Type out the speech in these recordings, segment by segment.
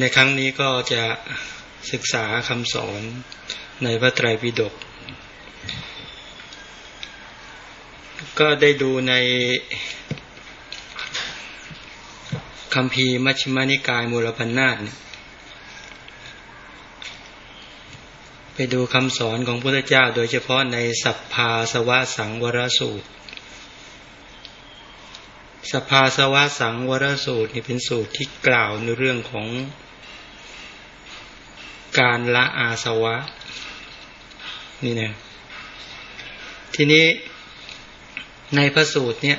ในครั้งนี้ก็จะศึกษาคำสอนในพระไตรปิฎก ก็ได้ดูในคำพีมัชฌิมานิกายมูลพันนาตไปดูคำสอนของพระพุทธเจ้า โดยเฉพาะในสัพพาสวะสังวรสูตร สภาสวะสังวรสูตรนี่เป็นสูตรที่กล่าวในเรื่องของการละอาสวะ นี่นะทีนี้ในพระสูตรเนี่ย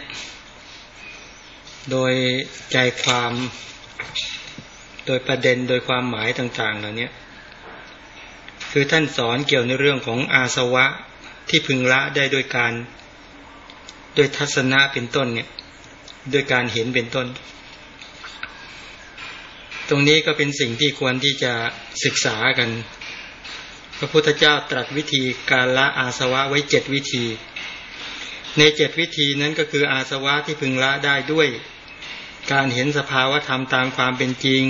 โดยใจความโดยประเด็นโดยความหมายต่าง ๆ เหล่านี้คือท่านสอนเกี่ยวในเรื่องของอาสวะที่พึงละได้โดยการ โดยทัศนะเป็นต้นเนี่ย ด้วยการเห็นเป็นต้น ตรงนี้ก็เป็นสิ่งที่ควรที่จะศึกษากัน พระพุทธเจ้าตรัสวิธีการละอาสวะไว้เจ็ดวิธี ในเจ็ดวิธีนั้นก็คืออาสวะที่พึงละได้ด้วย การเห็นสภาวะธรรมตามความเป็นจริง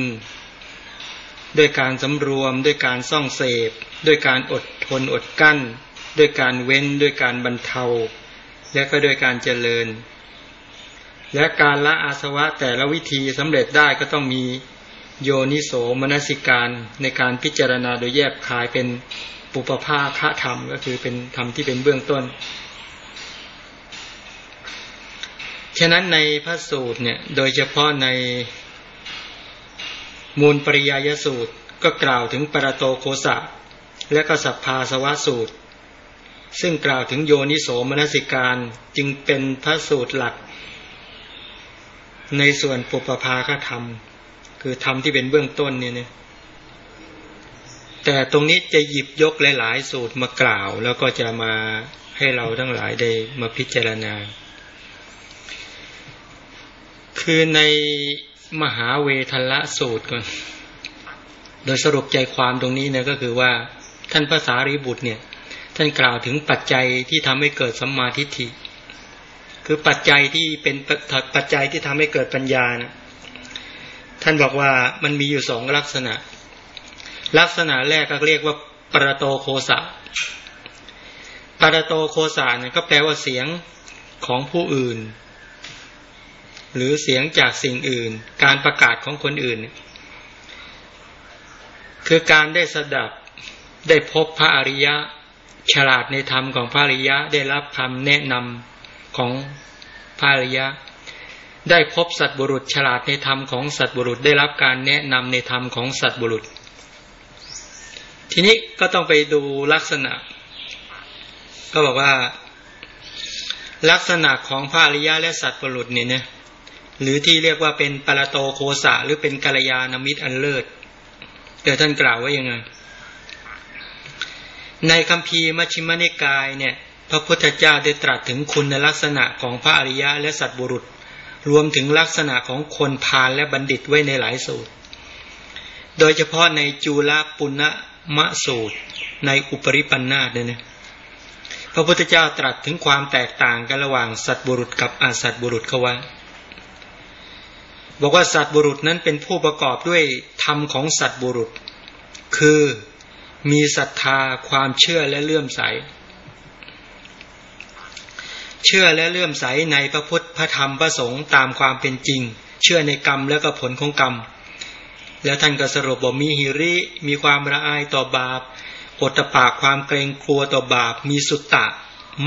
ด้วยการสำรวม ด้วยการซ่องเสพ ด้วยการอดทนอดกั้น ด้วยการเว้น ด้วยการบรรเทาและก็ด้วยการเจริญ และการละอาสวะแต่ละวิธีสำเร็จได้ก็ต้องมีโยนิโสมนสิการในการพิจารณาโดยแยบคายเป็นปุปภาคธรรมก็คือเป็นธรรมที่เป็นเบื้องต้น ฉะนั้นในพระสูตรเนี่ยโดยเฉพาะในมูลปริยายสูตรก็กล่าวถึงปรโตโคสะ และก็สัพพาสวะสูตร ซึ่งกล่าวถึงโยนิโสมนสิการจึงเป็นพระสูตรหลัก ในส่วนปุปภาคธรรม คือธรรมที่เป็นเบื้องต้นเนี่ยนี่ยแต่ตรงนี้จะหยิบยกหลาย ๆ สูตรมากล่าว แล้วก็จะมาให้เราทั้งหลายได้มาพิจารณา คือในมหาเวทละสูตรก่อน โดยสรุปใจความตรงนี้เนี่ยก็คือว่าท่านภาษาริบุตรเนี่ย ท่านกล่าวถึงปัจจัยที่ทำให้เกิดสัมมาทิฏฐิ คือปัจจัยที่เป็นปัจจัยที่ทำให้เกิดปัญญานะท่านบอกว่ามันมีอยู่สองลักษณะ ลักษณะแรกก็เรียกว่าปรโตโคสะปรโตโคสะเนี่ยก็แปลว่าเสียงของผู้อื่น หรือเสียงจากสิ่งอื่น การประกาศของคนอื่น คือการได้สดับได้พบพระอริยะ ฉลาดในธรรมของพระอริยะได้รับคำแนะนำ ของพระอริยะ ได้พบสัตบุรุษฉลาดในธรรมของสัตบุรุษได้รับการแนะนำในธรรมของสัตบุรุษ ทีนี้ก็ต้องไปดูลักษณะ ก็บอกว่า ลักษณะของพระอริยะและสัตบุรุษเนี่ยนะหรือที่เรียกว่าเป็นปรโตโคสะหรือเป็นกัลยาณมิตรอันเลิศเดี๋ยวท่านกล่าวว่ายังไงในคำพีมัชฌิมนิกายเนี่ย พระพุทธเจ้าได้ตรัสถึงคุณลักษณะของพระอริยะและสัตบุรุษ รวมถึงลักษณะของคนพาลและบัณฑิตไว้ในหลายสูตร โดยเฉพาะในจูลปุณณมะสูตร ในอุปริปันธาเนี่ยนะพระพุทธเจ้าตรัสถึงความแตกต่างกันระหว่างสัตบุรุษกับอาสัตบุรุษเขาไว้บอกว่าสัตบุรุษนั้นเป็นผู้ประกอบด้วยธรรมของสัตบุรุษ คือมีศรัทธาความเชื่อและเลื่อมใส เชื่อและเลื่อมใสในพระพุทธพระธรรมพระสงฆ์ตามความเป็นจริง เชื่อในกรรมและก็ผลของกรรม แล้วท่านก็สรุปบอกมีหิริ มีความละอายต่อบาปอดตะปากความเกรงกลัวต่อบาป มีสุตตะ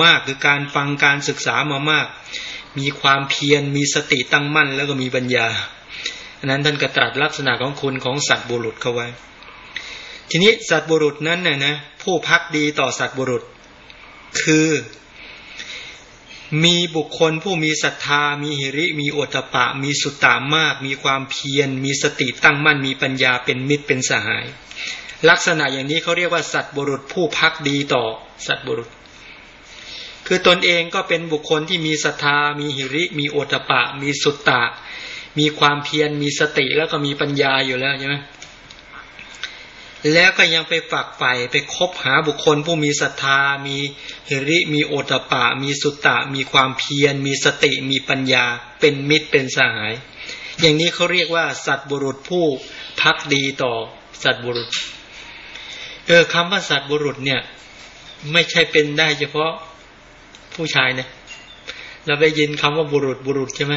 มากคือการฟังการศึกษามามาก มีความเพียรมีสติตั้งมั่น แล้วก็มีปัญญาอันนั้นท่านก็ตรัสลักษณะของคุณของสัตว์บุรุษเข้าไว้ ทีนี้สัตว์บุรุษนั้นน่ยนะผู้พักดีต่อสัตว์บุรุษ คือ มีบุคคลผู้มีศรัทธา มีหิริ มีโอตปะ มีสุตตามาก มีความเพียร มีสติตั้งมั่น มีปัญญาเป็นมิตรเป็นสหาย ลักษณะอย่างนี้เขาเรียกว่าสัตว์บุรุษผู้พักดีต่อสัตว์บุรุษ คือตนเองก็เป็นบุคคลที่มีศรัทธา มีหิริ มีโอตปะ มีสุตตะ มีความเพียร มีสติแล้วก็มีปัญญาอยู่แล้วใช่ไหม แล้วก็ยังไปฝักใฝ่ไปคบหาบุคคลผู้มีศรัทธา มีหิริ มีโอตปะ มีสุตตะ มีความเพียร มีสติ มีปัญญา เป็นมิตร เป็นสหาย อย่างนี้เขาเรียกว่า สัตบุรุษผู้พักดีต่อสัตบุรุษ เออคำว่าสัตบุรุษเนี่ย ไม่ใช่เป็นได้เฉพาะผู้ชายนะ เราไปยินคำว่าบุรุษบุรุษใช่ไหม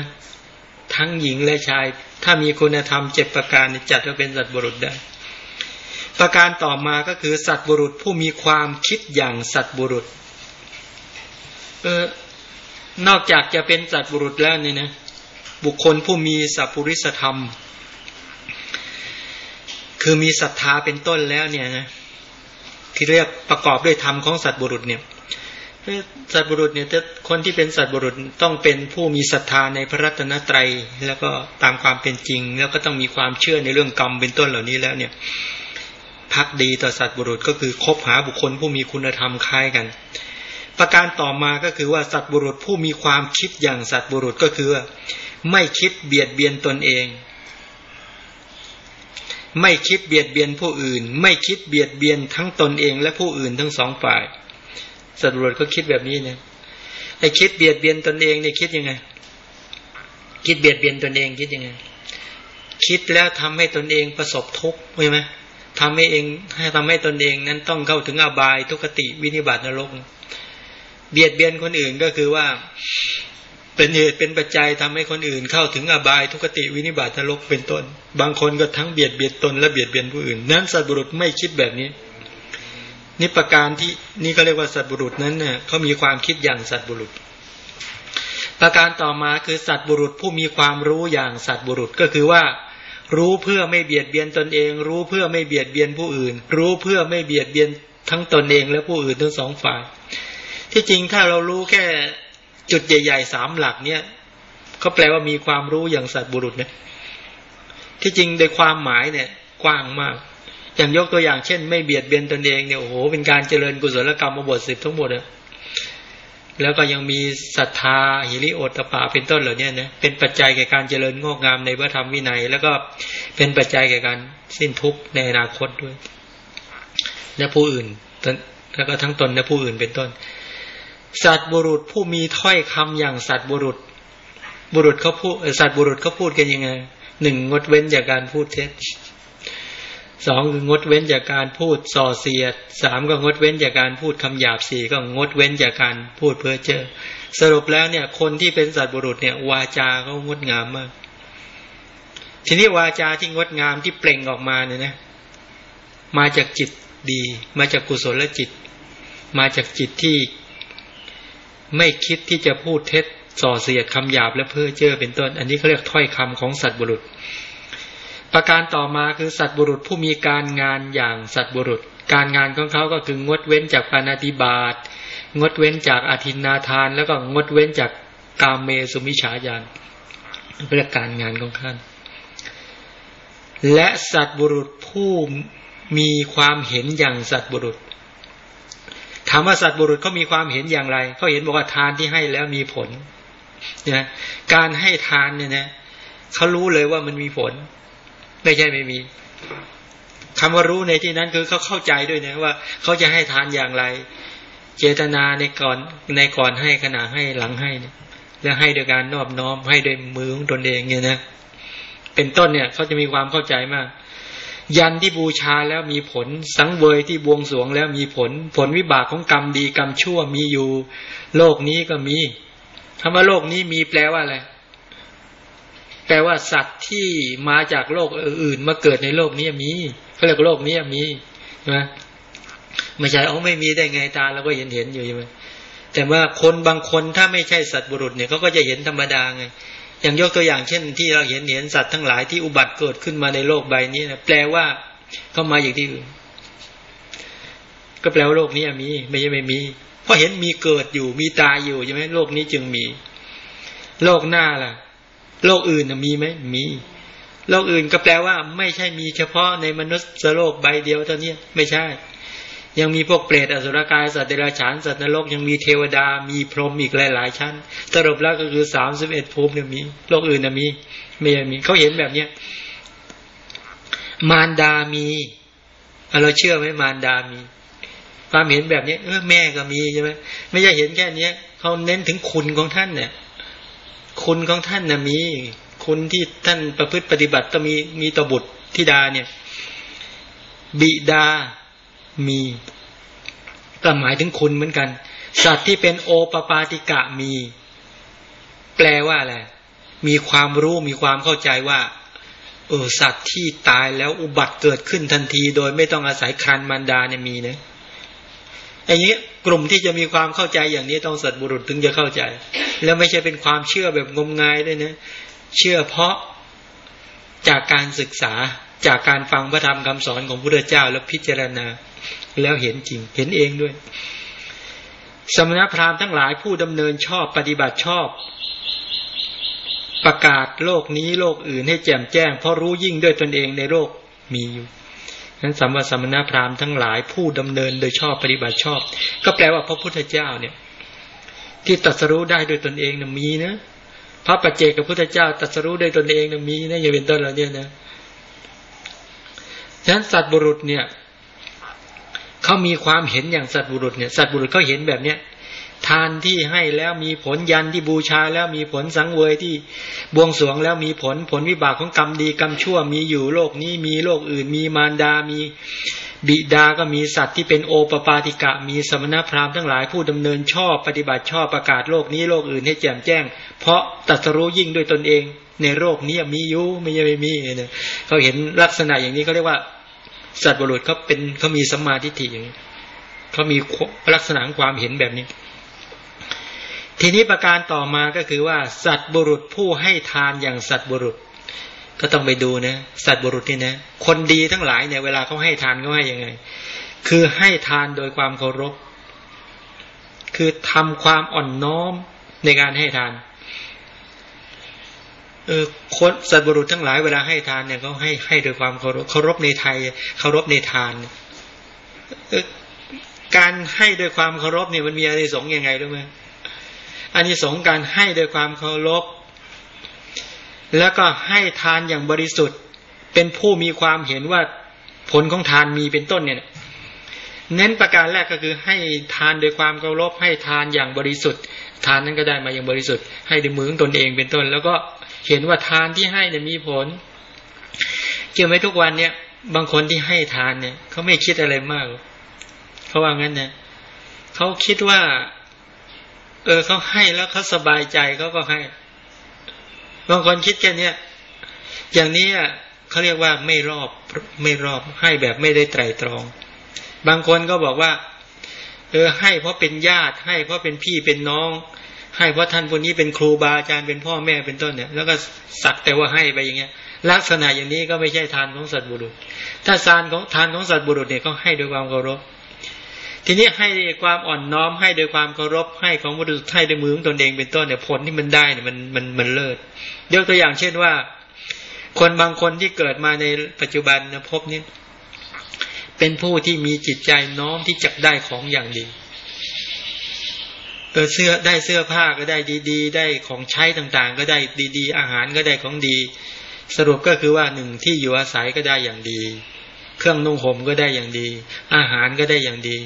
ทั้งหญิงและชาย ถ้ามีคุณธรรมเจ็ดประการจัดว่าเป็นสัตบุรุษได้ ประการต่อมาก็คือสัตว์บุรุษผู้มีความคิดอย่างสัตว์บุรุษเออนอกจากจะเป็นสัตว์บุรุษแล้วเนี่ยนะบุคคลผู้มีสัพพุริสธรรม คือมีศรัทธาเป็นต้นแล้วเนี่ยนะที่เรียกประกอบด้วยธรรมของสัตว์บุรุษเนี่ยสัตว์บุรุษเนี่ยคนที่เป็นสัตว์บุรุษต้องเป็นผู้มีศรัทธาในพระรัตนตรัย แล้วก็ตามความเป็นจริง แล้วก็ต้องมีความเชื่อในเรื่องกรรมเป็นต้นเหล่านี้แล้วเนี่ย พักดีต่อสัตว์บุรุษก็คือคบหาบุคคลผู้มีคุณธรรมคล้ายกัน ประการต่อมาก็คือว่าสัตว์บุรุษผู้มีความคิดอย่างสัตว์บุรุษก็คือไม่คิดเบียดเบียนตนเอง ไม่คิดเบียดเบียนผู้อื่น ไม่คิดเบียดเบียนทั้งตนเองและผู้อื่นทั้งสองฝ่าย สัตว์บุรุษก็คิดแบบนี้เนี่ยไอ้คิดเบียดเบียนตนเองเนี่ยคิดยังไง คิดเบียดเบียนตนเองคิดยังไง คิดแล้วทำให้ตนเองประสบทุกข์ใช่ไหม ทำให้เองให้ทำให้ตนเองนั้นต้องเข้าถึงอบายทุกติวินิบาตนรก เบียดเบียนคนอื่นก็คือว่าเป็นเหตุเป็นปัจจัยทำให้คนอื่นเข้าถึงอบายทุกติวินิบาตนรกเป็นต้น บางคนก็ทั้งเบียดเบียนตนและเบียดเบียนผู้อื่น นั้นสัตบุรุษไม่คิดแบบนี้นี่ประการที่นี่ก็เรียกว่าสัตบุรุษนั้นเนี่ยเขามีความคิดอย่างสัตบุรุษ ประการต่อมาคือสัตบุรุษผู้มีความรู้อย่างสัตบุรุษก็คือว่า รู้เพื่อไม่เบียดเบียนตนเอง รู้เพื่อไม่เบียดเบียนผู้อื่น รู้เพื่อไม่เบียดเบียนทั้งตนเองและผู้อื่นทั้งสองฝ่าย ที่จริงถ้าเรารู้แค่จุดใหญ่ๆสามหลักเนี่ยก็แปลว่ามีความรู้อย่างสัตว์บุรุษเนี่ยที่จริงโดยความหมายเนี่ยกว้างมาก อย่างยกตัวอย่างเช่น ไม่เบียดเบียนตนเองเนี่ยโอ้โหเป็นการเจริญกุศลกรรมมาบทสิบทั้งหมดเลย แล้วก็ยังมีศรัทธาหิริโอตปาเป็นต้นเหล่านี้นะเป็นปัจจัยแก่การเจริญงอกงามในพระธรรมวินัย แล้วก็เป็นปัจจัยแก่การสิ้นทุกข์ในอนาคตด้วย และผู้อื่นแล้วก็ทั้งตนและผู้อื่นเป็นต้น สัตว์บุรุษผู้มีถ้อยคำอย่างสัตว์บุรุษ บุรุษเขาพูดสัตว์บุรุษเขาพูดกันยังไงหนึ่งงดเว้นจากการพูดเท็จ สองคืองดเว้นจากการพูดส่อเสียดสามก็งดเว้นจากการพูดคำหยาบสี่ก็งดเว้นจากการพูดเพ้อเจ้อสรุปแล้วเนี่ย คนที่เป็นสัตว์บุรุษเนี่ย วาจาเขางดงามมาก ทีนี้วาจาที่งดงามที่เปล่งออกมาเนี่ยนะ มาจากจิตดี มาจากกุศลและจิต มาจากจิตที่ไม่คิดที่จะพูดเท็จส่อเสียดคำหยาบและเพ้อเจ้อเป็นต้น อันนี้เขาเรียกถ้อยคำของสัตว์บุรุษ ประการต่อมาคือสัตว์บุรุษผู้มีการงานอย่างสัตว์บุรุษ การงานของเขาก็คืองดเว้นจากปานาติบาตงดเว้นจากอาทินาทาน แล้วก็งดเว้นจากกามเมสุมิฉาญาณเรียกการงานของท่าน และสัตว์บุรุษผู้มีความเห็นอย่างสัตว์บุรุษถามว่าสัตว์บุรุษเขามีความเห็นอย่างไรเขาเห็นบอกว่าทานที่ให้แล้วมีผลนะการให้ทานเนี่ยนะเขารู้เลยว่ามันมีผล ไม่ใช่ไม่มีคำว่ารู้ในที่นั้นคือเขาเข้าใจด้วยนะว่าเขาจะให้ทานอย่างไร เจตนาในก่อนในก่อนให้ขณะให้หลังให้เนี่ยแล้วให้โดยการนอบน้อมให้ด้วยมือของตนเองเนี่ยนะเป็นต้นเนี่ยเขาจะมีความเข้าใจมาก ยันที่บูชาแล้วมีผล สังเวยที่บวงสวงแล้วมีผล ผลวิบากของกรรมดีกรรมชั่วมีอยู่ โลกนี้ก็มีคำว่าโลกนี้มีแปลว่าอะไร แปลว่าสัตว์ที่มาจากโลกอื่นมาเกิดในโลกนี้มีเขาเรียกโลกนี้มีใช่ไหมไม่ใช่เอาไม่มีได้ไงตาเราก็เห็นเห็นอยู่ใช่ไหมแต่ว่าคนบางคนถ้าไม่ใช่สัตว์บุรุษเนี่ยเขาก็จะเห็นธรรมดาไงอย่างยกตัวอย่างเช่น ที่เราเห็นเห็นสัตว์ทั้งหลายที่อุบัติเกิดขึ้นมาในโลกใบนี้นะแปลว่าเขามาอย่างที่อื่นก็แปลว่าโลกนี้มี ไม่ใช่ไม่มี เพราะเห็นมีเกิดอยู่มีตายอยู่ใช่ไหมโลกนี้จึงมี โลกหน้าล่ะ โลกอื่นมีไหมมี โลกอื่นก็แปลว่าไม่ใช่มีเฉพาะในมนุษย์โลกใบเดียวเท่านี้ไม่ใช่ ยังมีพวกเปรตอสุรกายสัตว์เดรัจฉานสัตว์นรกยังมีเทวดามีพรหมอีกหลาย ๆ ชั้นสรุปแล้วก็คือสามสิบเอ็ดภูมิเนี่ยมี โลกอื่นน่ะมี ไม่มีเขาเห็นแบบเนี้ยมารดามีเราเชื่อไหมมารดามี ความเห็นแบบนี้เออแม่ก็มีใช่ไหมไม่ใช่เห็นแค่เนี้ยเขาเน้นถึงคุณของท่านเนี่ย คุณของท่านนะมี คุณที่ท่านประพฤติปฏิบัติต้องมีมีต่อบุตรธิดาเนี่ย บิดามี ก็หมายถึงคุณเหมือนกัน สัตว์ที่เป็นโอปปาติกะมี แปลว่าอะไรมีความรู้มีความเข้าใจว่าเออสัตว์ที่ตายแล้วอุบัติเกิดขึ้นทันที โดยไม่ต้องอาศัยครันมันดาเนี่ยมีนะ อย่างนี้กลุ่มที่จะมีความเข้าใจอย่างนี้ต้องสัตบุรุษถึงจะเข้าใจ แล้วไม่ใช่เป็นความเชื่อแบบงมงายด้วยนะเชื่อเพราะจากการศึกษาจากการฟังพระธรรมคำสอนของพระพุทธเจ้าแล้วพิจารณา แล้วเห็นจริง เห็นเองด้วย สมณพราหมณ์ทั้งหลายผู้ดำเนินชอบปฏิบัติชอบ ประกาศโลกนี้โลกอื่นให้แจ่มแจ้ง เพราะรู้ยิ่งด้วยตนเองในโลกมีอยู่ นั้นสัมมาสัมณพราหมณ์ทั้งหลายผู้ดำเนินโดยชอบปฏิบัติชอบ ก็แปลว่าพระพุทธเจ้าเนี่ย ที่ตัดสรู้ได้โดยตนเองนะมีนะพระปัจเจกพระพุทธเจ้าตัดสรู้ได้ตนเองนะมีนะอย่าเป็นต้นเราเนี่ยนะฉะนั้นสัตว์บุรุษเนี่ยเขามีความเห็นอย่างสัตว์บุรุษเนี่ยสัตว์บุรุษเขาเห็นแบบเนี้ย ทานที่ให้แล้วมีผลยันที่บูชาแล้วมีผลสังเวยที่บวงสรวงแล้วมีผลผลวิบากของกรรมดีกรรมชั่วมีอยู่โลกนี้มีโลกอื่น มีมารดา มีบิดาก็มีสัตว์ที่เป็นโอปปาติกะ มีสมณพราหมณ์ทั้งหลายผู้ดำเนินชอบปฏิบัติชอบประกาศโลกนี้โลกอื่นให้แจ่มแจ้ง เพราะตัสรู้ยิ่งด้วยตนเอง ในโลกนี้มีอยู่ไม่ใช่ไม่มีเนี่ยเขาเห็นลักษณะอย่างนี้เขาเรียกว่า สัตว์บุรุษเขาเป็นเขามีสัมมาทิฏฐิอย่างนี้เขามีลักษณะความเห็นแบบนี้ ทีนี้ประการต่อมาก็คือว่า สัตว์บุรุษผู้ให้ทานอย่างสัตว์บุรุษ ก็ต้องไปดูนะสัตว์บุรุษนี่นะคนดีทั้งหลายเนี่ยเวลาเขาให้ทานเขาให้ยังไง คือให้ทานโดยความเคารพ คือทำความอ่อนน้อมในการให้ทานเออคนสัตว์บุรุษทั้งหลายเวลาให้ทานเนี่ยเขาให้ให้โดยความเคารพเคารพในไทยเคารพในทานเออการให้โดยความเคารพเนี่ยมันมีอะไรสงยังไงรู้ไหม อันนี้สงการให้โดยความเคารพ แล้วก็ให้ทานอย่างบริสุทธิ์ เป็นผู้มีความเห็นว่าผลของทานมีเป็นต้นเนี่ย เน้นประการแรกก็คือให้ทานโดยความเคารพ ให้ทานอย่างบริสุทธิ์ ทานนั้นก็ได้มาอย่างบริสุทธิ์ ให้ด้วยมือของตนเองเป็นต้น แล้วก็เห็นว่าทานที่ให้เนี่ยมีผล เกี่ยวไหมทุกวันเนี่ย บางคนที่ให้ทานเนี่ยเขาไม่คิดอะไรมาก เขาว่างั้นเนะเขาคิดว่า เออเขาให้แล้วเขาสบายใจเขาก็ให้บางคนคิดแค่นี้ยอย่างนี้เขาเรียกว่าไม่รอบไม่รอบให้แบบไม่ได้ไตรตรอง บางคนก็บอกว่า เออให้เพราะเป็นญาติให้เพราะเป็นพี่เป็นน้อง ให้เพราะท่านคนนี้เป็นครูบาอาจารย์เป็นพ่อแม่เป็นต้นเนี่ย แล้วก็สักแต่ว่าให้ไปอย่างเงี้ย ลักษณะอย่างนี้ก็ไม่ใช่ทานของสัตว์บุรุษ ถ้าทานของทานของสัตว์บุรุษเนี่ยเขาให้ด้วยความเคารพ ทีนี้ให้ความอ่อนน้อมให้โดยความเคารพให้ของบุรุให้ด้วยมือของตนเองเป็นต้นเนี่ยผลที่มันได้เนี่ยมันมันมันเลิศยกตัวอย่างเช่นว่า คนบางคนที่เกิดมาในปัจจุบันนะพบเนี้เป็นผู้ที่มีจิตใจน้อมที่จะได้ของอย่างดีเออเสื้อได้เสื้อผ้าก็ได้ดี ๆ ได้ของใช้ต่างๆ ก็ได้ดี ๆ อาหารก็ได้ของดี สรุปก็คือว่าหนึ่งที่อยู่อาศัยก็ได้อย่างดี เครื่องนุ่งห่มก็ได้อย่างดี อาหารก็ได้อย่างดี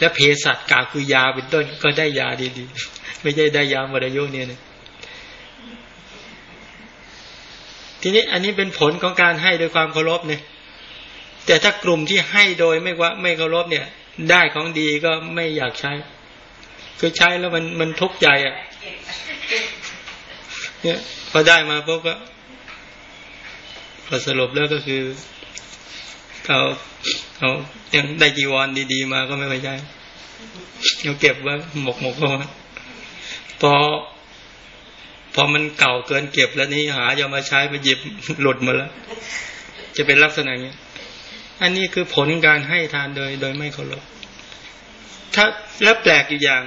และเภสัชกาคือยาเป็นต้นก็ได้ยาดีๆ ไม่ใช่ได้ยามรยุเนี่ยนะทีนี้อันนี้เป็นผลของการให้โดยความเคารพเนี่ย แต่ถ้ากลุ่มที่ให้โดยไม่ว่าไม่เคารพเนี่ย ได้ของดีก็ไม่อยากใช้ คือใช้แล้วมันมันทุกข์ใจอะ เนี่ยพอได้มาพวกก็พอสรุปแล้วก็คือ เขาเขายังได้จีวรดีๆ มาก็ไม่พอใจเราเก็บไว้หมกหมกเอาพอพอมันเก่าเกินเก็บแล้วนี่หาจะมาใช้มาหยิบหลุดมาแล้ว จะเป็นลักษณะนี้อันนี้คือผลการให้ทานโดย โดยไม่เคารพถ้าแล้วแปลกอยู่อย่าง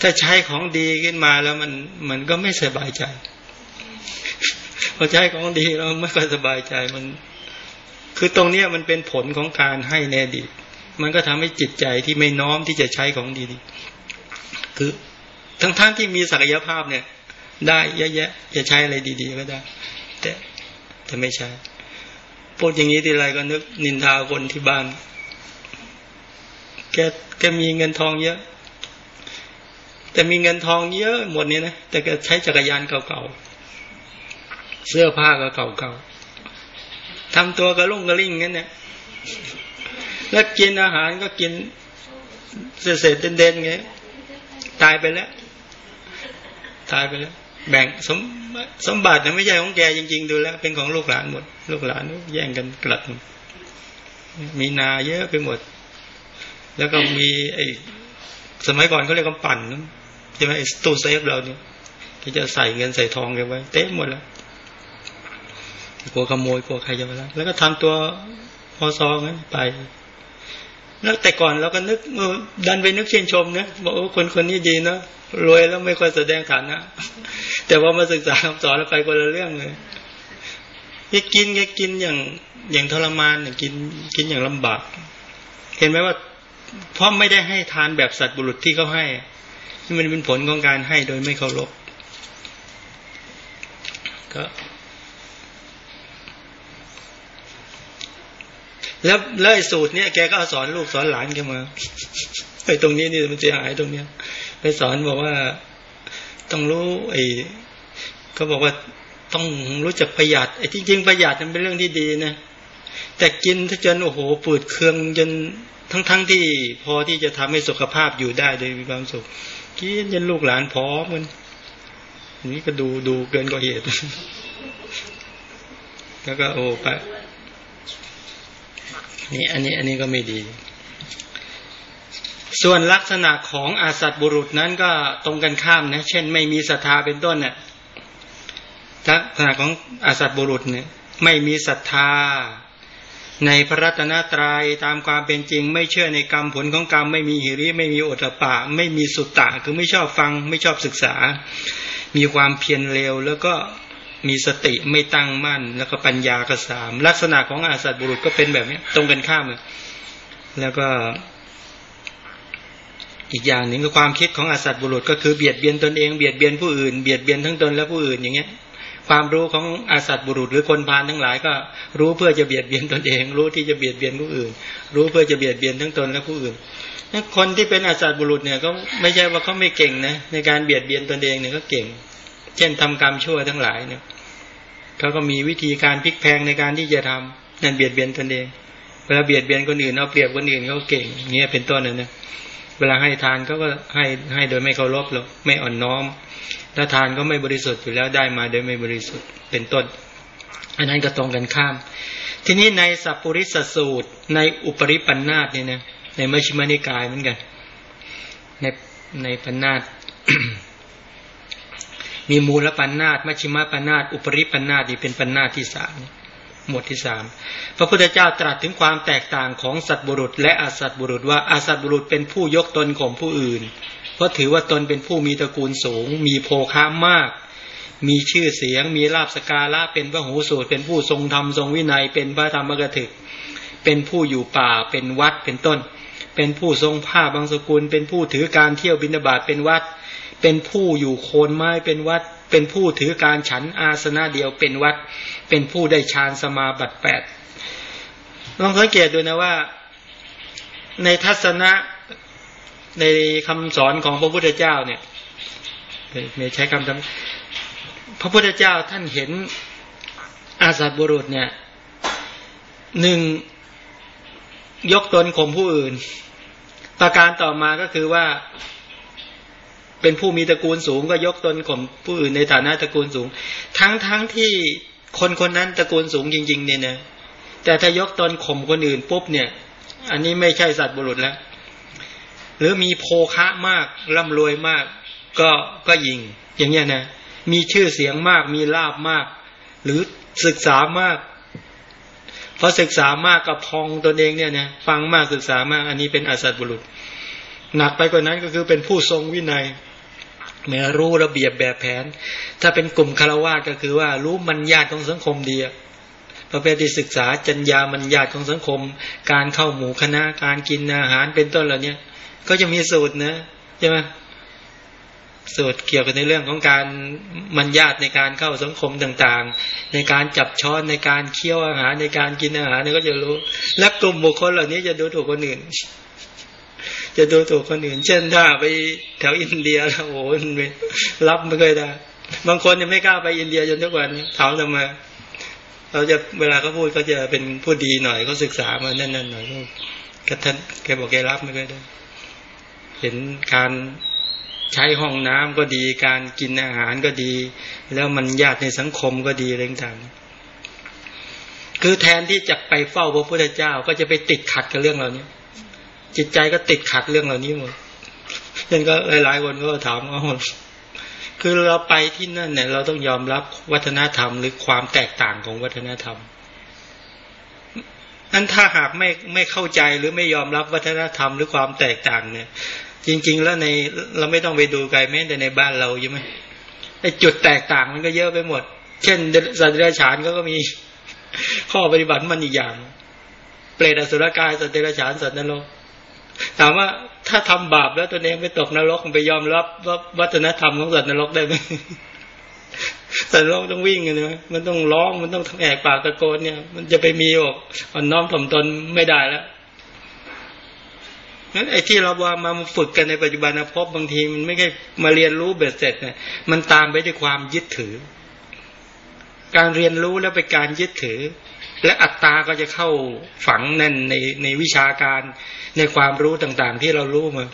ถ้าใช้ของดีขึ้นมาแล้วมันมันก็ไม่สบายใจพอใช้ของดีแล้วไม่ค่อยสบายใจมัน คือตรงเนี้ยมันเป็นผลของการให้แน่ดีมันก็ทำให้จิตใจที่ไม่น้อมที่จะใช้ของดีๆ คือทั้งๆทที่มีศักยภาพเนี่ย ได้เยอะแยะจะใช้อะไรดี ๆ ก็ได้ แต่แต่ไม่ใช่พูดอย่างนี้ทีไรก็นึกนินทาคนที่บ้าน แกแกมีเงินทองเยอะ แต่มีเงินทองเยอะหมดนี้นะแต่แกใช้จักรยานเก่าๆเสื้อผ้าก็เก่าๆ ทำตัวกระลุ่งกระลิ่งงั้นเนี่ยแล้วกินอาหารก็กินเศษเด่นๆไงตายไปแล้ว ตายไปแล้ว แบ่งสมสมบัตินะไม่ใช่ของแกจริง ๆ ดูแล้ว เป็นของลูกหลานหมด ลูกหลานแย่งกันกลัดมีนาเยอะไปหมด แล้วก็มีไอ้สมัยก่อนเขาเรียกว่าปั่นใช่ไหมไอ้ตู้เซฟเราเนี่ยที่จะใส่เงินใส่ทองกันไว้ เต็มหมดแล้ว กลัวขโมยกลัวใครจะมาแล้วแล้วก็ทำตัวพอซองนั้นไปแล้วแต่ก่อนเราก็นึกดันไปนึกเชื่นชมนะบอกว่าคนคนนี้ดีเนาะรวยแล้วไม่ค่อยแสดงฐานะ แต่ว่ามาศึกษาคำสอนแล้วไปคนละเรื่องเลยแกกินแกกินอย่างอย่างทรมานอย่างกินกินอย่างลำบาก เห็นไหมว่าเพราะไม่ได้ให้ทานแบบสัตว์บุรุษที่เขาให้ที่มันเป็นผลของการให้โดยไม่เคารพก็ แล้วแล้วไอ้สูตรเนี้ยแกก็สอนลูกสอนหลานแกมาไอ้ตรงนี้นี่มันเสียหายตรงเนี้ย ไปสอนบอกว่า ต้องรู้ไอ้ก็บอกว่าต้องรู้จักประหยัดไอ้จริงๆประหยัดมันเป็นเรื่องที่ดีนะแต่กินถ้าจนโอ้โหปืดเครื่องจนทั้งๆทที่พอที่จะทำให้สุขภาพอยู่ได้โดยมีความสุขกินจนลูกหลานพร้อมกันนี้ก็ดูดูเกินกว่าเหตุ แล้วก็โอ้ไป นี่อันนี้อันนี้ก็ไม่ดี ส่วนลักษณะของอาสัตบุรุษนั้นก็ตรงกันข้ามนะ เช่น ไม่มีศรัทธาเป็นต้นเนี่ยลักษณะของอาสัตบุรุษเนี่ย ไม่มีศรัทธา ในพระรัตนตรัยตามความเป็นจริง ไม่เชื่อในกรรมผลของกรรม ไม่มีหิริไม่มีโอตปะ ไม่มีสุตตะ คือไม่ชอบฟัง ไม่ชอบศึกษา มีความเพียรเร็วแล้วก็ มีสติไม่ตั้งมั่น แล้วก็ปัญญากระสาม ลักษณะของอาสัตบุรุษก็เป็นแบบนี้ตรงกันข้ามเลยแล้วก็ อีกอย่างหนึ่งก็ความคิดของอาสัตบุรุษ ก็คือเบียดเบียนตนเองเบียดเบียนผู้อื่นเบียดเบียนทั้งตนและผู้อื่นอย่างเงี้ย ความรู้ของอาสัตบุรุษ หรือคนพาลทั้งหลายก็ รู้เพื่อจะเบียดเบียนตนเอง รู้ที่จะเบียดเบียนผู้อื่น รู้เพื่อจะเบียดเบียนทั้งตนและผู้อื่นคนที่เป็นอาสัตบุรุษเนี่ยก็ไม่ใช่ว่าเขาไม่เก่งนะในการเบียดเบียนตนเองเนี่ยก็เก่ง เช่นทำกรรมชั่วทั้งหลายเนี่ย เขาก็มีวิธีการพลิกแพงในการที่จะทำนั่นเบียดเบียนตนเองเวลาเบียดเบียนคนอื่นเอาเปรียบคนอื่นเขาเก่งเงี้ยเป็นต้นนะเนี่ยเวลาให้ทานเขาก็ให้ให้โดยไม่เคารพหรอกไม่อ่อนน้อมถ้าทานก็ไม่บริสุทธิ์อยู่แล้วได้มาโดยไม่บริสุทธิ์เป็นต้น อันนั้นก็ตรงกันข้าม ทีนี้ในสัพปริสสูตร ในอุปริปันธาตเนี่ยนะในมัชฌิมานิกายเหมือนกัน ในในปันธาต มีมูลปัญนาตมัชฌิมาปัญนาตอุปริปัญนาตนี่เป็นปัญนาตที่สามหมวดที่สามพระพุทธเจ้าตรัสถึงความแตกต่างของสัตบุรุษ และอาสัตบุรุษว่าอาสัตบุรุษเป็นผู้ยกตนข่มผู้อื่น เพราะถือว่าตนเป็นผู้มีตระกูลสูง มีโภคะมาก มีชื่อเสียง มีลาบสการะเป็นพระหูสูตร เป็นผู้ทรงธรรมทรงวินัย เป็นพระธรรมกถึก เป็นผู้อยู่ป่า เป็นวัดเป็นต้น เป็นผู้ทรงผ้าบางสกุล เป็นผู้ถือการเที่ยวบินาบาตเป็นวัดเเป็นผู้อยู่โคนไม้เป็นวัด เป็นผู้ถือการฉันอาสนะเดียวเป็นวัด เป็นผู้ได้ฌานสมาบัติแปดลองสังเกตดูนะว่า ในทัศนะในคำสอนของพระพุทธเจ้าเนี่ยไม่ใช้คำจำพระพุทธเจ้าท่านเห็นอาสัตบุรุษเนี่ยหนึ่งยกตนข่มผู้อื่น ประการต่อมาก็คือว่า เป็นผู้มีตระกูลสูงก็ยกตนข่มผู้อื่นในฐานะตระกูลสูง ทั้งทั้งที่คนคนนั้นตระกูลสูงจริง ๆ เนี่ยนะแต่ถ้ายกตนข่มคนอื่นปุ๊บเนี่ย อันนี้ไม่ใช่สัตว์บุรุษแล้ว หรือมีโภคะมากร่ำรวยมาก ก็ก็ยิง อย่างเงี้ยนะมีชื่อเสียงมากมีลาบมาก หรือศึกษามากพอศึกษามากกับพองตนเองเนี่ยนะฟังมากศึกษามาก อันนี้เป็นอาสัตบุรุษ หนักไปกว่านั้นก็คือเป็นผู้ทรงวินัย เมื่อรู้ระเบียบแบบแผน ถ้าเป็นกลุ่มคารวะก็คือว่า รู้มันญาติของสังคมดีประเภทที่ศึกษาจัญญามันญาติของสังคม การเข้าหมู่คณะการกินอาหารเป็นต้นเหล่านี้ก็จะมีสูตรนะใช่ไหมสูตรเกี่ยวกับในเรื่องของการมันญาติในการเข้าสังคมต่างๆ ในการจับช้อนในการเคี้ยวอาหารในการกินอาหารเนี่ยก็จะรู้ และกลุ่มบุคคลเหล่านี้จะดูถูกคนอื่น จะดูถูกคนอื่น เช่นถ้าไปแถวอินเดียแล้วโอ้โหรับไม่เคยได้ บางคนยังไม่กล้าไปอินเดียจนทุกวันถามทำไมเราจะเวลาเขาพูดเขาจะเป็นผู้ดีหน่อยเขาศึกษามาแน่นๆหน่อยก็ท่านแกบอกแกรับไม่ค่อยได้ เห็นการใช้ห้องน้ำก็ดี การกินอาหารก็ดี แล้วมันญาติในสังคมก็ดีอะไรต่างคือแทนที่จะไปเฝ้าพระพุทธเจ้าก็จะไปติดขัดกับเรื่องเหล่านี้ จิตใจก็ติดขัดเรื่องเหล่านี้หมดยังก็หลายๆคนก็ถามว่าคือเราไปที่นั่นเนี่ย เราต้องยอมรับวัฒนธรรม หรือความแตกต่างของวัฒนธรรมนั้นถ้าหากไม่ไม่เข้าใจหรือไม่ยอมรับวัฒนธรรมหรือความแตกต่างเนี่ย จริง ๆ แล้วในเราไม่ต้องไปดูไกลแม้แต่ในบ้านเราใช่ไหมไอ้จุดแตกต่างมันก็เยอะไปหมด เช่นสัตว์เดรัจฉานก็ก็มีข้อปฏิบัติมันอีกอย่าง เปรตอสุรกายสัตว์เดรัจฉานสัตว์นรก ถามว่าถ้าทำบาปแล้วตัวเองไปตกนรกมันไปยอมรับว่าวัฒนธรรมของสัตว์นรกได้ไหมสัตว์นรกต้องวิ่งกันนะมันต้องร้องมันต้องแอกปากตะโกนเนี่ย มันจะไปมีอกอ่อนน้อมถ่อมตนไม่ได้แล้วนั้นไอ้ที่เราว่ามาฝึกกันในปัจจุบันนะพบบางทีมันไม่ใช่มาเรียนรู้เบ็ดเสร็จเนี่ยมันตามไปด้วยความยึดถือ การเรียนรู้แล้วไปการยึดถือ และอัตตาก็จะเข้าฝังแน่นในในวิชาการในความรู้ต่างๆ ที่เรารู้มา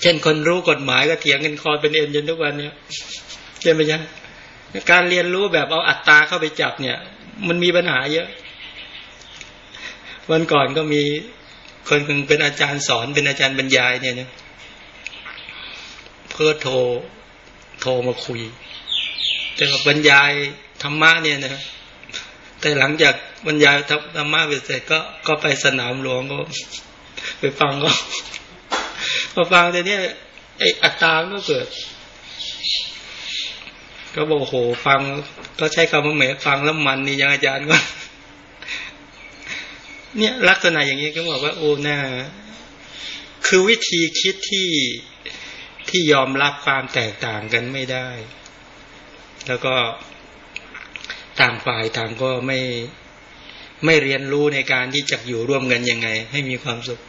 เช่นคนรู้กฎหมายก็เถียงกันคอเป็นเอ็นจนทุกวันเนี่ยใช่ไหมจ๊ะการเรียนรู้แบบเอาอัตตาเข้าไปจับเนี่ย มันมีปัญหาเยอะ วันก่อนก็มีคนหนึ่งเป็นอาจารย์สอนเป็นอาจารย์บรรยายเนี่ยเนี่ยเพื่อโทรโทรมาคุยแต่กับบรรยายธรรมะเนี่ยนะ แต่หลังจากบรรยายธรรมะเสร็จก็ก็ไปสนามหลวงก็ไปฟังก็พอฟังแต่เนี้ยไออัตตาก็เกิด ก็บอกโหฟัง ก็ใช้คำว่าเหมฟังแล้วมันนี่ยังอาจารย์ก็เนี่ยลักษณะอย่างนี้ก็บอกว่าโอ้หน่าคือวิธีคิดที่ที่ยอมรับความแตกต่างกันไม่ได้ แล้วก็ ต่างฝ่ายต่างก็ไม่ไม่เรียนรู้ในการที่จะอยู่ร่วมกันยังไง ให้มีความสุข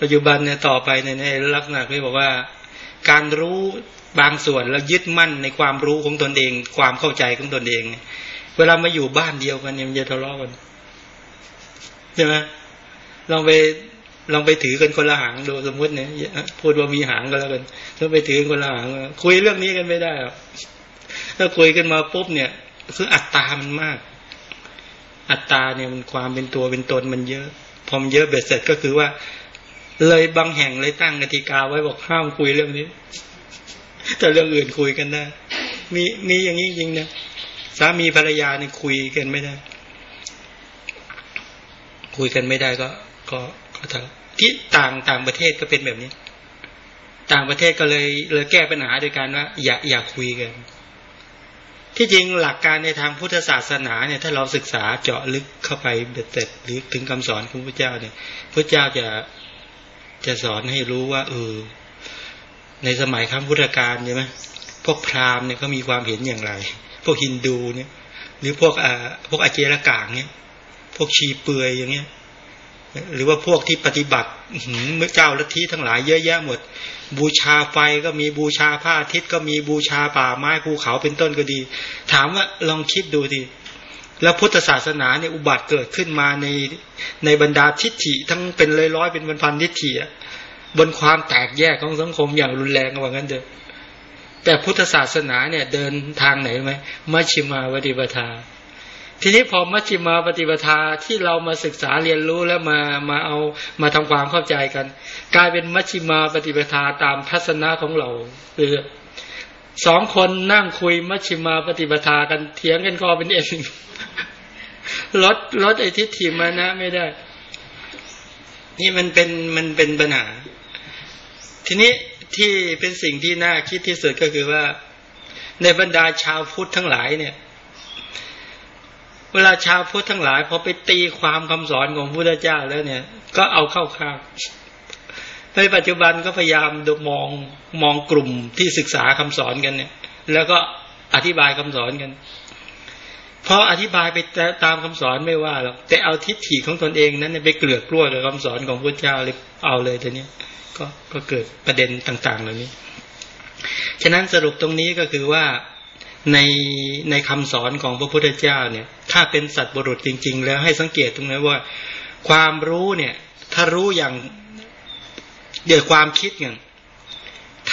ปัจจุบันเนี่ยต่อไปในในลักษณะที่บอกว่า การรู้บางส่วนแล้วยึดมั่นในความรู้ของตนเอง ความเข้าใจของตนเอง เวลามาอยู่บ้านเดียวกันเนี่ยมันจะทะเลาะกันใช่ไหมลองไปลองไปถือกันคนละหางดูสมมติเนี่ยพูดว่ามีหางก็แล้วกันถ้าไปถือคนละหางคุยเรื่องนี้กันไม่ได้ ถ้าคุยกันมาปุ๊บเนี่ยคืออัตตามันมาก อัตตาเนี่ยมันความเป็นตัวเป็นตนมันเยอะ พอมเยอะเบ็ดเสร็จก็คือว่า เลยบางแห่งเลยตั้งกติกาไว้บอกห้ามคุยเรื่องนี้ แต่เรื่องอื่นคุยกันได้ มีมีอย่างนี้จริงนะสามีภรรยาเนี่ยคุยกันไม่ได้ คุยกันไม่ได้ก็ ก็ก็ทำที่ต่างต่างประเทศก็เป็นแบบนี้ ต่างประเทศก็เลยเลยแก้ปัญหาโดยการว่า อย่าอย่าคุยกัน ที่จริงหลักการในทางพุทธศาสนาเนี่ยถ้าเราศึกษาเจาะลึกเข้าไปเบ็ดเสร็จหรือถึงคำสอนของพระเจ้าเนี่ยพระเจ้าจะจะสอนให้รู้ว่าเออในสมัยครั้งพุทธกาลใช่ไหมพวกพราหมณ์เนี่ยเขามีความเห็นอย่างไร พวกฮินดูเนี่ย หรือพวกอ่าพวกอาเจรกางเนี่ย พวกชีเปือยอย่างเงี้ย หรือว่าพวกที่ปฏิบัติเมื่อเจ้าลัทธิทั้งหลายเยอะแยะหมด บูชาไฟก็มีบูชาผ้าทิศก็มีบูชาป่าไม้ภูเขาเป็นต้นก็ดี ถามว่าลองคิดดูทีแล้วพุทธศาสนาเนี่ยอุบัติเกิดขึ้นมาในในบรรดาทิฏฐิทั้งเป็นร้อยร้อยเป็นพันพันทิฏฐิบนความแตกแยกของสังคมอย่างรุนแรงว่างั้นเถอะแต่พุทธศาสนาเนี่ยเดินทางไหนไหมมัชฌิมาวฏิปทา ทีนี้พอมัชฌิมาปฏิปทาที่เรามาศึกษาเรียนรู้แล้วมามาเอามาทำความเข้าใจกัน กลายเป็นมัชฌิมาปฏิปทาตามทัศนะของเราคือสองคนนั่งคุยมัชฌิมาปฏิปทากันเถียงกันคอเป็นเองลดลดไอ้ทิฏฐิมานะไม่ได้ นี่มันเป็นมันเป็นปัญหา ทีนี้ที่เป็นสิ่งที่น่าคิดที่สุดก็คือว่า ในบรรดาชาวพุทธทั้งหลายเนี่ย เวลาชาวพุทธทั้งหลายพอไปตีความคำสอนของพระพุทธเจ้าแล้วเนี่ย ก็เอาเข้าข้างในปัจจุบันก็พยายามดูมองมองกลุ่มที่ศึกษาคำสอนกันเนี่ย แล้วก็อธิบายคำสอนกันพออธิบายไปตามคำสอนไม่ว่าหรอกแต่เอาทิฏฐิของตนเองนั้นไปเกลือกกลัวกับคำสอนของพระเจ้าเลยเอาเลยทีนี้ก็ก็เกิดประเด็นต่าง ๆ เหล่านี้ ฉะนั้นสรุปตรงนี้ก็คือว่า ในในคำสอนของพระพุทธเจ้าเนี่ย ถ้าเป็นสัตว์บุรุษจริง ๆ แล้วให้สังเกตตรงนี้ว่า ความรู้เนี่ย ถ้ารู้อย่างเดี๋ยวความคิดอย่าง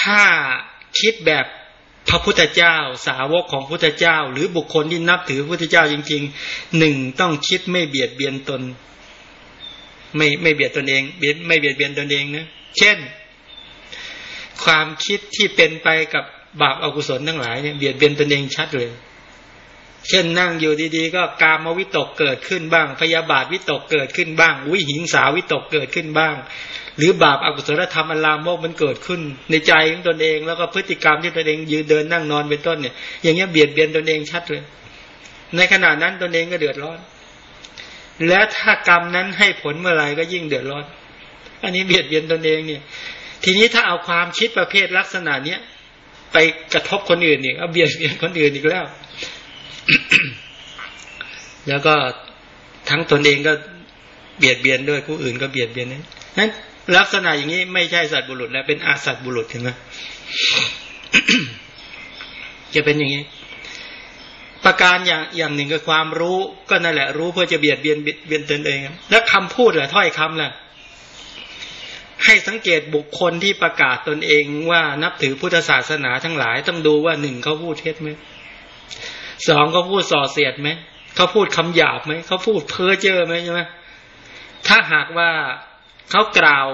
ถ้าคิดแบบพระพุทธเจ้า สาวกของพุทธเจ้า หรือบุคคลที่นับถือพุทธเจ้าจริงๆหนึ่งต้องคิดไม่เบียดเบียนตน ไม่ไม่เบียดตนเองเบียดไม่เบียดเบียนตนเองนะเช่น ความคิดที่เป็นไปกับ บาปอากุศลทั้งหลายเนี่ยเบียดเบียนตนเองชัดเลย เช่นนั่งอยู่ดีๆ ก็กามวิตกเกิดขึ้นบ้าง พยาบาทวิตกเกิดขึ้นบ้าง วิหิงสาวิตกเกิดขึ้นบ้าง หรือบาปอากุศลธรรมอลามกมันเกิดขึ้น ในใจของตนเองแล้วก็พฤติกรรมที่ตนเองยืนเดินนั่งนอนเป็นต้นเนี่ย อย่างเงี้ยเบียดเบียนตนเองชัดเลย ในขณะนั้นตนเองก็เดือดร้อน และถ้ากรรมนั้นให้ผลเมื่อไหร่ก็ยิ่งเดือดร้อน อันนี้เบียดเบียนตนเองเนี่ย ทีนี้ถ้าเอาความคิดประเภทลักษณะเนี้ย ไปกระทบคนอื่นอีกเอาเบียดเบียนคนอื่นอีกแล้ว แล้วก็ทั้งตนเองก็เบียดเบียนด้วยผู้อื่นก็เบียดเบียนนั้นนั้นลักษณะอย่างนี้ไม่ใช่สัตว์บุรุษแล้วเป็นอาสัตว์บุรุษเห็นไหมจะเป็นอย่างนี้ ประการอย่างอย่างหนึ่งก็ความรู้ ก็นั่นแหละรู้เพื่อจะเบียดเบียนเบียนตนเอง แล้วคำพูดแหละถ้อยคำแหละ ให้สังเกตบุคคลที่ประกาศตนเองว่านับถือพุทธศาสนาทั้งหลาย ต้องดูว่าหนึ่งเขาพูดเท็จไหมสองเขาพูดส่อเสียดไหมเขาพูดคำหยาบไหมเขาพูดเพ้อเจ้อไหมใช่ไหมถ้าหากว่าเขากล่าว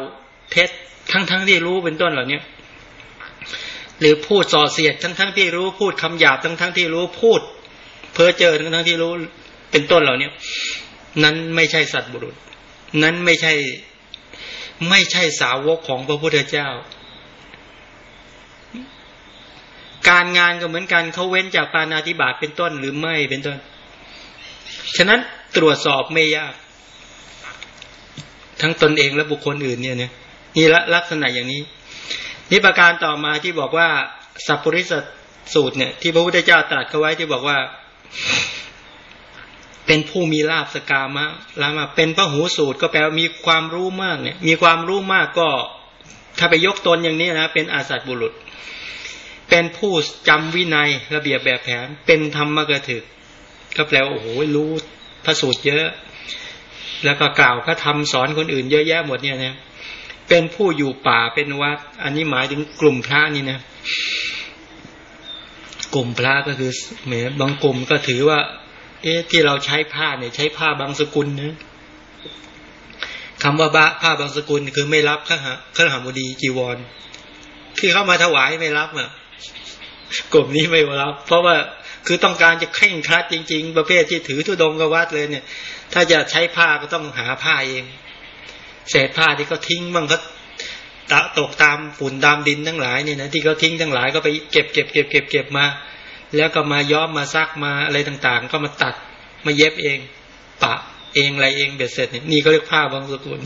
เท็จทั้งทั้งที่รู้เป็นต้นเหล่านี้หรือพูดส่อเสียดทั้งทั้งที่รู้พูดคำหยาบทั้งทั้งที่รู้พูด เพ้อเจ้อทั้งทั้งที่รู้เป็นต้นเหล่านี้นั้นไม่ใช่สัตว์บุรุษ นั้นไม่ใช่ ไม่ใช่สาวกของพระพุทธเจ้า การงานก็เหมือนกันเขาเว้นจากปานาธิบาตเป็นต้นหรือไม่เป็นต้น ฉะนั้นตรวจสอบไม่ยาก ทั้งตนเองและบุคคลอื่นเนี่ยเนี่ยนี่ละลักษณะอย่างนี้นี่ประการต่อมาที่บอกว่าสัพปริสสูตรเนี่ย ที่พระพุทธเจ้าตรัสเขาไว้ที่บอกว่า เป็นผู้มีลาบสกามะลามาเป็นพระหูสูตรก็แปลว่ามีความรู้มากเนี่ย มีความรู้มากก็ ถ้าไปยกตนอย่างนี้นะ เป็นอาสัตบุรุษ เป็นผู้จำวินัยระเบียบแบบแผน เป็นธรรมกถึก ก็แปลว่าโอ้โหรู้พระสูตรเยอะ แล้วก็กล่าวพระธรรมสอนคนอื่นเยอะแยะหมดเนี่ยนะเป็นผู้อยู่ป่าเป็นวัด อันนี้หมายถึงกลุ่มพระนี่นะกลุ่มพระก็คือเหมือนบางกลุ่มก็ถือว่า เอ๊ะที่เราใช้ผ้าเนี่ยใช้ผ้าบางสกุลนะคำว่าบ้าผ้าบางสกุลคือไม่รับข้าหาข้าหาบดีจีวร คือเข้ามาถวายไม่รับอะกลุ่มนี้ไม่รับ เพราะว่าคือต้องการจะเคร่งครัดจริง ๆ ประเภทที่ถือทุดงกวัดเลยเนี่ย ถ้าจะใช้ผ้าก็ต้องหาผ้าเอง เศษผ้าที่เขาทิ้งบ้างเขาตะตกตามฝุ่นตามดินทั้งหลายเนี่ยนะที่เขาทิ้งทั้งหลายก็ไปเก็บเก็บเก็บเก็บเก็บมา แล้วก็มาย้อมมาซักมาอะไรต่างๆ ก็มาตัดมาเย็บเอง ปะเองอะไรเองเบ็ดเสร็จนี่ก็เรียกผ้าบางสกุล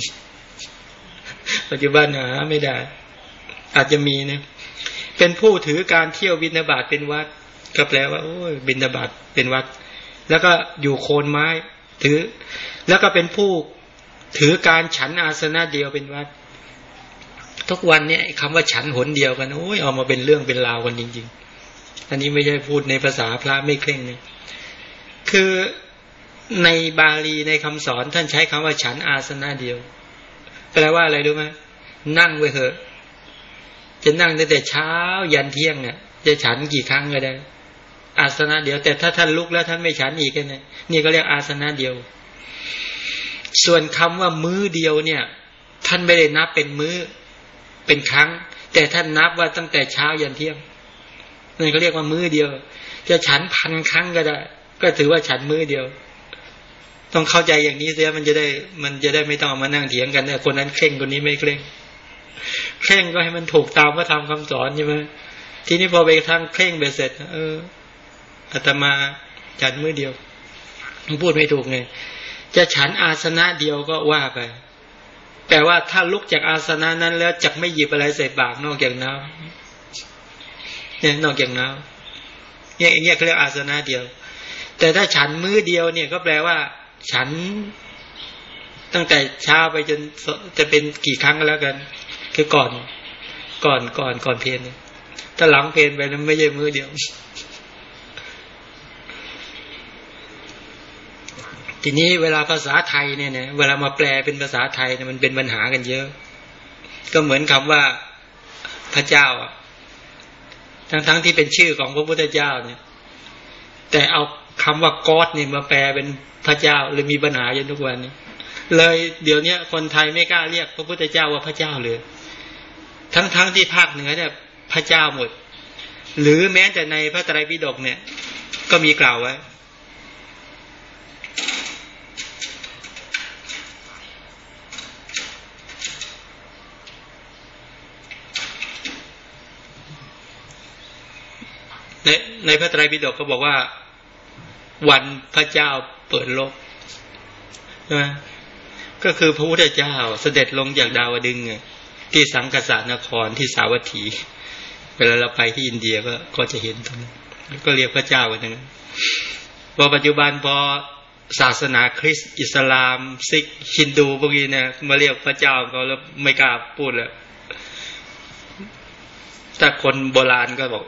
ปัจจุบันหาไม่ได้ อาจจะมีนะเป็นผู้ถือการเที่ยวบินาบาตเป็นวัด ก็แปลว่า โอ้ยบินาบาตเป็นวัด แล้วก็อยู่โคนไม้ ถือ แล้วก็เป็นผู้ถือการฉันอาสนะเดียวเป็นวัด ทุกวันเนี่ยคำว่าฉันหนเดียวกันโอ้ยเอามาเป็นเรื่องเป็นราวกันจริง ๆ อันนี้ไม่ใช่พูดในภาษาพระไม่เคร่งเนี่ยคือในบาลีในคำสอนท่านใช้คำว่าฉันอาสนะเดียว แปลว่าอะไรรู้ไหมนั่งไว้เถอะ จะนั่งตั้งแต่เช้ายันเที่ยงเนี่ยจะฉันกี่ครั้งก็ได้ อาสนะเดียว แต่ถ้าท่านลุกแล้วท่านไม่ฉันอีกเนี่ยนี่ก็เรียกอาสนะเดียว ส่วนคำว่ามื้อเดียวเนี่ย ท่านไม่ได้นับเป็นมื้อเป็นครั้ง แต่ท่านนับว่าตั้งแต่เช้ายันเที่ยง นี่ก็เรียกว่ามือเดียว จะฉันพันครั้งก็ได้ ก็ถือว่าฉันมือเดียว ต้องเข้าใจอย่างนี้เสียมันจะได้ มันจะได้ไม่ต้องมานั่งเถียงกันเนี่ยคนนั้นเคร่งคนนี้ไม่เคร่งเคร่งก็ให้มันถูกตามพระธรรมคาสอนใช่ไหมทีนี้พอไปทางเคร่งเบเสร็จ เอออาตมาฉันมือเดียวพูดไม่ถูกไงจะฉันอาสนะเดียวก็ว่าไปแต่ว่าถ้าลุกจากอาสนะนั้นแล้วจะไม่หยิบอะไรใส่ปากนอกจากน้ำ เนี่ยนอกจากน้ำเนี่ยอย่างเงี้ยเขาเรียกอาสนะเดียว แต่ถ้าฉันมื้อเดียวเนี่ยก็แปลว่า ฉันตั้งแต่เช้าไปจนจะเป็นกี่ครั้งก็แล้วกัน คือก่อนก่อนก่อนก่อนเพลนถ้าหลังเพลนไปนั้นไม่ใช่มือเดียว ทีนี้เวลาภาษาไทยเนี่ยนะเวลามาแปลเป็นภาษาไทยเนี่ยมันเป็นปัญหากันเยอะ ก็เหมือนคำว่าพระเจ้า ทั้งๆทที่เป็นชื่อของพระพุทธเจ้าเนี่ย แต่เอาคำว่าก๊อดนี่มาแปลเป็นพระเจ้าเลยมีปัญหาอยู่ทุกวันนี้ เลยเดี๋ยวนี้คนไทยไม่กล้าเรียกพระพุทธเจ้าว่าพระเจ้าเลย ทั้งๆทที่ภาคเหนือเนี่ยพระเจ้าหมด หรือแม้แต่ในพระไตรปิฎกเนี่ย ก็มีกล่าวไว้ ในในพระไตรปิฎกเขาบอกว่า วันพระเจ้าเปิดโลกใช่ไหมก็คือพระพุทธเจ้าเสด็จลงจากดาวดึงที่สังกษานครที่สาวัตถี เวลาเราไปที่อินเดียก็ก็จะเห็นตรงนั้นก็เรียกพระเจ้ากันนั้นพอปัจจุบันพอศาสนาคริสต์อิสลาม ซิกฮินดูพวกนี้เนี่ยมาเรียกพระเจ้าเขาแล้วไม่กล้าพูดแล้วถ้าคนโบราณก็บอก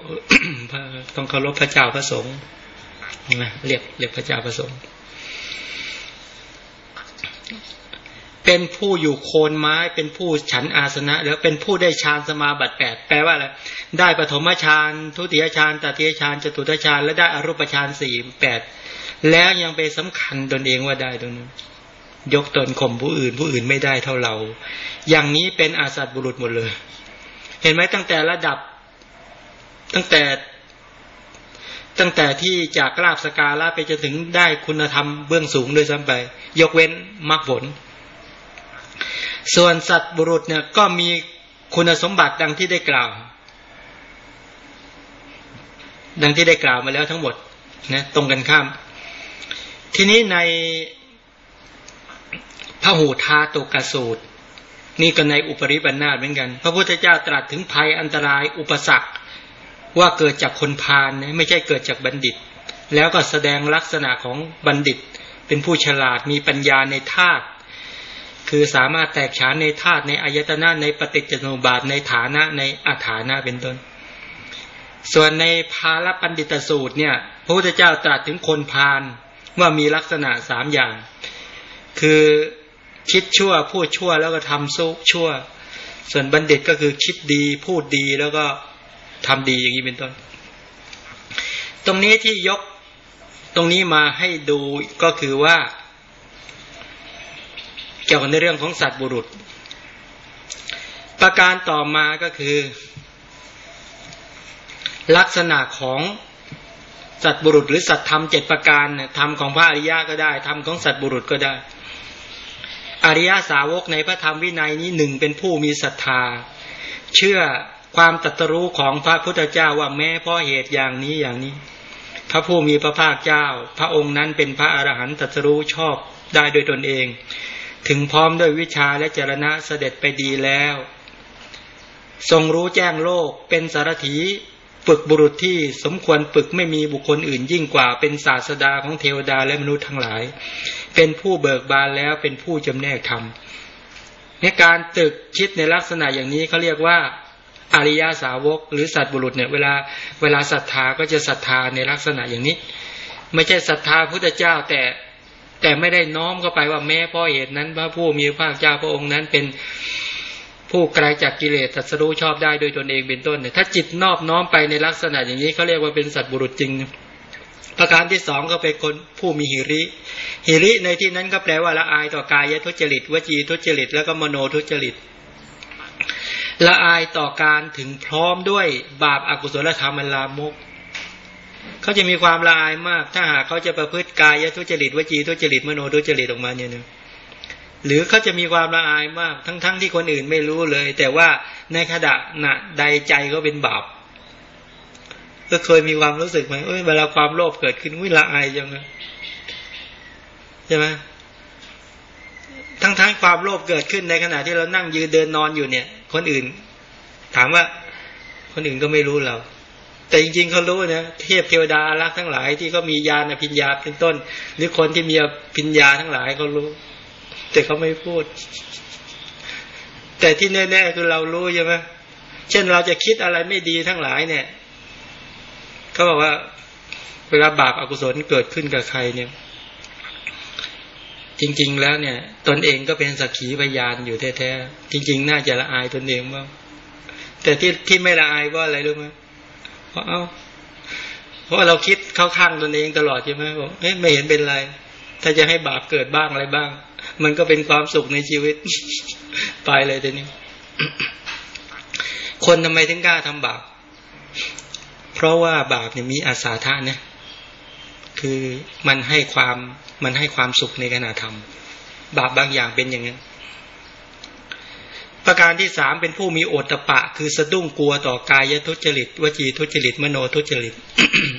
พระ ต้องเคารพพระเจ้าพระสงฆ์นะเรียกเรียกพระเจ้าพระสงฆ์เป็นผู้อยู่โคนไม้ เป็นผู้ฉันอาสนะแล้วเป็นผู้ได้ฌานสมาบัติแปดแปลว่าอะไรได้ปฐมฌานทุติยฌานตติยฌานจตุตฌานและได้อรูปฌานสี่แปดแล้วยังไปสำคัญตนเองว่าได้ตรงนั้นยกตนข่มผู้อื่น ผู้อื่นไม่ได้เท่าเรา อย่างนี้เป็นอาสัตบุรุษหมดเลย เห็นไหมตั้งแต่ระดับ ตั้งแต่ ตั้งแต่ที่จากลาบสกาลาไปจะถึงได้คุณธรรมเบื้องสูงด้วยซ้ำไป ยกเว้นมรรคผล ส่วนสัตว์บุรุษเนี่ยก็มีคุณสมบัติดังที่ได้กล่าว ดังที่ได้กล่าวมาแล้วทั้งหมดนะตรงกันข้าม ทีนี้ในพระหูทาตุกสูตร นี่ก็ในอุปริปันนาเหมือนกัน พระพุทธเจ้าตรัสถึงภัยอันตรายอุปสรรค ว่าเกิดจากคนพาลไม่ใช่เกิดจากบัณฑิต แล้วก็แสดงลักษณะของบัณฑิต เป็นผู้ฉลาดมีปัญญาในธาตุคือสามารถแตกฉานในธาตุในอายตนะในปฏิจจสมุปบาทในฐานะในอาฐานะเป็นต้น ส่วนในภาลปัณฑิตสูตรเนี่ยพระพุทธเจ้าตรัสถึงคนพาลว่ามีลักษณะสามอย่าง คือคิดชั่วพูดชั่วแล้วก็ทำซุชั่ว ส่วนบัณฑิตก็คือคิดดีพูดดีแล้วก็ ทำดีอย่างนี้เป็นต้น ตรงนี้ที่ยกตรงนี้มาให้ดูก็คือว่า เกี่ยวกับในเรื่องของสัตว์บุรุษ ประการต่อมาก็คือ ลักษณะของสัตว์บุรุษหรือสัตว์ธรรมเจ็ดประการธรรมของพระอริยะก็ได้ธรรมของสัตว์บุรุษก็ได้ อริยสาวกในพระธรรมวินัยนี้หนึ่งเป็นผู้มีศรัทธา เชื่อ ความตรัสรู้ของพระพุทธเจ้าว่าแม้เพราะเหตุอย่างนี้อย่างนี้ พระผู้มีพระภาคเจ้า พระองค์นั้นเป็นพระอรหันตตรัสรู้ชอบได้โดยตนเอง ถึงพร้อมด้วยวิชาและจรณะเสด็จไปดีแล้ว ทรงรู้แจ้งโลกเป็นสารถีฝึกบุรุษที่สมควรฝึกไม่มีบุคคลอื่นยิ่งกว่าเป็นศาสดาของเทวดาและมนุษย์ทั้งหลาย เป็นผู้เบิกบานแล้วเป็นผู้จำแนกธรรมในการตึกคิดในลักษณะอย่างนี้เขาเรียกว่า อริยาสาวก หรือสัตบุรุษเนี่ยเวลาเวลาศรัทธาก็จะศรัทธาในลักษณะอย่างนี้ ไม่ใช่ศรัทธาพุทธเจ้าแต่แต่ไม่ได้น้อมเข้าไปว่าแม้เพราะเหตุนั้น พระผู้มีพระภาคเจ้าพระองค์นั้นเป็นผู้ไกลจากกิเลสตัสรู้ชอบได้โดยตนเองเป็นต้นเนี่ยถ้าจิตนอบน้อมไปในลักษณะอย่างนี้เขาเรียกว่าเป็นสัตบุรุษจริง ประการที่สองก็เป็นคนผู้มีหิริ หิริในที่นั้นก็แปลว่าละอายต่อกายทุจริตวจีทุจริต แล้วก็มโนทุจริต ละอายต่อการถึงพร้อมด้วยบาปอากุศลธรรมลามกเขาจะมีความละอายมาก ถ้าหากเขาจะประพฤติกายทุจริตวจีทุจริตมโนทุจริตออกมาเนี่ยนึงหรือเขาจะมีความละอายมากทั้งๆทที่คนอื่นไม่รู้เลย แต่ว่าในขณะหนะใดใจก็เป็นบาปก็เคยมีความรู้สึกไหมเอ้ยเวลาความโลภเกิดขึ้นวิละอายจังเลยใช่ไหม ทั้งทั้งความโลภเกิดขึ้นในขณะที่เรานั่งยืนเดินนอนอยู่เนี่ย คนอื่น ถามว่า คนอื่นก็ไม่รู้เรา แต่จริงๆเขารู้นะเทพเทวดารักทั้งหลายที่เขามีญาณพิญญาเป็นต้น หรือคนที่มีพิญญาทั้งหลายเขารู้ แต่เขาไม่พูด แต่ที่แน่ๆคือเรารู้ใช่ไหมเช่นเราจะคิดอะไรไม่ดีทั้งหลายเนี่ยเขาบอกว่า เวลาบาปอากุศลเกิดขึ้นกับใครเนี่ย จริง ๆ แล้วเนี่ย ตนเองก็เป็นสักขีพยานอยู่แท้ๆจริง ๆ น่าจะละอายตนเองบ้างแต่ที่ที่ไม่ละอายว่าอะไรรู้ไหมเพราะเอาเพราะเราคิดเข้าข้างตนเองตลอดใช่ไหมบอกเอ้ไม่เห็นเป็นไร ถ้าจะให้บาปเกิดบ้างอะไรบ้าง มันก็เป็นความสุขในชีวิตไปเลยทีนี้ คนทำไมถึงกล้าทำบาปเพราะว่าบาปเนี่ยมีอาสาทะเนี่ยคือมันให้ความ มันให้ความสุขในขณะทำบาปบางอย่างเป็นอย่างนั้น ประการที่สามเป็นผู้มีโอตปะ คือสะดุ้งกลัวต่อกายทุจริตวจีทุจริตมโนทุจริต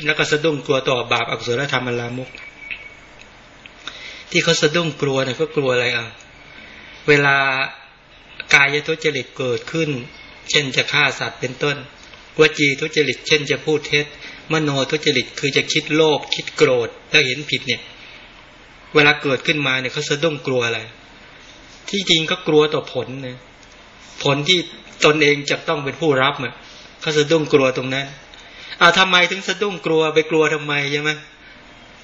แล้วก็สะดุ้งกลัวต่อบาปอกุศลธรรมอลามุก ที่เขาสะดุ้งกลัวเนี่ยเขากลัวอะไรอะเวลากายทุจริตเกิดขึ้น เช่นจะฆ่าสัตว์เป็นต้นวจีทุจริต เช่นจะพูดเท็จ มโนทุจริตคือจะคิดโลภคิดโกรธแล้วเห็นผิดเนี่ย เวลาเกิดขึ้นมาเนี่ยเขาสะดุ้งกลัวอะไร ที่จริงก็กลัวต่อผลเนี่ยผลที่ตนเองจะต้องเป็นผู้รับอะเขาสะดุ้งกลัวตรงนั้นอาทำไมถึงสะดุ้งกลัวไปกลัวทำไมใช่ไหม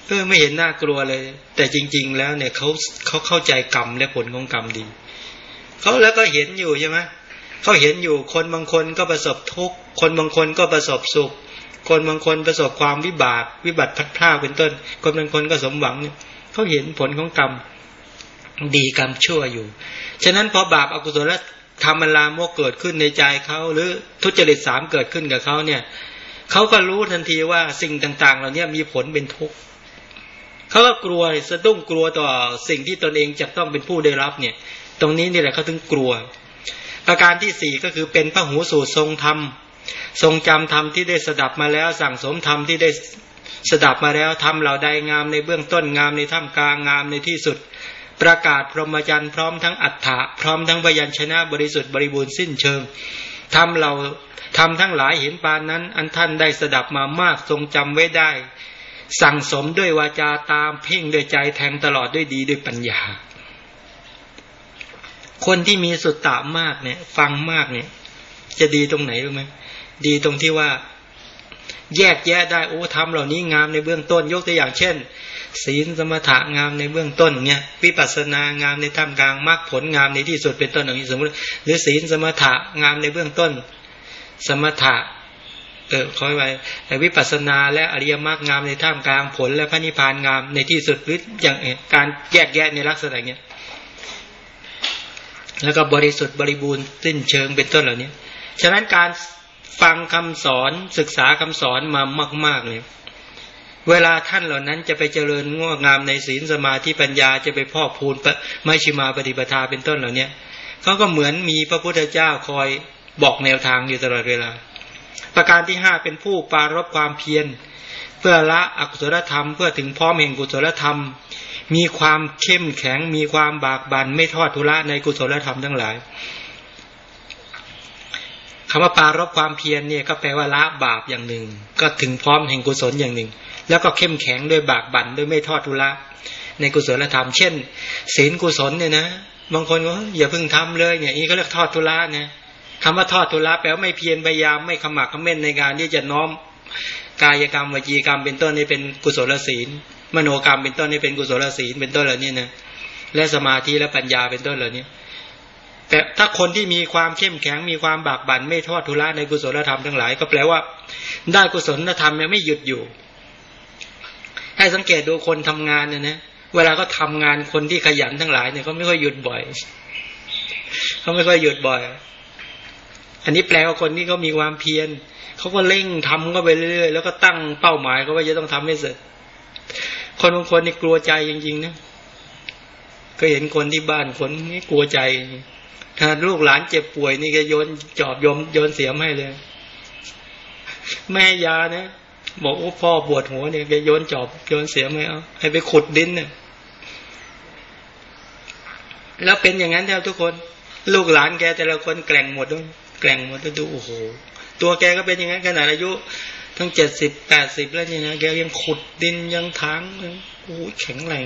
เออไม่เห็นน่ากลัวเลย แต่จริง ๆ แล้วเนี่ยเขาเขาเข้าใจกรรมและผลของกรรมดีเขาแล้วก็เห็นอยู่ใช่ไหมเขาเห็นอยู่คนบางคนก็ประสบทุกข์คนบางคนก็ประสบสุข คนบางคนประสบความวิบาก วิบัติพัดพลาดเป็นต้น คนบางคนก็สมหวังเนี่ย เขาเห็นผลของกรรมดีกรรมชั่วอยู่ ฉะนั้นพอบาปอกุศลทำมันลามกเกิดขึ้นในใจเขาหรือทุจริตสามเกิดขึ้นกับเขาเนี่ยเขาก็รู้ทันทีว่าสิ่งต่าง ๆ เหล่านี้มีผลเป็นทุกข์เขาก็กลัวสะดุ้งกลัวต่อสิ่งที่ตนเองจะต้องเป็นผู้ได้รับเนี่ย ตรงนี้นี่แหละเขาถึงกลัว ประการที่สี่ก็คือเป็นพระหูสูตรทรงธรรมทรงจำธรรมที่ได้สดับมาแล้วสั่งสมธรรมที่ได้ สดับมาแล้วทำเหล่าใดงามในเบื้องต้นงามในท่ามกลางงามในที่สุด ประกาศพรหมจรรย์พร้อมทั้งอัฏฐะพร้อมทั้งพยัญชนะบริสุทธิ์บริบูรณ์สิ้นเชิงทำเราทำทั้งหลายเห็นปานนั้น อันท่านได้สดับมามากทรงจำไว้ได้ สั่งสมด้วยวาจาตามเพ่งด้วยใจแทงตลอดด้วยดีด้วยปัญญา คนที่มีสุตตามากเนี่ย ฟังมากเนี่ย จะดีตรงไหนรู้ไหมดีตรงที่ว่า แยกแยะได้โอ้ทำเหล่านี้งามในเบื้องต้นยกตัวอย่างเช่น ศีลสมถะงามในเบื้องต้นเนี่ยวิปัสสนางามในท่ามกลางมรรคผลงามในที่สุดเป็นต้นอย่างนี้สมมติ หรือศีลสมถะงามในเบื้องต้น สมถะเออคอยไว้วิปัสสนาและอริยมรรคงามในท่ามกลางผลและพระนิพพานงามในที่สุดหรืออย่างการแยกแยะในลักษณะเนี้ยแล้วก็บริสุทธิ์บริบูรณ์สิ้นเชิงเป็นต้นเหล่านี้ฉะนั้นการ ฟังคำสอนศึกษาคำสอนมามาก ๆเลยเวลาท่านเหล่านั้นจะไปเจริญงอกงามในศีลสมาธิปัญญาจะไปพอกพูนไม่ชิมาปฏิปทาเป็นต้นเหล่านี้เขาก็เหมือนมีพระพุทธเจ้าคอยบอกแนวทางอยู่ตลอดเวลา ประการที่ห้าเป็นผู้ปารบความเพียร เพื่อละอกุศลธรรม เพื่อถึงพร้อมแห่งกุศลธรรม มีความเข้มแข็งมีความบากบั่นไม่ทอดทุระในกุศลธรรมทั้งหลาย คำว่าปารบความเพียรเนี่ยก็แปลว่าละบาปอย่างหนึ่ง ก็ถึงพร้อมแห่งกุศลอย่างหนึ่ง แล้วก็เข้มแข็งด้วยบากบั่นด้วยไม่ทอดทุละในกุศลธรรม เช่น ศีลกุศลเนี่ยนะบางคนก็อย่าเพิ่งทำเลยเนี่ยนี่ก็เรียกทอดทุละเนี่ยคำว่าทอดทุละแปลว่าไม่เพียรพยายามไม่ขมักขม้นในการที่จะน้อมกายกรรมวจีกรรมเป็นต้นนี่เป็นกุศลศีล มโนกรรมเป็นต้นนี่เป็นกุศลศีลเป็นต้นเหล่านี้นะและสมาธิและปัญญาเป็นต้นเหล่านี้ แต่ถ้าคนที่มีความเข้มแข็งมีความบากบั่นไม่ทอดทุละในกุศลธรรมทั้งหลาย ก็แปลว่า ได้กุศลธรรมไม่หยุดอยู่ ให้สังเกตดูคนทำงานเนี่ยนะเวลาก็ทางานคนที่ขยันทั้งหลายเนี่ยเขาไม่ค่อยหยุดบ่อยเขาไม่ค่อยหยุดบ่อย อันนี้แปลว่าคนที่เขามีความเพียรเขาก็เร่งทำก็ไปเรื่อยๆแล้วก็ตั้งเป้าหมายเขาว่าจะต้องทำให้เสร็จ คนบางคนนี่กลัวใจจริงๆนะก็เห็นคนที่บ้านคนนี่กลัวใจ ลูกหลานเจ็บป่วยนี่ก็โยนจอบโยมโยนเสียมให้เลย แม่ยานะบอกว่าพ่อบวชหัวเนี่ยแกโยนจอบโยนเสียไม่เอาให้ไปขุดดินเนี่ยแล้วเป็นอย่างนั้นแทบทุกคน ลูกหลานแกแต่ละคนแกล่งหมดด้วยแกล่งหมดดูโอ้โหตัวแกก็เป็นอย่างนั้นขนาดอายุ ทั้งเจ็ดสิบแปดสิบแล้วเนี่ยนะแกยังขุดดินยังทางโอ้แข็งแรง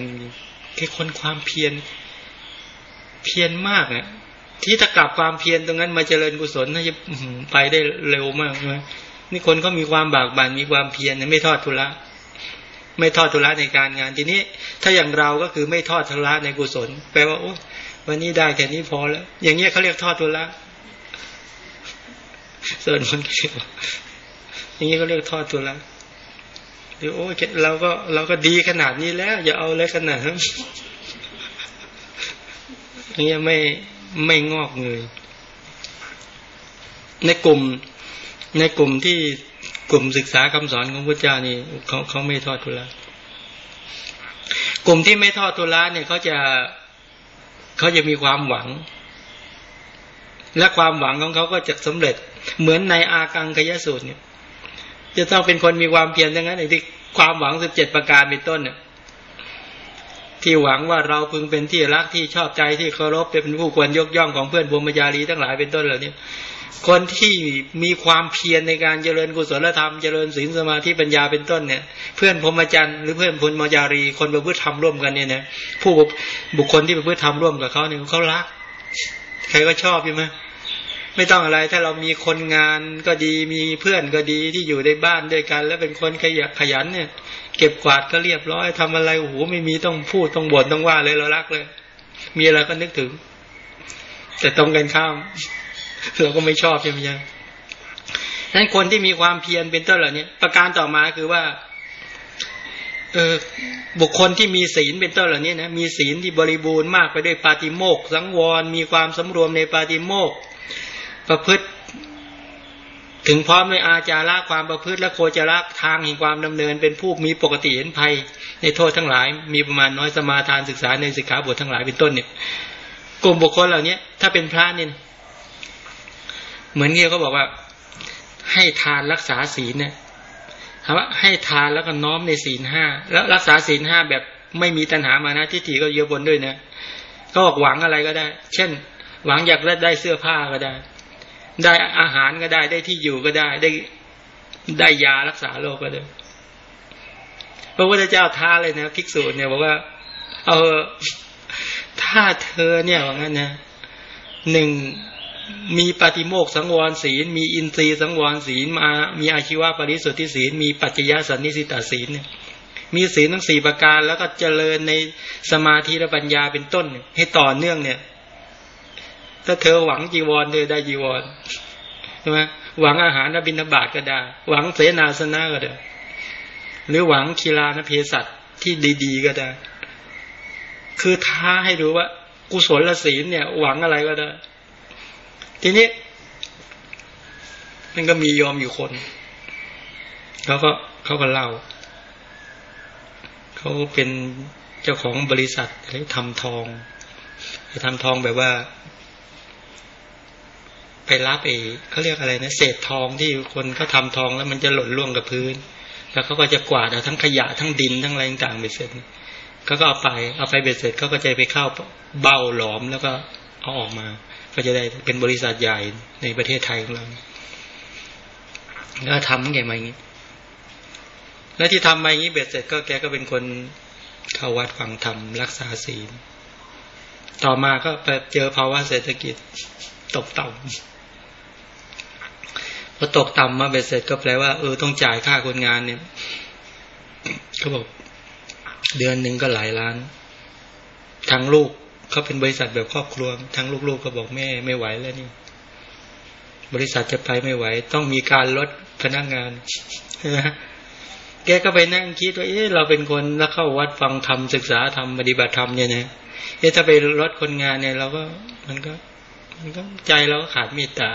แกคนความเพียรเพียรมากอะ ที่ถ้ากลับความเพียรตรงนั้นมาเจริญกุศลน่าจะไปได้เร็วมากนะนี่คนก็มีความบากบั่นมีความเพียรไม่ทอดทุระไม่ทอดทุระในการงานทีนี้ ถ้าอย่างเราก็คือไม่ทอดทุระในกุศล แปลว่าโอ้วันนี้ได้แค่นี้พอแล้ว อย่างเงี้ยเขาเรียกทอดทุระส่วนคนอย่างนี้ก็เรียกทอดทุระหรือโอ้เราก็เราก็ดีขนาดนี้แล้ว อย่าเอาเลยขนาดนั้นอย่างเงี้ยไม่ ไม่งอกเงย ในกลุ่มในกลุ่มที่กลุ่มศึกษาคำสอนของพระเจ้านี่เขาเขาไม่ทอดทุละกลุ่มที่ไม่ทอดทุละเนี่ยเขาจะเขาจะมีความหวัง และความหวังของเขาก็จะสำเร็จ เหมือนในอากังกยสูตรเนี่ย จะต้องเป็นคนมีความเพียรดังนั้นไอ้ที่ความหวังสิบเจ็ดประการเป็นต้นเนี่ย ที่หวังว่าเราพึงเป็นที่รักที่ชอบใจที่เคารพเป็นผู้ควรยกย่องของเพื่อนพรมยาลีทั้งหลายเป็นต้นเหล่านี้คนที่มีความเพียรในการเจริญกุศลธรรมเจริญศีลสมาธิปัญญาเป็นต้นเนี่ย เพื่อนพรมจันทร์หรือเพื่อนพรมยารี คนประพฤติธรรมร่วมกันเนี่ยนะผู้บุคคลที่ประพฤติธรรมร่วมกับเขาเนี่ยเขารัก ใครก็ชอบใช่ไหมไม่ต้องอะไรถ้าเรามีคนงานก็ดีมีเพื่อนก็ดีที่อยู่ในบ้านด้วยกัน แล้วเป็นคนขยันขยันเนี่ย เก็บกวาดก็เรียบร้อยทำอะไรโอ้โหไม่มีต้องพูดต้องบ่นต้องว่าเลยเรารักเลย มีอะไรก็นึกถึง แต่ตรงกันข้ามเราก็ไม่ชอบใช่ไหมยังนั้นคนที่มีความเพียรเป็นต้นเหล่านี้ประการต่อมาคือว่า เออบุคคลที่มีศีลเป็นต้นเหล่านี้นะมีศีลที่บริบูรณ์มากไปด้วยปาติโมกสังวร มีความสำรวมในปาติโมกประพฤติ ถึงพร้อมในอาจาระความประพฤติและโคจระทางแห่งความดำเนิน เป็นผู้มีปกติเห็นภัย ในโทษทั้งหลาย มีประมาณน้อยสมาทานศึกษาในสิกขาบททั้งหลายเป็นต้นเนี่ย กลุ่มบุคคลเหล่านี้ถ้าเป็นพระเนี่ยเหมือนเงี้ยเขาบอกว่า ให้ทานรักษาศีลเนี่ยคำว่าให้ทานแล้วก็น้อมในศีลห้าแล้วรักษาศีลห้าแบบไม่มีตัณหามานะทิฏฐิก็เยอะบนด้วยนะก็บอกหวังอะไรก็ได้ เช่น หวังอยากได้เสื้อผ้าก็ได้ ได้อาหารก็ได้ ได้ที่อยู่ก็ได้ ได้ได้ยารักษาโรคก็ได้พระพุทธเจ้าท้าเลยนะภิกษุเนี่ยบอกว่า เออถ้าเธอเนี่ยว่างั้นนะหนึ่งมีปฏิโมกสังวรศีล มีอินทรีย์สังวรศีลมามีอาชีวะปริสุทธิศีล มีปัจจยสันนิสิตาศีลเนี่ยมีศีลทั้งสี่ประการ แล้วก็เจริญในสมาธิและปัญญาเป็นต้น ให้ต่อเนื่องเนี่ย ถ้าเธอหวังจีวรเธอได้จีวรใช่ไหมหวังอาหารนบินบาทก็ได้ หวังเสนาสนะก็ได้ หรือหวังคีลานเพศัตที่ดีๆก็ได้ คือท้าให้ดูว่า กุศลศีลเนี่ย หวังอะไรก็ได้ ทีนี้ มันก็มียอมอยู่คนเขาก็เขาก็เล่าเขาเป็นเจ้าของบริษัททำทองทำทองแบบว่า ไปรับเอเขาเรียกอะไรนะเศษทองที่คนเขาทาทองแล้วมันจะหล่นล่วงกับพื้น แล้วเขาก็จะกวาดเอาทั้งขยะทั้งดินทั้งอะไรต่างๆไปเสร็จเขาก็เอาไปเอาไปเบ็ดเสร็จเขาก็จะไปเข้าเบ้าหลอมแล้วก็เอาออกมา ก็จะได้เป็นบริษัทใหญ่ในประเทศไทยของเราก็ทำไงมาอย่างนี้ แล้วที่ทำมาอย่างนี้เบ็ดเสร็จก็แกก็เป็นคนเข้าวัดฟังธรรมรักษาศีล ต่อมาก็ไปเจอภาวะเศรษฐกิจตกต่ำ พอตกต่ำมาเบ็ดเสร็จก็แปลว่าเออต้องจ่ายค่าคนงานเนี่ยเขาบอกเดือนหนึ่งก็หลายล้านทั้งลูกเขาเป็นบริษัทแบบครอบครัวทั้งลูกๆก็บอกแม่ไม่ไหวแล้วนี่ บริษัทจะไปไม่ไหว ต้องมีการลดพนักงานแกก็ไปนั่งคิดว่าเอ๊ะเราเป็นคนแล้วเข้าวัดฟังธรรมศึกษาธรรมปฏิบัติธรรมเนี่ยนะเอ๊ะถ้าไปลดคนงานเนี่ย เราก็มันก็ มันก็ใจเราก็ขาดเมตตา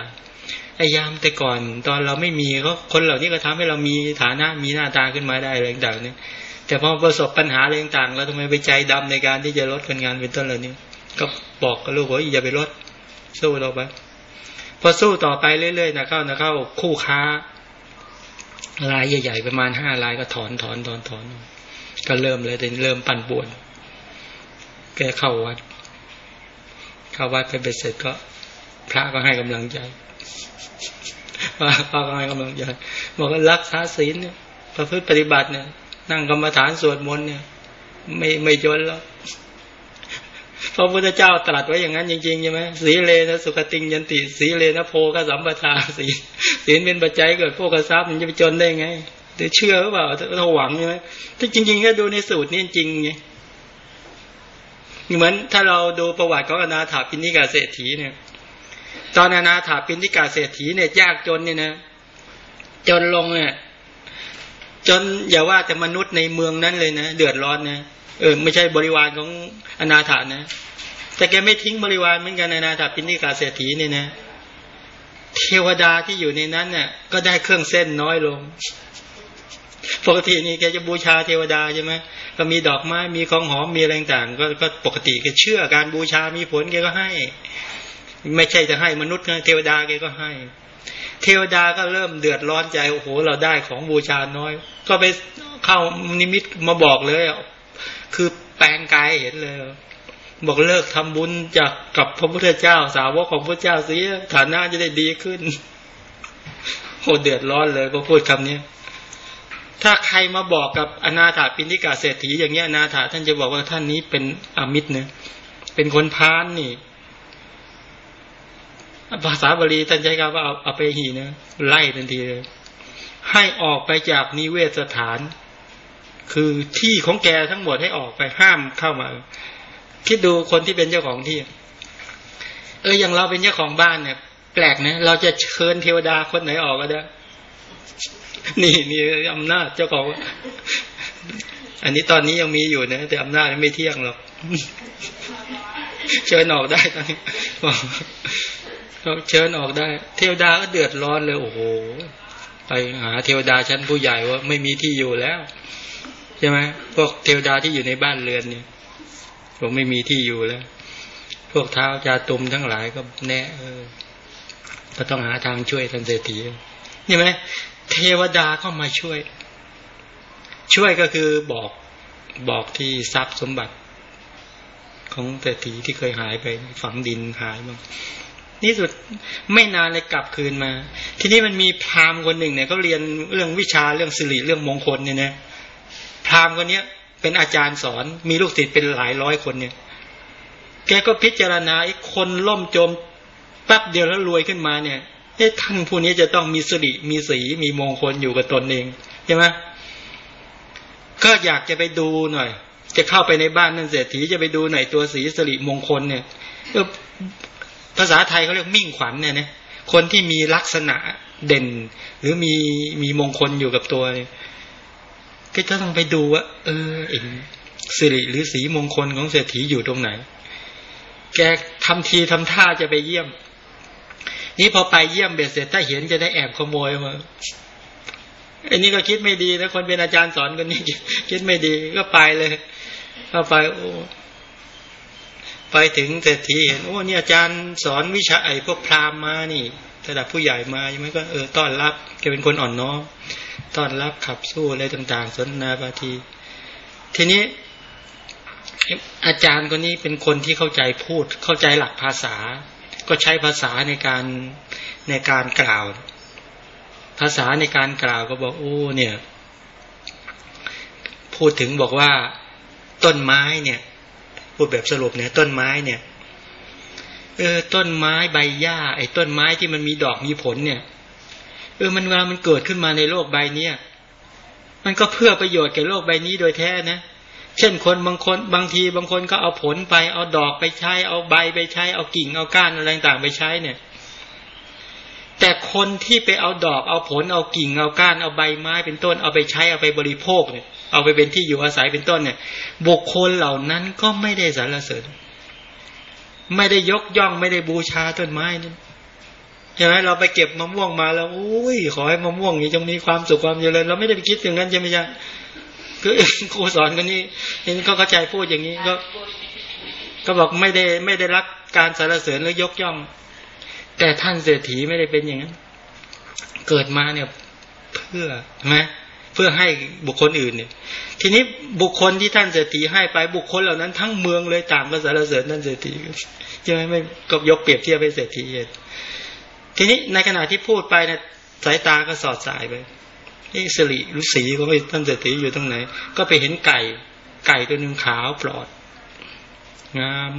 ไอ้ยามแต่ก่อนตอนเราไม่มีเขาคนเหล่านี้ก็ทำให้เรามีฐานะมีหน้าตาขึ้นมาได้อะไรต่างๆเนี่ยแต่พอประสบปัญหาอะไรต่างๆแล้วทำไมไปใจดำในการที่จะลดคนงานเป็นต้นเหล่านี้ ก็บอกกับลูกว่าอย่าไปลดสู้ต่อไปพอสู้ต่อไปเรื่อยๆนะเข้านะเข้าคู่ค้ารายใหญ่ๆประมาณห้ารายก็ถอนถอนถอนถอนก็เริ่มเลยแต่เริ่มปั่นป่วนแกเข้าวัด เข้าวัดไปเสร็จก็ พระก็ให้กำลังใจ ว่าพระก็ให้กำลังใจบอกว่ารักษาศีลเนี่ยประพฤติปฏิบัติเนี่ย นั่งกรรมฐานสวดมนต์เนี่ย ไม่ไม่จนแล้วพระพุทธเจ้าตรัสไว้อย่างนั้นจริงๆใช่ไหมสีเลนะสุขติงยันติ สีเลนะโพกสัมปทาสีสีเป็นปัจจัยเกิดโภกทรัพย์มันจะไปจนได้ไงแต่เชื่อหรือเปล่าเราหวังใช่ไหมถ้าจริงๆก็ดูในสูตรนี่จริงไงเหมือนถ้าเราดูประวัติของอนาถาปินิกาเศรษฐีเนี่ย ตอนอนาถาปินิกาเศรษฐีเนี่ยยากจนเนี่ยนะ จนลงเนี่ยจนอย่าว่าแต่มนุษย์ในเมืองนั้นเลยนะเดือดร้อนนะเออไม่ใช่บริวารของอนาถานะ แต่แกไม่ทิ้งบริวารเหมือนกันอนาถาปินิกาเศรษฐีเนี่ยนะ เทวดาที่อยู่ในนั้นเนี่ยก็ได้เครื่องเส้นน้อยลงปกตินี่แกจะบูชาเทวดาใช่ไหมก็มีดอกไม้มีของหอมมีอะไรต่างก็ก็ปกติแกเชื่อการบูชามีผลแกก็ให้ ไม่ใช่จะให้มนุษย์นะเทวดาแกก็ให้ เทวดาก็เริ่มเดือดร้อนใจโอ้โห เราได้ของบูชาน้อย ก็ไปเข้านิมิตมาบอกเลยคือแปลงกายเห็นเลย บอกเลิกทำบุญจากกับพระพุทธเจ้า สาวกของพระเจ้าเสียฐานะจะได้ดีขึ้นโหเดือดร้อนเลยพอพูดคำนี้ถ้าใครมาบอกกับอนาถาปิณิกาเศรษฐีอย่างเงี้ยอนาถาท่านจะบอกว่าท่านนี้เป็นอมิตรเนะเป็นคนพานนี่ ภาษาบาลีท่านใช้คำว่าเอาไปหีนะไล่ทันทีเลย ให้ออกไปจากนิเวศสถาน คือที่ของแกทั้งหมดให้ออกไปห้ามเข้ามา คิดดูคนที่เป็นเจ้าของที่ เอออย่างเราเป็นเจ้าของบ้านเนี่ย แปลกนะเราจะเชิญเทวดาคนไหนออกก็ได้นี่นี่อำนาจเจ้าของ อันนี้ตอนนี้ยังมีอยู่นะแต่อำนาจไม่เที่ยงหรอกเชิญออกได้ตอนนี้ เขาเชิญออกได้ เทวดาก็เดือดร้อนเลย โอ้โห ไปหาเทวดาชั้นผู้ใหญ่ว่าไม่มีที่อยู่แล้ว ใช่ไหมพวกเทวดาที่อยู่ในบ้านเรือนเนี่ยผมไม่มีที่อยู่แล้ว พวกเท้าจาตุมทั้งหลายก็แน่เออก็ต้องหาทางช่วยท่านเศรษฐีใช่ไหมเทวดาก็มาช่วย ช่วยก็คือบอกบอกที่ทรัพย์สมบัติ ของเศรษฐีที่เคยหายไปฝังดินหายมา นี่สุดไม่นานเลยกลับคืนมา ทีนี้มันมีพราหมณ์คนหนึ่งเนี่ยเขาเรียนเรื่องวิชาเรื่องสิริเรื่องมงคลเนี่ยนะพราหมณ์คนเนี้ยเป็นอาจารย์สอนมีลูกศิษย์เป็นหลายร้อยคนเนี่ย แกก็พิจารณาไอ้คนล่มจมแป๊บเดียวแล้วรวยขึ้นมาเนี่ยเอ๊ะท่านผู้นี้จะต้องมีสิริมีสีมีมงคลอยู่กับตนเองใช่ไหมก็อยากจะไปดูหน่อย จะเข้าไปในบ้านนั่นเศรษฐีจะไปดูหน่อยตัวสีสิริมงคลเนี่ย ภาษาไทยเขาเรียกมิ่งขวัญเนี่ยนะคนที่มีลักษณะเด่น หรือมีมีมงคลอยู่กับตัวเนี่ยก็จะต้องไปดูว่า เออเองสิริหรือสีมงคลของเศรษฐีอยู่ตรงไหน แกทำทีทำท่าจะไปเยี่ยม นี่พอไปเยี่ยมเบ็ดเสร็จถ้าเห็นจะได้แอบขโมยมาอันนี้ก็คิดไม่ดีนะคนเป็นอาจารย์สอนคนนี้คิดไม่ดีก็ไปเลยก็ไปโอ้ ไปถึงเศรษฐีเห็นโอ้เนี่ยอาจารย์สอนวิชาไอ้พวกพราหมณ์มานี่ระดับผู้ใหญ่มาใช่ไหมก็เออต้อนรับแกเป็นคนอ่อนน้อมต้อนรับขับสู้อะไรต่าง ๆ สนนาบาที ทีนี้ อาจารย์คนนี้เป็นคนที่เข้าใจพูด เข้าใจหลักภาษา ก็ใช้ภาษาในการในการกล่าว ภาษาในการกล่าวก็บอกโอ้เนี่ย พูดถึงบอกว่า ต้นไม้เนี่ย พูดแบบสรุปเนี่ยต้นไม้เนี่ยเออต้นไม้ใบหญ้า ไอ้ต้นไม้ที่มันมีดอกมีผลเนี่ยเออมันเวลามันเกิดขึ้นมาในโลกใบเนี้ยมันก็เพื่อประโยชน์แก่โลกใบนี้โดยแท้นะ เช่นคนบางคนบางทีบางคนก็เอาผลไป เอาดอกไปใช้ เอาใบไปใช้ เอากิ่งเอาก้านอะไรต่างไปใช้เนี่ย แต่คนที่ไปเอาดอกเอาผลเอากิ่งเอาก้านเอาใบไม้เป็นต้นเอาไปใช้เอาไปบริโภคเนี่ย เอาไปเป็นที่อยู่อาศัยเป็นต้นเนี่ย บุคคลเหล่านั้นก็ไม่ได้สรรเสริญ ไม่ได้ยกย่องไม่ได้บูชาต้นไม้นี่ใช่ไหมเราไปเก็บมะม่วงมาแล้วอุ้ยขอให้มะม่วงนี้จงมีความสุขความเจริญเราไม่ได้ไปคิดถึงนั้นใช่ไหมจ๊ะคือครูสอนคนนี้เห็นก็เข้าใจพูดอย่างนี้ก็ ก็บอกไม่ได้ไม่ได้รับการสรรเสริญหรือยกย่อง แต่ท่านเศรษฐีไม่ได้เป็นอย่างนั้น เกิดมาเนี่ยเพื่อใช่ไหม พื่อให้บุคคลอื่นเนี่ย ทีนี้บุคคลที่ท่านเศรษฐีให้ไปบุคคลเหล่านั้น ทั้งเมืองเลยต่างก็สรรเสริญท่านเศรษฐีใช่ไหมไม่ก็ยกเปรียบเทียบไปเศรษฐีทีนี้ในขณะที่พูดไปเนี่ยสายตาก็สอดสายไปนี่สิริรือสีของท่านเศรษฐีอยู่ตรงไหน ก็ไปเห็นไก่ ไก่ตัวหนึ่งขาวปลอด งาม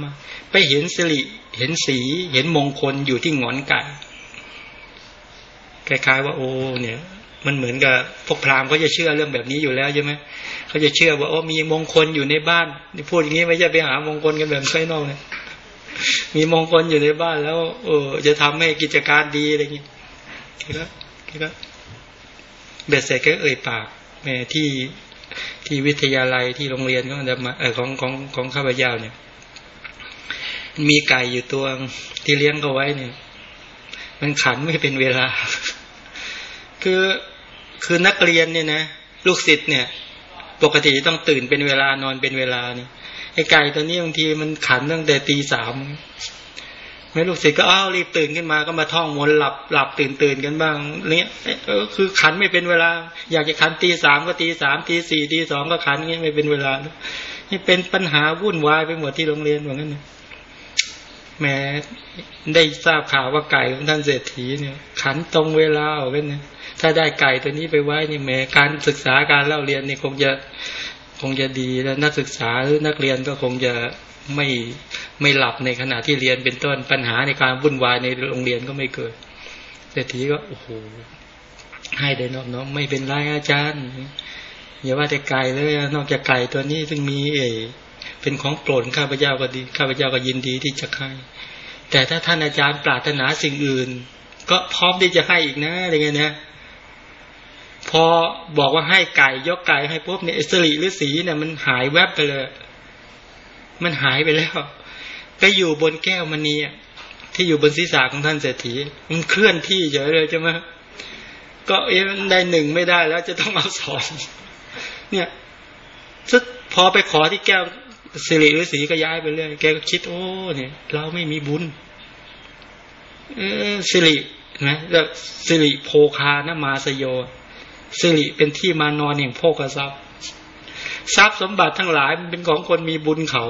ไปเห็นสิริเห็นสีเห็นมงคลอยู่ที่งอนไก่คล้ายๆว่าโอ้เนี่ย มันเหมือนกับพวกพราหมณ์เขาจะเชื่อเรื่องแบบนี้อยู่แล้วใช่ไหมเขาจะเชื่อว่าโอ้มีมงคลอยู่ในบ้านพูดอย่างนี้ไม่ใช่ไปหามงคลกันแบบข้างนอกเนี่ยมีมงคลอยู่ในบ้านแล้ว เออ จะทำให้กิจการดีอะไรอย่างนี้ก็ก็เบ็ดเสร็จก็เอ่ยปากแม่ที่ที่วิทยาลัยที่โรงเรียนก็จะมาเออของของของข้าพเจ้าเนี่ย มีไก่อยู่ตัวที่เลี้ยงเขาไว้เนี่ย มันขันไม่เป็นเวลา คือคือนักเรียนเนี่ยนะลูกศิษย์เนี่ย ปกติต้องตื่นเป็นเวลานอนเป็นเวลานี่ไอ้ไก่ตัวนี้บางทีมันขันตั้งแต่ตีสามไม่ลูกศิษย์ก็อ้าวรีบตื่นขึ้นมาก็มาท่องมนหลับหลับตื่นตื่นกันบ้างเนี้ยก็คือขันไม่เป็นเวลา อยากจะขันตีสามก็ตีสามตีสี่ตีสองก็ขันเงี้ยไม่เป็นเวลานี่เป็นปัญหาวุ่นวายไปหมดที่โรงเรียนเหมือนกันแม้ได้ทราบข่าวว่าไก่ของท่านเศรษฐีเนี่ย ขันตรงเวลาเอาไว้เนี่ย ถ้าได้ไก่ตัวนี้ไปไว้นี่แม้การศึกษาการเล่าเรียนนี่คงจะคงจะดีแล้วนักศึกษาหรือนักเรียนก็คงจะไม่ไม่หลับในขณะที่เรียนเป็นต้นปัญหาในการวุ่นวายในโรงเรียนก็ไม่เกิดเศรษฐีก็โอ้โหให้ได้นอบน้อมไม่เป็นไรอาจารย์อย่าว่าแต่ไก่เลยนอกจากไก่ตัวนี้ซึ่งมีเอเป็นของโปรดข้าพเจ้าก็ดีข้าพเจ้าก็ยินดีที่จะให้แต่ถ้าท่านอาจารย์ปรารถนาสิ่งอื่น ก็พร้อมที่จะให้อีกนะอะไรเงี้ยนะ พอบอกว่าให้ไก่ยกไก่ให้ปุ๊บเนี่ยสิริหรือสีเนี่ยมันหายแวบไปเลย มันหายไปแล้ว ไปอยู่บนแก้วมณีที่อยู่บนศีรษะของท่านเศรษฐีมันเคลื่อนที่เฉยเลยใช่ไหมก็เอ๊ะได้หนึ่งไม่ได้แล้วจะต้องเอาสองเนี่ยซึกพอไปขอที่แก้วสิริหรือสีก็ย้ายไปเรื่อยแกก็คิด โอ้เนี่ย เราไม่มีบุญ เออสิรินะแล้วสิริโพคานะมาสโย สิริเป็นที่มานอนแห่งโภกทรัพย์ ทรัพย์สมบัติทั้งหลายมันเป็นของคนมีบุญเขา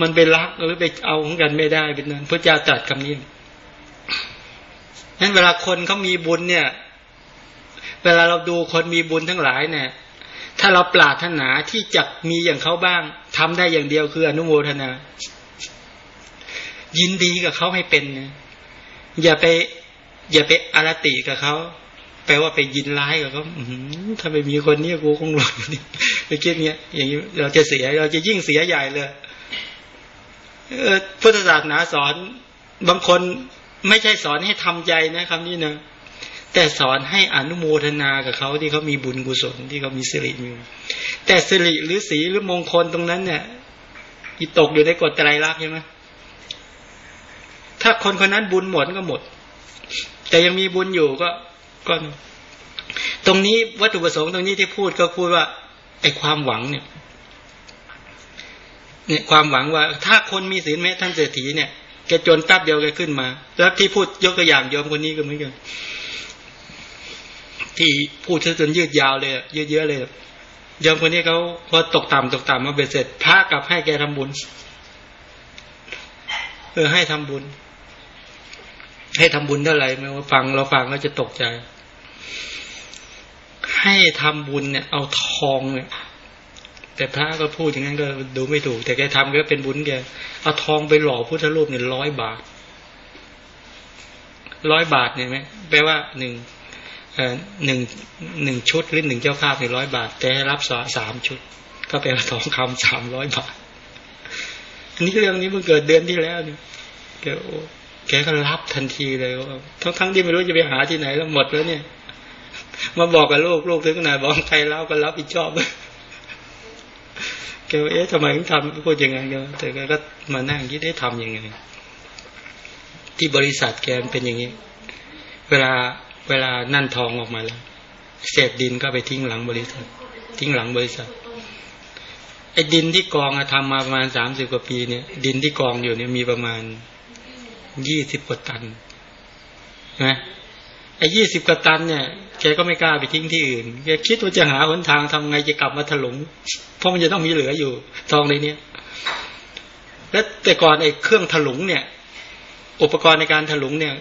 มันไปรักหรือไปเอาของกันไม่ได้เป็นนั้นพระเจ้าตรัสคำนี้นั้นเวลาคนเขามีบุญเนี่ย เวลาเราดูคนมีบุญทั้งหลายเนี่ย ถ้าเราปรารถนาที่จะมีอย่างเขาบ้างทำได้อย่างเดียวคืออนุโมทนา ยินดีกับเขาให้เป็นนะอย่าไป อย่าไปอารติกับเขา แปลว่าไปยินร้ายกับเขาถ้าไม่มีคนนี้กูคงหลงไปคิดเงี้ย อย่างนี้เราจะเสียเราจะยิ่งเสียใหญ่เลยเออพุทธศาสนาสอนบางคนไม่ใช่สอนให้ทำใจนะคำนี้นะแต่สอนให้อนุโมทนากับเขาที่เขามีบุญกุศลที่เขามีสิริอยู่แต่สิริหรือสีหรือมงคลตรงนั้นเนี่ยตกอยู่ในกฎไตรลักษณ์ใช่ไหมถ้าคนคนนั้นบุญหมดก็หมด แต่ยังมีบุญอยู่ก็ ก็ตรงนี้วัตถุประสงค์ตรงนี้ที่พูดก็พูดว่าไอ้ความหวังเนี่ยเนี่ยความหวังว่า ถ้าคนมีศีลแม้ท่านเศรษฐีเนี่ยแกจนแป๊บเดียวแกขึ้นมา แล้วที่พูดยกตัวอย่างยอมคนนี้ก็เหมือนกันที่พูดจนยืดยาวเลยเยอะๆเลยยอมคนนี้เขาพอตกต่ำตกต่ำมาเบ็ดเสร็จพระกลับให้แกทำบุญเออให้ทำบุญ ให้ทำบุญเท่าไหร่ไม่ว่าฟังเราฟังก็จะตกใจ ให้ทำบุญเนี่ย เอาทองเนี่ย แต่พระก็พูดอย่างนั้นก็ดูไม่ถูก แต่แกทำก็เป็นบุญแกเอาทองไปหล่อพุทธรูปเนี่ยร้อยบาทร้อยบาทเนี่ยไหมแปลว่าหนึ่งหนึ่งหนึ่งชุดหรือหนึ่งเจ้าภาพหนึ่งร้อยบาท แต่ให้รับสสามชุด ก็เป็นทองคำสามร้อยบาท อันนี้เรื่องนี้มันเกิดเดือนที่แล้วเนี่ยเดี๋ยว แกก็รับทันทีเลยว่าทั้งทั้งที่ไม่รู้จะไปหาที่ไหนแล้วหมดแล้วเนี่ย มาบอกกับลูกลูกถึงขนาดบอกใครเล่าก็รับผิดชอบแกว่าเอ๊ะทำไมถึงทำพูดยังไงกันแต่แกก็มานั่งคิดได้ทํำยังไง ที่บริษัทแกเป็นอย่างนี้ เวลาเวลานั่นทองออกมาแล้วเศษดินก็ไปทิ้งหลังบริษัท ทิ้งหลังบริษัทไอ้ดินที่กองทำมาประมาณสามสิบกว่าปีเนี่ย ดินที่กองอยู่เนี่ยมีประมาณ ยี่สิบกว่าตันนะไอ้ยี่สิบกว่าตันเนี่ยแกก็ไม่กล้าไปทิ้งที่อื่นแกคิดว่าจะหาหนทางทำไงจะกลับมาถลุงเพราะมันจะต้องมีเหลืออยู่ทองในเนี้ยแล้วแต่ก่อนไอ้เครื่องถลุงเนี่ย อุปกรณ์ในการถลุงเนี่ย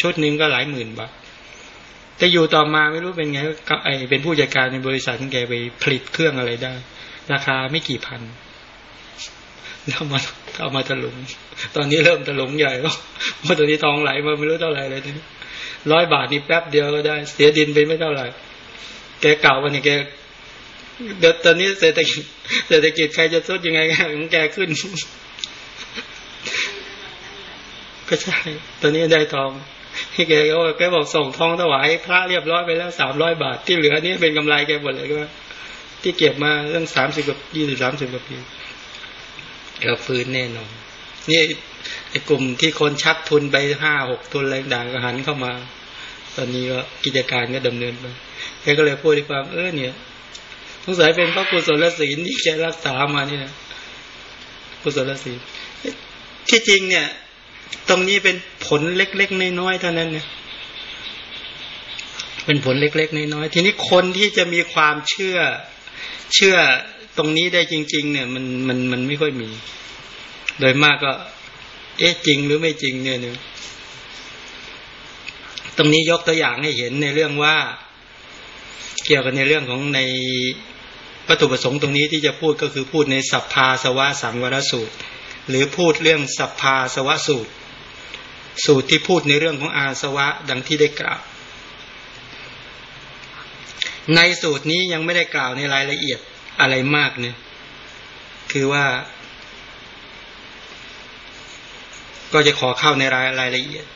ชุดหนึ่งก็หลายหมื่นบาทแต่อยู่ต่อมาไม่รู้เป็นไงไอเป็นผู้จัดการในบริษัทแกไปผลิตเครื่องอะไรได้ ราคาไม่กี่พัน เอามาเอามาถลุง ตอนนี้เริ่มถลุงใหญ่แล้วเพราะตอนนี้ทองไหลมาไม่รู้เท่าไหร่เลยทีนี้ร้อยบาทนี่แป๊บเดียวก็ได้ เสียดินไปไม่เท่าไหร่ แกเก่าวันนี้แกเดี๋ยวตอนนี้เศรษฐกิจเศรษฐกิจใครจะสุดยังไงของแกขึ้น ก็ใช่ ตอนนี้ได้ทองที่แกก็แกบอกส่งทองถวายพระเรียบร้อยไปแล้วสามร้อยบาท ที่เหลือนี่เป็นกำไรแกหมดเลยก็ที่เก็บมาเรื่องสามสิบกว่ายี่สิบสามสิบกว่าปี กฟื้นแน่นอนนี่ไอ้กลุ่มที่คนชักทุนไปห้าหกทุนแรงด่างก็หันเข้ามา ตอนนี้ก็กิจการก็ดำเนินไปแกก็เลยพูดในความเออเนี่ยสงสัยเป็นพระกุศลศีลที่แกรักษามานี่นะกุศลศีลที่จริงเนี่ย ตรงนี้เป็นผลเล็กๆน้อยๆเท่านั้นเนี่ยเป็นผลเล็ก ๆ น้อยๆทีนี้คนที่จะมีความเชื่อเชื่อ ตรงนี้ได้จริง ๆ เนี่ยมันมันมันไม่ค่อยมี โดยมากก็ เอ๊ะจริงหรือไม่จริงเนี่ยเนี่ยตรงนี้ยกตัวอย่างให้เห็นในเรื่องว่า เกี่ยวกับในเรื่องของในวัตถุประสงค์ตรงนี้ที่จะพูดก็คือพูดในสัพพาสวะสังวรสูตร หรือพูดเรื่องสัพพาสวะสูตร สูตรที่พูดในเรื่องของอาสวะดังที่ได้กล่าว ในสูตรนี้ยังไม่ได้กล่าวในรายละเอียด อะไรมากเนี่ย คือว่า ก็จะขอเข้าในรายรายละเอียด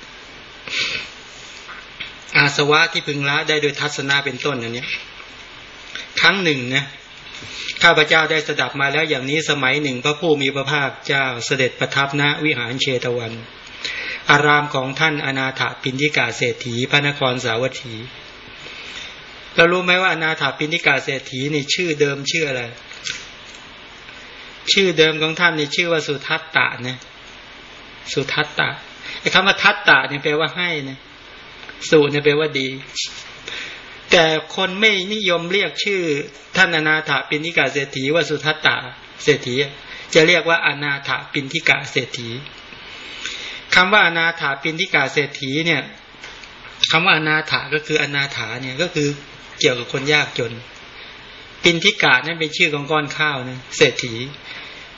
อาสวะที่พึงละได้โดยทัศนาเป็นต้นอันนี้ครั้งหนึ่งนะข้าพเจ้าได้สดับมาแล้วอย่างนี้สมัยหนึ่งพระผู้มีพระภาคเจ้าเสด็จประทับณวิหารเชตวัน อารามของท่านอนาถปินทิกาเศรษฐีพระนครสาวัตถี เรารู้ไหมว่าอนาถาปินิกาเศรษฐีนี่ชื่อเดิมชื่ออะไร ชื่อเดิมของท่านนี่ชื่อว่าสุทัตตะนะสุทัตตะไอ้คำว่าทัตตะเนี่ยแปลว่าให้นะสูเนี่ยแปลว่าดี แต่คนไม่นิยมเรียกชื่อ ท่านอนาถาปินิกาเศรษฐีว่าสุทัตตาเศรษฐีจะเรียกว่าอนาถาปินทิกาเศรษฐีคำว่าอนาถาปินทิกาเศรษฐีเนี่ยคำว่าอนาถาก็คืออนาถาเนี่ยก็คือ เกี่ยวกับคนยากจน ปินทิกานั่นเป็นชื่อของก้อนข้าวนะเศรษฐี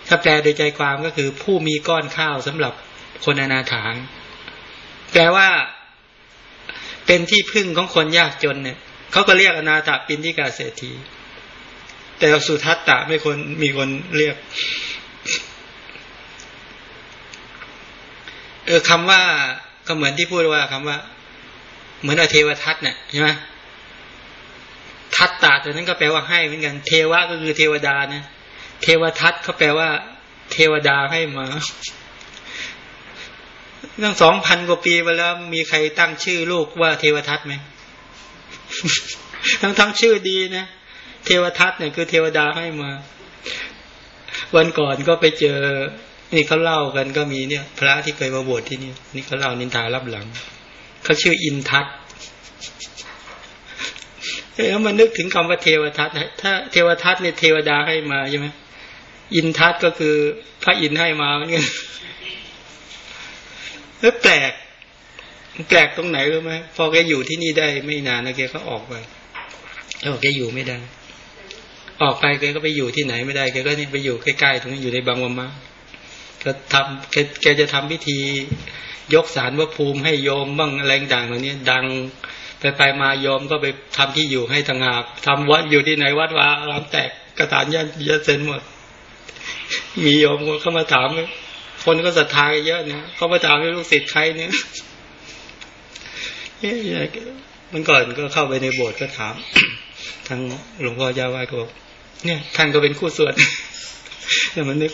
ถ้าแปลโดยใจความก็คือผู้มีก้อนข้าวสำหรับคนอนาถาแปลว่าเป็นที่พึ่งของคนยากจนเนี่ยเขาก็เรียกอนาถาปินทิกาเศรษฐี แต่สุทัตตะไม่คนมีคนเรียกเออคำว่าก็เหมือนที่พูดว่าคำว่า เหมือนอเทวทัตเนี่ยใช่ไหม ทัตตะแต่นั้นก็แปลว่าให้เหมือนกัน เทวะก็คือเทวดานะ เทวทัตเขาแปลว่า เทวดาให้มาตั้งสองพันกว่าปีไปแล้ว มีใครตั้งชื่อลูกว่าเทวทัตไหมทั้งทั้งชื่อดีนะ เทวทัตเนี่ยคือเทวดาให้มา วันก่อนก็ไปเจอ นี่เขาเล่ากันก็มีเนี่ย พระที่เคยมาบวชที่นี่ นี่เขาเล่านินทารับหลัง เขาชื่ออินทัต เอ้มันนึกถึงคำว่าเทวทัตถ้าเทวทัตเนี่ยเทวดาให้มาใช่ไหมอินทัตก็คือพระอินให้มาเนี่ยเออแปลกแปลกตรงไหนรู้ไหมพอแกอยู่ที่นี่ได้ไม่นานนะแกก็ออกไปแล้วแกอยู่ไม่ได้ ออกไปแกก็ไปอยู่ที่ไหนไม่ได้แกก็นี่ไปอยู่ใกล้ๆตรงนี้อยู่ในบางวมาก็ทำแกแกจะทำพิธียกสารว่าภูมิให้โยมบ้างแรงดังเหล่านี้ดัง ไปไปมาโยมก็ไปทำที่อยู่ให้ต่างหากทำวัดอยู่ที่ไหนวัดวาอารามแตกกระตานยันยันเซนหมด มีโยมเข้ามาถาม คนก็ศรัทธาเยอะเนี่ยเขามาถามลูกศิษย์ใครเนี่ยมันก่อนก็เข้าไปในโบสถ์ก็ถาม ทางหลวงพ่อยาวายก็บอกเนี่ยท่านก็เป็นคู่สวดแต่มันนึก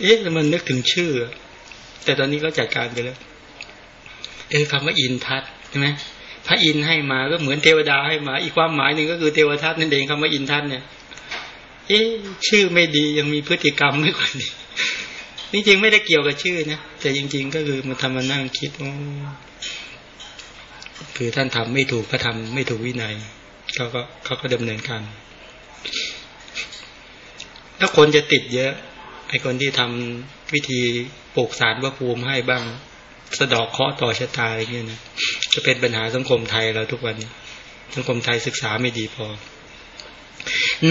เอ๊ะมันนึกถึงชื่อ แต่ตอนนี้ก็จัดการไปแล้ว เออคำว่าอินทัศใช่ไหม พระอินให้มาก็เหมือนเทวดาให้มา อีกความหมายหนึ่งก็คือเทวทัศนั่นเองคำว่าอินทัศเนี่ย เอ๊ะชื่อไม่ดียังมีพฤติกรรมไม่ค่อยดีนี่จริงไม่ได้เกี่ยวกับชื่อนะแต่จริง ๆ ก็คือมันทำมานั่งคิดคือท่านทำไม่ถูกก็ทำไม่ถูกวินัยเขาก็เขาก็ดำเนินการถ้าคนจะติดเยอะไอ้คนที่ทำวิธีปลูกสารพระภูมิให้บ้าง สะดอกเคาะต่อชะตาอะไรเงี้ยนะจะเป็นปัญหาสังคมไทยเราทุกวันนี้ สังคมไทยศึกษาไม่ดีพอ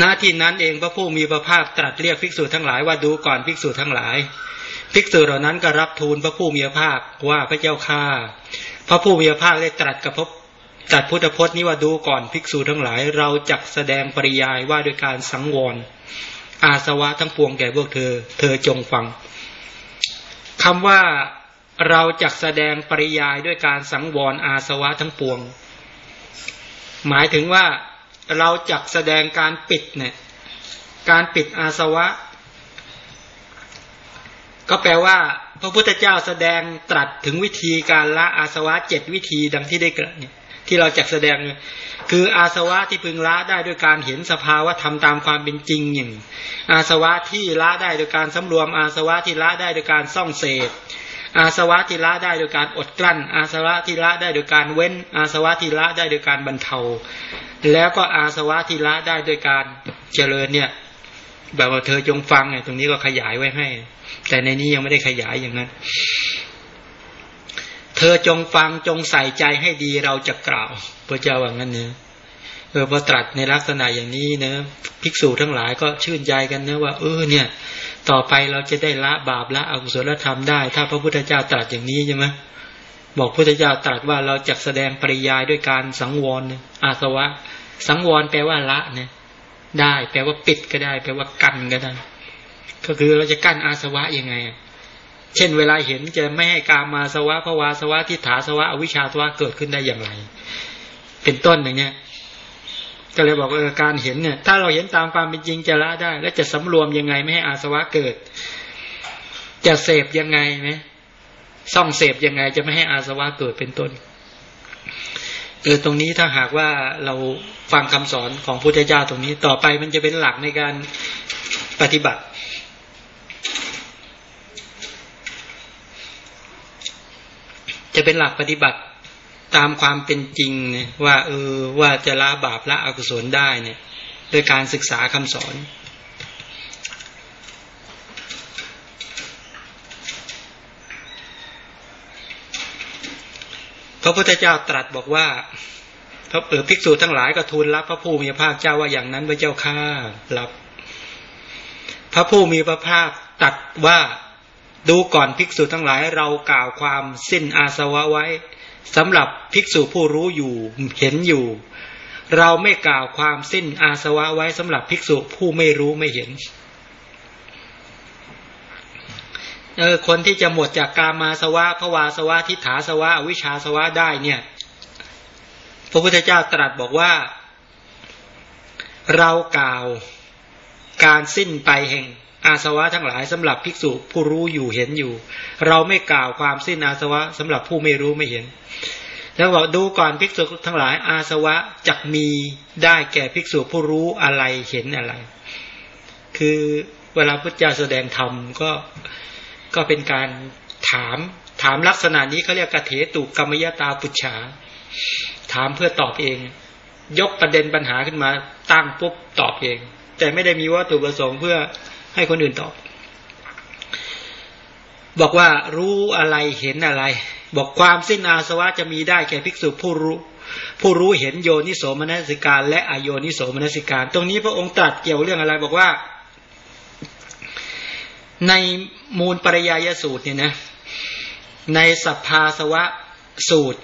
ณที่นั้นเองพระผู้มีพระภาคตรัสเรียกภิกษุทั้งหลายว่าดูก่อนภิกษุทั้งหลาย ภิกษุเหล่านั้นก็รับทูลพระผู้มีพระภาคว่าพระเจ้าข้าพระผู้มีพระภาคได้ตรัสกับพระตัดพุทธพจน์นี้ว่าดูก่อนภิกษุทั้งหลาย เราจักแสดงปริยายว่าโดยการสังวร อาสวะทั้งปวงแก่พวกเธอ เธอจงฟังคำว่า เราจักแสดงปริยายด้วยการสังวรอาสวะทั้งปวง หมายถึงว่าเราจักแสดงการปิดเนี่ยการปิดอาสวะ ก็แปลว่า พระพุทธเจ้าแสดงตรัสถึงวิธีการละอาสวะเจ็ดวิธีดังที่ได้เกิดเนี่ยที่เราจักแสดง คืออาสวะที่พึงละได้ด้วยการเห็นสภาวะธรรมตามความเป็นจริงอย่าง อาสวะที่ละได้โดยการสำรวมอาสวะที่ละได้โดยการซ่องเสพ อาสวะทีละได้โดยการอดกลั้น อาสวะทีละได้โดยการเว้น อาสวะทีละได้โดยการบรรเทา แล้วก็อาสวะทีละได้โดยการเจริญเนี่ย แบบว่าเธอจงฟังไงตรงนี้ก็ขยายไว้ให้ แต่ในนี้ยังไม่ได้ขยายอย่างนั้น เธอจงฟังจงใส่ใจให้ดีเราจะกล่าวพระเจ้าว่างั้นเนะเออพอตรัสในลักษณะอย่างนี้เนะภิกษุทั้งหลายก็ชื่นใจกันนะว่า เออเนี่ย ต่อไปเราจะได้ละบาปละอกุศลธรรมได้ ถ้าพระพุทธเจ้าตรัสอย่างนี้ใช่ไหมบอกพุทธเจ้าตรัสว่าเราจะแสดงปริยายด้วยการสังวรอาสวะ สังวรแปลว่าละเนี่ย ได้ แปลว่าปิดก็ได้ แปลว่ากันก็ได้ ก็คือเราจะกั้นอาสวะยังไง เช่น เวลาเห็นจะไม่ให้การมาสวะภวาสวะทิฏฐาสวะอวิชชาสวะเกิดขึ้นได้อย่างไร เป็นต้นอย่างเงี้ย ก็เลยบอกว่าการเห็นเนี่ย ถ้าเราเห็นตามความเป็นจริงจะละได้ แล้วจะสำรวมยังไงไม่ให้อาสวะเกิด จะเสพยังไงไหมซ่องเสพยังไงจะไม่ให้อาสวะเกิดเป็นต้นเออตรงนี้ถ้าหากว่าเราฟังคำสอนของพุทธเจ้าตรงนี้ต่อไปมันจะเป็นหลักในการปฏิบัติ จะเป็นหลักปฏิบัติ ตามความเป็นจริงเนี่ยว่าเออว่าจะละบาปละอกุศลได้เนี่ยโดยการศึกษาคำสอน พระพุทธเจ้าตรัสบอกว่าพระเออภิกษุทั้งหลายก็ทูลรับพระผู้มีพระภาคเจ้าว่าอย่างนั้นพระเจ้าข้ารับ พระผู้มีพระภาคตัดว่าดูก่อนภิกษุทั้งหลายเรากล่าวความสิ้นอาสวะไว้ สำหรับภิกษุผู้รู้อยู่เห็นอยู่ เราไม่กล่าวความสิ้นอาสวะไว้สำหรับภิกษุผู้ไม่รู้ไม่เห็นเออคนที่จะหมดจากกามาสวะภวาสวะทิฏฐาสวะวิชาสวะได้เนี่ย พระพุทธเจ้าตรัสบอกว่า เรากล่าวการสิ้นไปแห่ง อาสวะทั้งหลายสำหรับภิกษุผู้รู้อยู่เห็นอยู่ เราไม่กล่าวความสิ้นอาสวะสำหรับผู้ไม่รู้ไม่เห็น แล้วบอกดูก่อนภิกษุทั้งหลายอาสวะจักมีได้แก่ภิกษุผู้รู้อะไรเห็นอะไร คือเวลาพุทธเจ้าแสดงธรรมก็ก็เป็นการถามถามลักษณะนี้เขาเรียกกระเถตุกรรมยตาปุจฉา ถามเพื่อตอบเอง ยกประเด็นปัญหาขึ้นมาตั้งปุ๊บตอบเอง แต่ไม่ได้มีวัตถุประสงค์เพื่อ ให้คนอื่นตอบ บอกว่ารู้อะไรเห็นอะไร บอกความสิ้นอาสวะจะมีได้แก่ภิกษุผู้รู้ ผู้รู้เห็นโยนิโสมนสิการ และอโยนิโสมนสิการ ตรงนี้พระองค์ตรัสเกี่ยวเรื่องอะไร บอกว่า ในมูลปริยายสูตรเนี่ยนะ ในสัพพาสวะสูตร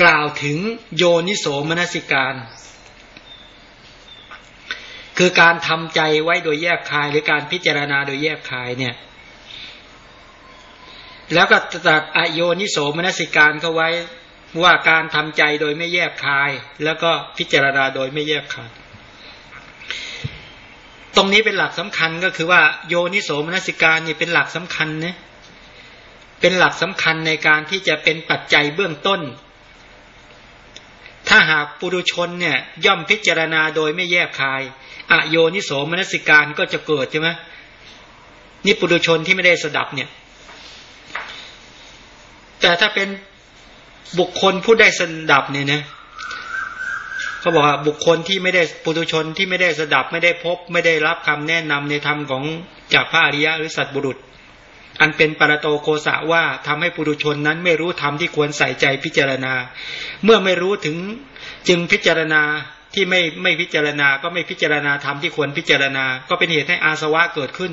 กล่าวถึงโยนิโสมนสิการ คือการทำใจไว้โดยแยกคาย หรือการพิจารณาโดยแยกคายเนี่ย แล้วก็ตัดอโยนิโสมนสิการเขาไว้ว่าการทำใจโดยไม่แยกคาย แล้วก็พิจารณาโดยไม่แยกคาย ตรงนี้เป็นหลักสำคัญก็คือว่าโยนิโสมนสิการนี่เป็นหลักสำคัญนะเป็นหลักสำคัญในการที่จะเป็นปัจจัยเบื้องต้น ถ้าหากปุถุชนเนี่ยย่อมพิจารณาโดยไม่แยกคาย อโยนิโสมนสิการก็จะเกิดใช่ไหมนี่ปุถุชนที่ไม่ได้สดับเนี่ย แต่ถ้าเป็นบุคคลผู้ได้สดับเนี่ยนะเขาบอกว่าบุคคลที่ไม่ได้ปุถุชนที่ไม่ได้สดับ ไม่ได้พบ ไม่ได้รับคำแนะนำในธรรมของจากพระอริยะหรือสัตบุรุษ อันเป็นปรโตโคสะว่าทำให้ปุถุชนนั้นไม่รู้ธรรมที่ควรใส่ใจพิจารณา เมื่อไม่รู้ถึงจึงพิจารณา ที่ไม่ไม่พิจารณา ก็ไม่พิจารณาธรรมที่ควรพิจารณา ก็เป็นเหตุให้อาสวะเกิดขึ้น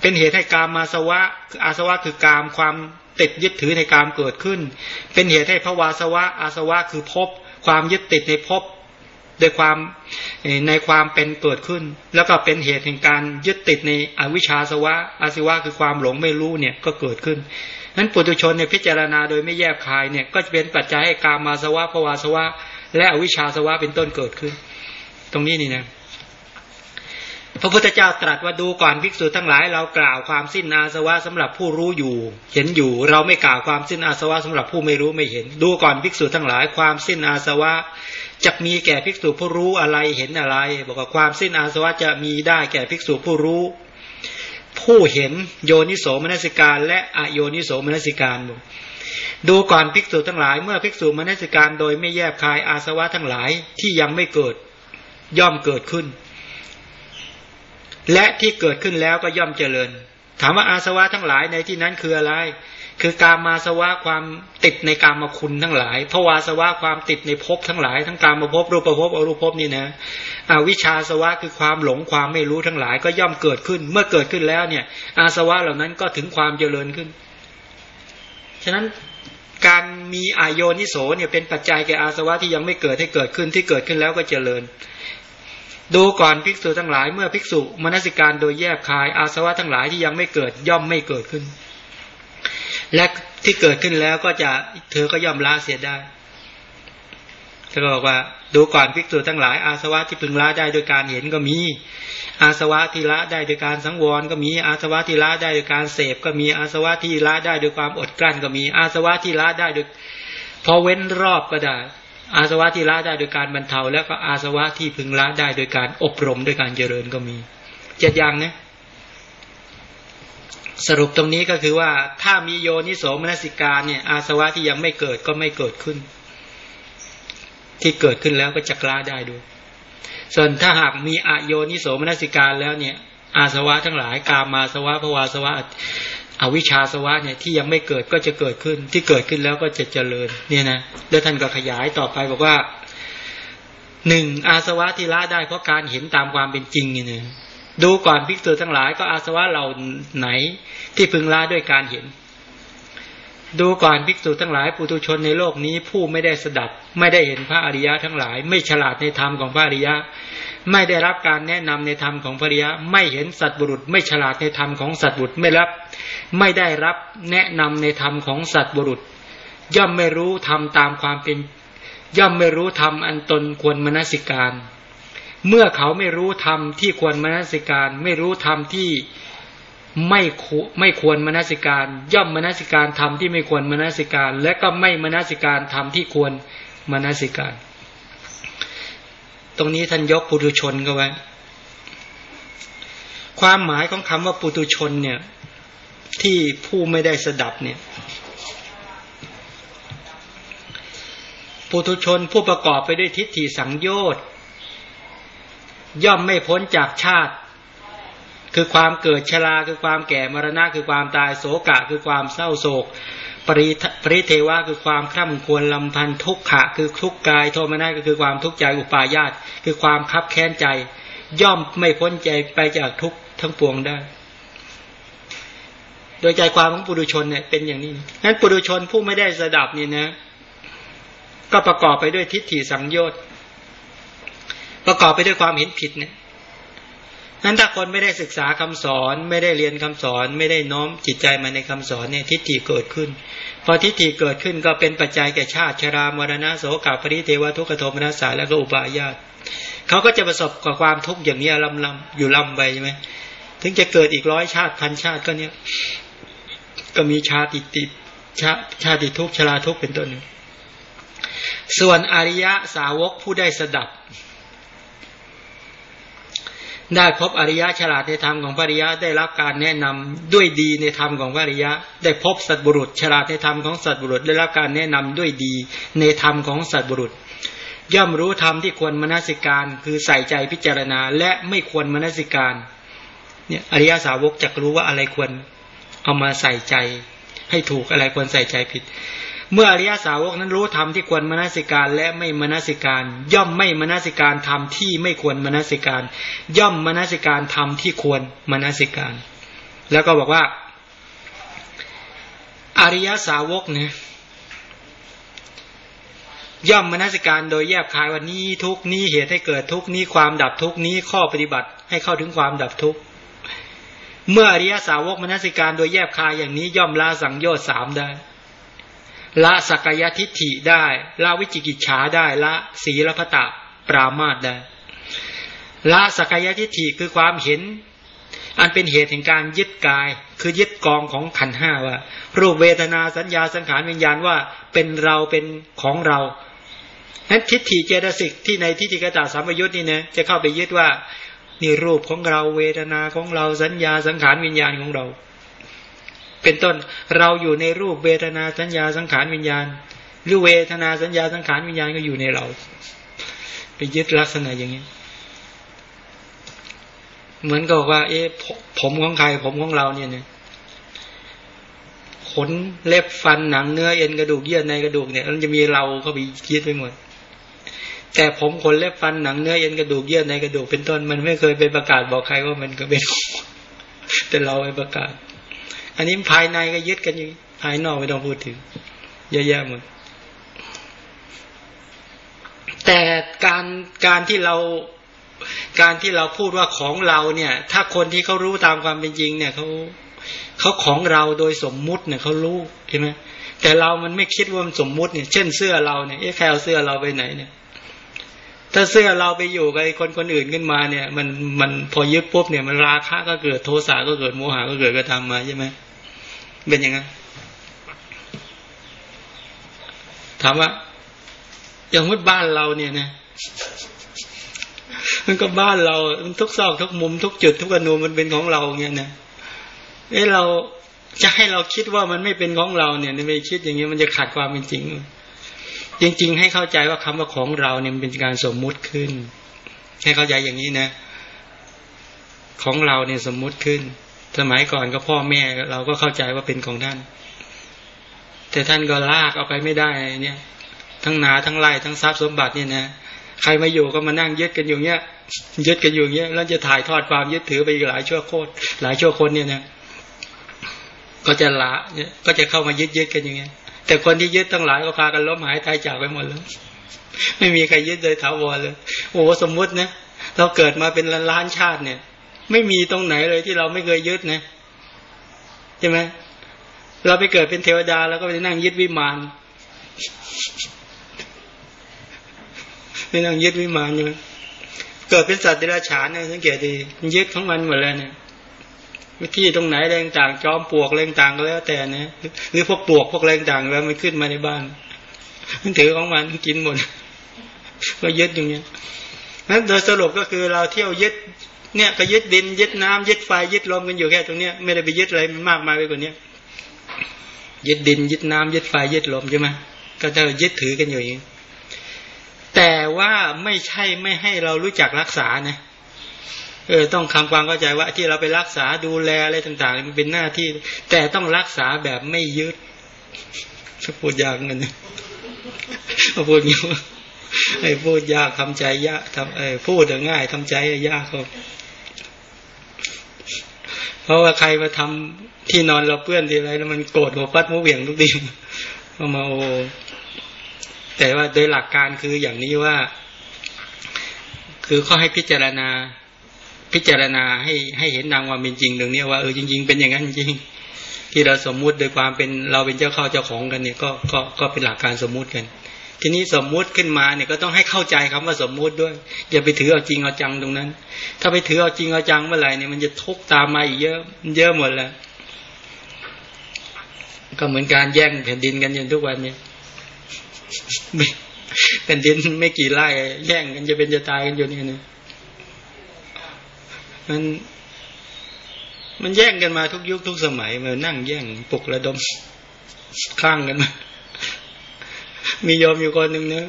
เป็นเหตุให้กามมาสวะอาสวะคือกามความติดยึดถือในกามเกิดขึ้น เป็นเหตุให้ภวาสวะอาสวะคือภพความยึดติดในภพโดยความในความเป็นเกิดขึ้น แล้วก็เป็นเหตุแห่งการยึดติดในอวิชชาสวะอาสวะคือความหลงไม่รู้เนี่ยก็เกิดขึ้นนั้นปุถุชนเนี่ยพิจารณาโดยไม่แยบคายเนี่ยก็จะเป็นปัจจัยให้กามาสวะภวาสวะ และอวิชชาสวะเป็นต้นเกิดขึ้น ตรงนี้นี่นะพระพุทธเจ้าตรัสว่าดูก่อนภิกษุทั้งหลายเรากล่าวความสิ้นอาสวะสำหรับผู้รู้อยู่ เห็นอยู่ เราไม่กล่าวความสิ้นอาสวะสำหรับผู้ไม่รู้ไม่เห็น ดูก่อนภิกษุทั้งหลายความสิ้นอาสวะจะมีแก่ภิกษุผู้รู้อะไรเห็นอะไร บอกว่าความสิ้นอาสวะจะมีได้แก่ภิกษุผู้รู้ ผู้เห็นโยนิโสมนสิการ และอโยนิโสมนสิการบอก ดูก่อนภิกษุทั้งหลาย เมื่อภิกษุมนสิการโดยไม่แยบคายอาสวะทั้งหลายที่ยังไม่เกิดย่อมเกิดขึ้น และที่เกิดขึ้นแล้วก็ย่อมเจริญ ถามว่าอาสวะทั้งหลายในที่นั้นคืออะไร คือการมาสวะความติดในการมาคุณทั้งหลายภวาสวะความติดในภพทั้งหลาย ทั้งการมาภพรูปภพอรูปภพนี่นะอวิชาสวะคือความหลงความไม่รู้ทั้งหลาย ก็ย่อมเกิดขึ้น เมื่อเกิดขึ้นแล้วเนี่ย อาสวะเหล่านั้นก็ถึงความเจริญขึ้น ฉะนั้น การมีอายโยนิโสเนี่ยเป็นปัจจัยแก่อาสวะที่ยังไม่เกิดให้เกิดขึ้นที่เกิดขึ้นแล้วก็เจริญ ดูก่อนภิกษุทั้งหลายเมื่อภิกษุมนสิการโดยแยบคายอาสวะทั้งหลายที่ยังไม่เกิดย่อมไม่เกิดขึ้น และที่เกิดขึ้นแล้วก็จะเธอก็ย่อมละเสียได้เธอบอกว่า ดูก่อนภิกษุทั้งหลายอาสวะที่พึงละได้โดยการเห็นก็มี อาสวะทีละได้โดยการสังวรก็มีอาสวะทีละได้โดยการเสพก็มีอาสวะทีละได้โดยความอดกลั้นก็มีอาสวะทีละได้โดยพอเว้นรอบก็ได้ อาสวะที่ละได้โดยการบรรเทา แล้วก็อาสวะที่พึงละได้โดยการอบรมโดยการเจริญก็มีเจ็ดอย่างนะสรุปตรงนี้ก็คือว่าถ้ามีโยนิโสมนสิการเนี่ย อาสวะที่ยังไม่เกิดก็ไม่เกิดขึ้น ที่เกิดขึ้นแล้วก็จะกล้าได้ด้วย ส่วนถ้าหากมีอโยนิโสมนสิการแล้วเนี่ย อาสวะทั้งหลายกามาสวะภวาสวะอวิชชาสวะเนี่ยที่ยังไม่เกิดก็จะเกิดขึ้น ที่เกิดขึ้นแล้วก็จะเจริญเนี่ยนะแล้วท่านก็ขยายต่อไปบอกว่าหนึ่งอาสวะที่ละได้เพราะการเห็นตามความเป็นจริงเนี่ยดูก่อนภิกษุทั้งหลายก็อาสวะเหล่าไหนที่พึงละด้วยการเห็น ดูก่อนภิกษุทั้งหลายปุถุชนในโลกนี้ผู้ไม่ได้สดับ ไม่ได้เห็นพระอริยะทั้งหลาย ไม่ฉลาดในธรรมของพระอริยะ ไม่ได้รับการแนะนำในธรรมของภริยะ ไม่เห็นสัตบุรุษ ไม่ฉลาดในธรรมของสัตบุรุษไม่รับ ไม่ได้รับแนะนำในธรรมของสัตบุรุษ ย่อมไม่รู้ธรรมตามความเป็น ย่อมไม่รู้ธรรมอันตนควรมนสิการ เมื่อเขาไม่รู้ธรรมที่ควรมนสิการ ไม่รู้ธรรมที่ ไม่ไม่ควรมนสิการ ย่อมมนสิการธรรมที่ไม่ควรมนสิการ และก็ไม่มนสิการธรรมที่ควรมนสิการ ตรงนี้ท่านยกปุถุชนก็ไว้ ความหมายของคำว่าปุถุชนเนี่ย ที่ผู้ไม่ได้สดับเนี่ยปุถุชนผู้ประกอบไปด้วยทิฏฐิสังโยชน์ย่อมไม่พ้นจากชาติ คือความเกิดชราคือความแก่มรณะคือความตายโศกะ คือความเศร้าโศก ปริปริเทวะคือความคร่ำควรลำพันทุกขะ คือทุกกายโทมนัสก็คือความทุกข์ใจอุปาญาตคือความคับแค้นใจ ย่อมไม่พ้นใจไปจากทุกทั้งปวงได้ โดยใจความของปุถุชนเนี่ยเป็นอย่างนี้นั้นปุถุชนผู้ไม่ได้สดับนี่นะ ก็ประกอบไปด้วยทิฏฐิสังโยชน์ประกอบไปด้วยความเห็นผิดเนี่ย นั้นถ้าคนไม่ได้ศึกษาคำสอน ไม่ได้เรียนคำสอน ไม่ได้น้อมจิตใจมาในคำสอนเนี่ยทิฏฐิเกิดขึ้น พอทิฏฐิเกิดขึ้นก็เป็นปัจจัยแก่ชาติชรามรณะโสกาปริเทวทุกขโทมนัสสาและก็อุปาญาตเขาก็จะประสบกับความทุกข์อย่างนี้ลำลำอยู่ลำไปใช่ไหมถึงจะเกิดอีกร้อยชาติพันชาติก็เนี้ยก็มีชาติติดชาชาติทุกชราทุกเป็นต้นส่วนอริยะสาวกผู้ได้สดับ ได้พบอริยะฉลาดในธรรมของพระริยะได้รับการแนะนำด้วยดีในธรรมของพระริยะ ได้พบสัตบุรุษ ฉลาดในธรรมของสัตบุรุษ ได้รับการแนะนำด้วยดีในธรรมของสัตบุรุษ ย่อมรู้ธรรมที่ควรมนสิการคือใส่ใจพิจารณาและไม่ควรมนสิการเนี่ยอริยสาวกจะรู้ว่าอะไรควรเอามาใส่ใจ ให้ถูกอะไรควรใส่ใจผิด เมื่ออริยสาวกนั้นรู้ธรรมที่ควรมนสิการและไม่มนสิการ ย่อมไม่มนสิการธรรมที่ไม่ควรมนสิการ ย่อมมนสิการธรรมที่ควรมนสิการ แล้วก็บอกว่า อริยสาวกเนี่ยย่อมมนสิการโดยแยบคายว่านี้ทุกนี้เหตุให้เกิดทุกนี้ความดับทุกนี้ข้อปฏิบัติให้เข้าถึงความดับทุกเมื่ออริยสาวกมนสิการโดยแยบคายอย่างนี้ย่อมละสังโยชน์สามได้ ละสักยทิฏฐิได้ละวิจิกิจฉาได้ละศีลพตะปรามาตได้ละสักยทิฏฐิคือความเห็น อันเป็นเหตุแห่งการยึดกาย คือยึดกองของขันห้าว่า รูปเวทนาสัญญาสังขารวิญญาณว่าเป็นเราเป็นของเรานั้นทิฏฐิเจตสิกที่ในทิฏฐิกตาสัมยุทธ์นี่นะจะเข้าไปยึดว่านี่รูปของเราเวทนาของเราสัญญาสังขารวิญญาณของเรา เป็นต้นเราอยู่ในรูปเวทนาสัญญาสังขารวิญญาณ หรือเวทนาสัญญาสังขารวิญญาณก็อยู่ในเรา ไปยึดลักษณะอย่างนี้ เหมือนกับว่า เอ๊ะผมของใคร ผมของเราเนี่ยเนี่ยขนเล็บฟันหนังเนื้อเอ็นกระดูกเยื่อในกระดูกเนี่ยมันจะมีเราเข้าไปยึดไปหมด แต่ผมขนเล็บฟันหนังเนื้อเอ็นกระดูกเยื่อในกระดูกเป็นต้นมันไม่เคยไปประกาศบอกใครว่ามันก็เป็นแต่เราไปประกาศ อันนี้ภายในก็ยึดกันอยู่ภายนอกไม่ต้องพูดถึง เยอะแยะหมดแต่การการที่เราการที่เราพูดว่าของเราเนี่ย ถ้าคนที่เขารู้ตามความเป็นจริง เนี่ยเขาเขาของเราโดยสมมุติเนี่ยเขารู้ใช่ไหมแต่เรามันไม่คิดว่ามันสมมุติเนี่ย เช่นเสื้อเราเนี่ยเอ๊ะใครเอาเสื้อเราไปไหนเนี่ย ถ้าเสื้อเราไปอยู่กับคนคนอื่นขึ้นมาเนี่ย มันมันพอยึดปุ๊บเนี่ยมันราคะก็เกิดโทสะก็เกิดโมหะก็เกิดกระทำมาใช่ไหม เป็นยังไงถามว่า อย่างมุดบ้านเราเนี่ยนะมันก็บ้านเราทุกซอกทุกมุมทุกจุดทุกอนูมันเป็นของเราเงี้ยนะเอ้เราจะให้เราคิดว่ามันไม่เป็นของเราเนี่ยไม่คิดอย่างเงี้มันจะขาดความเป็นจริง จริง ๆ ให้เข้าใจว่าคำว่าของเราเนี่ยมันเป็นการสมมุติขึ้น ให้เข้าใจอย่างนี้นะ ของเราเนี่ยสมมุติขึ้น สมัยก่อนก็พ่อแม่เราก็เข้าใจว่าเป็นของท่าน แต่ท่านก็ลากเอาไปไม่ได้เนี่ย ทั้งนาทั้งไร่ทั้งทรัพย์สมบัติเนี่ยนะใครมาอยู่ก็มานั่งยึดกันอยู่เนี้ยยึดกันอยู่เนี้ยแล้วจะถ่ายทอดความยึดถือไปอีกหลายชั่วโคตรหลายชั่วคนเนี่ยนะก็จะละเนี่ยก็จะเข้ามายึดยึดกันอย่างเงี้ย แต่คนที่ยึดทั้งหลายก็พากันล้มหายตายจากไปหมดแล้วไม่มีใครยึดเลยถาวรเลย โอ้สมมุตินะเราเกิดมาเป็นล้านชาติเนี่ย ไม่มีตรงไหนเลยที่เราไม่เคยยึดนะใช่ไหมเราไปเกิดเป็นเทวดาแล้วก็ไปนั่งยึดวิมานไปนั่งยึดวิมานอยู่เกิดเป็นสัตว์เดรัจฉานเนี่ยสังเกตดียึดของมันหมดเลยเนี่ยวิธีตรงไหนแรงต่างจอมปลวกแรงต่างก็แล้วแต่นะหรือพวกปลวกพวกแรงต่างแล้วมันขึ้นมาในบ้านมันถือของมันกินหมดก็ยึดอย่างเนี้ยนั้นโดยสรุปก็คือเราเที่ยวยึด เนี่ยก็ยึดดินยึดน้ำยึดไฟยึดลมกันอยู่แค่ตรงเนี้ยไม่ได้ไปยึดอะไรมากมายไปกว่านี้ยึดดินยึดน้ำยึดไฟยึดลมใช่ไหมก็จะยึดถือกันอยู่อย่างนี้แต่ว่าไม่ใช่ไม่ให้เรารู้จักรักษานะเออต้องคำความเข้าใจว่าที่เราไปรักษาดูแลอะไรต่างๆมันเป็นหน้าที่ แต่ต้องรักษาแบบไม่ยึดพูดยากเงินพูดอย่างนี้ไอ้พูดยากทำใจยากทำไอ้พูดง่ายทำใจยากครับ เพราะว่าใครมาทำที่นอนเราเปื้อนทีไรแล้วมันโกรธหัวปัดหัวเหวี่ยงทุกทีเอามาโอแต่ว่าโดยหลักการคืออย่างนี้ว่า คือเขาให้พิจารณา พิจารณาให้ให้เห็นนางความเป็นจริงตรงนี้ว่าเออจริง ๆ เป็นอย่างนั้นจริงที่เราสมมุติโดยความเป็นเราเป็นเจ้าเข้าเจ้าของกันเนี่ยก็ก็ก็เป็นหลักการสมมุติกัน ทีนี้สมมุติขึ้นมาเนี่ยก็ต้องให้เข้าใจคำว่าสมมุติด้วย อย่าไปถือเอาจริงเอาจังตรงนั้น ถ้าไปถือเอาจริงเอาจังเมื่อไหร่เนี่ยมันจะทุกตามมาอีกเยอะเยอะหมดแล้วก็เหมือนการแย่งแผ่นดินกันอย่างทุกวันเนี่ยแผ่นดินไม่กี่ไร่แย่งกันจะเป็นจะตายกันอยู่นี่นะมันมันแย่งกันมาทุกยุคทุกสมัยมานั่งแย่งปลุกระดมข้างกันมา มียอมอยู่คนหนึ่งเนะ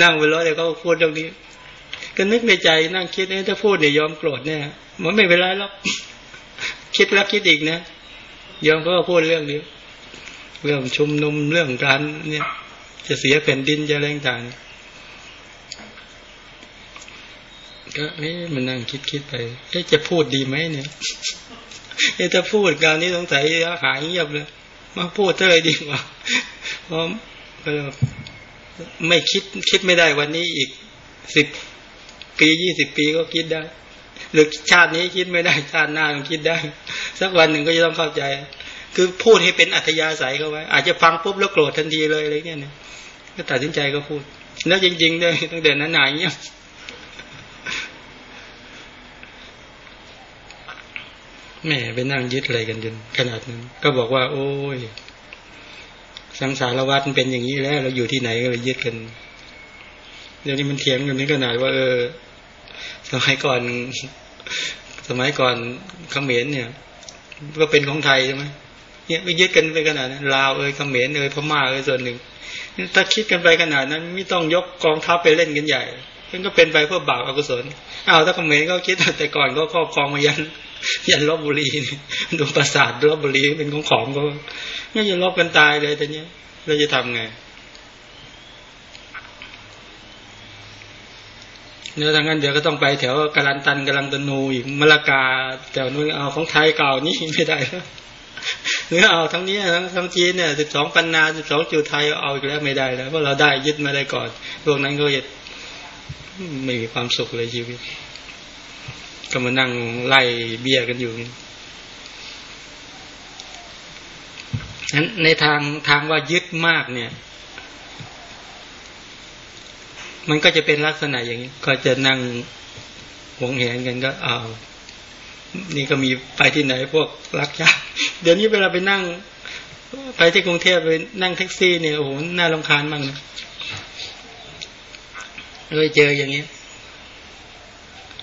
นั่งไปรถแต่เขาพูดตรงนี้ ก็นึกในใจนั่งคิดเนี่ยถ้าพูดเนี่ยยอมโกรธเนี่ยมันไม่เป็นไรหรอกคิดแล้วคิดอีกนะยอมก็พูดเรื่องนี้เรื่องชุมนุมเรื่องการเนี่ย จะเสียแผ่นดินจะแรงต่างก็เอ๊ะมันนั่งคิดคิดไปเอ๊ะจะพูดดีไหมเนี่ยเอ๊ะถ้าพูดการนี้สงสัยหายเงียบเลยมาพูดเท่าไรดีกว่าเพราะ ไม่คิดคิดไม่ได้วันนี้อีกสิบปียี่สิบปีก็คิดได้หรือชาตินี้คิดไม่ได้ชาติหน้าต้องคิดได้ สักวันหนึ่งก็จะต้องเข้าใจ คือพูดให้เป็นอัธยาศัยเข้าไว้ อาจจะฟังปุ๊บแล้วโกรธทันทีเลยอะไรเงี้ยเนี่ยก็ตัดสินใจก็พูด แล้วจริงๆด้วยตั้งแต่นั้นหนาเงี้ยแม่ไปนั่งยึดอะไรกันจนขนาดนั้น ก็บอกว่า โอ้ย สังสารวัฏมันเป็นอย่างนี้แล้ว เราอยู่ที่ไหนก็เลยยึดกันเดี๋ยวนี้มันเถียงกันนี้ขนาดว่าเออสมัยก่อน สมัยก่อนเขมรเนี่ย ก็เป็นของไทยใช่ไหมเนี่ยไปยึดกันไปขนาดนั้นลาวเอ้ยเขมรเอยพม่าเอยส่วนหนึ่งถ้าคิดกันไปขนาดนั้น ไม่ต้องยกกองทัพไปเล่นกันใหญ่มันก็เป็นไปเพื่อบาปอกุศลอ้าวถ้าเขมรก็คิดแต่ก่อนก็ครอบครองมายัน ยันลบบุรีดูปราสาทลบบุรีเป็นของของก็ไม่จะลบกันตายเลยแต่เนี้ยเราจะทำไงเนื้อทางนั้นเดี๋ยวก็ต้องไปแถวกาลันตันกาลังตนูอีกมะละกาแถวนู้นเอาของไทยเก่านี่ไม่ได้แล้วหรือเอาทั้งนี้ทั้งทั้งจีนเนี่ยสิบสองปันนาสิบสองจุดไทยเอาอีกแล้วไม่ได้แล้วเพราะเราได้ยึดมาได้ก่อนพวกนั้นก็จะไม่มีความสุขเลยชีวิต ก็มานั่งไล่เบี้ยกันอยู่นั้นในทางทางว่ายึดมากเนี่ย มันก็จะเป็นลักษณะอย่างนี้ ก็จะนั่งหวงแหนกันก็เอานี่ก็มีไปที่ไหนพวกรักชาติเดี๋ยวนี้เวลาไปนั่ง ไปที่กรุงเทพไปนั่งแท็กซี่เนี่ยโอ้โหน่ารำคาญมากนะเลยเจออย่างนี้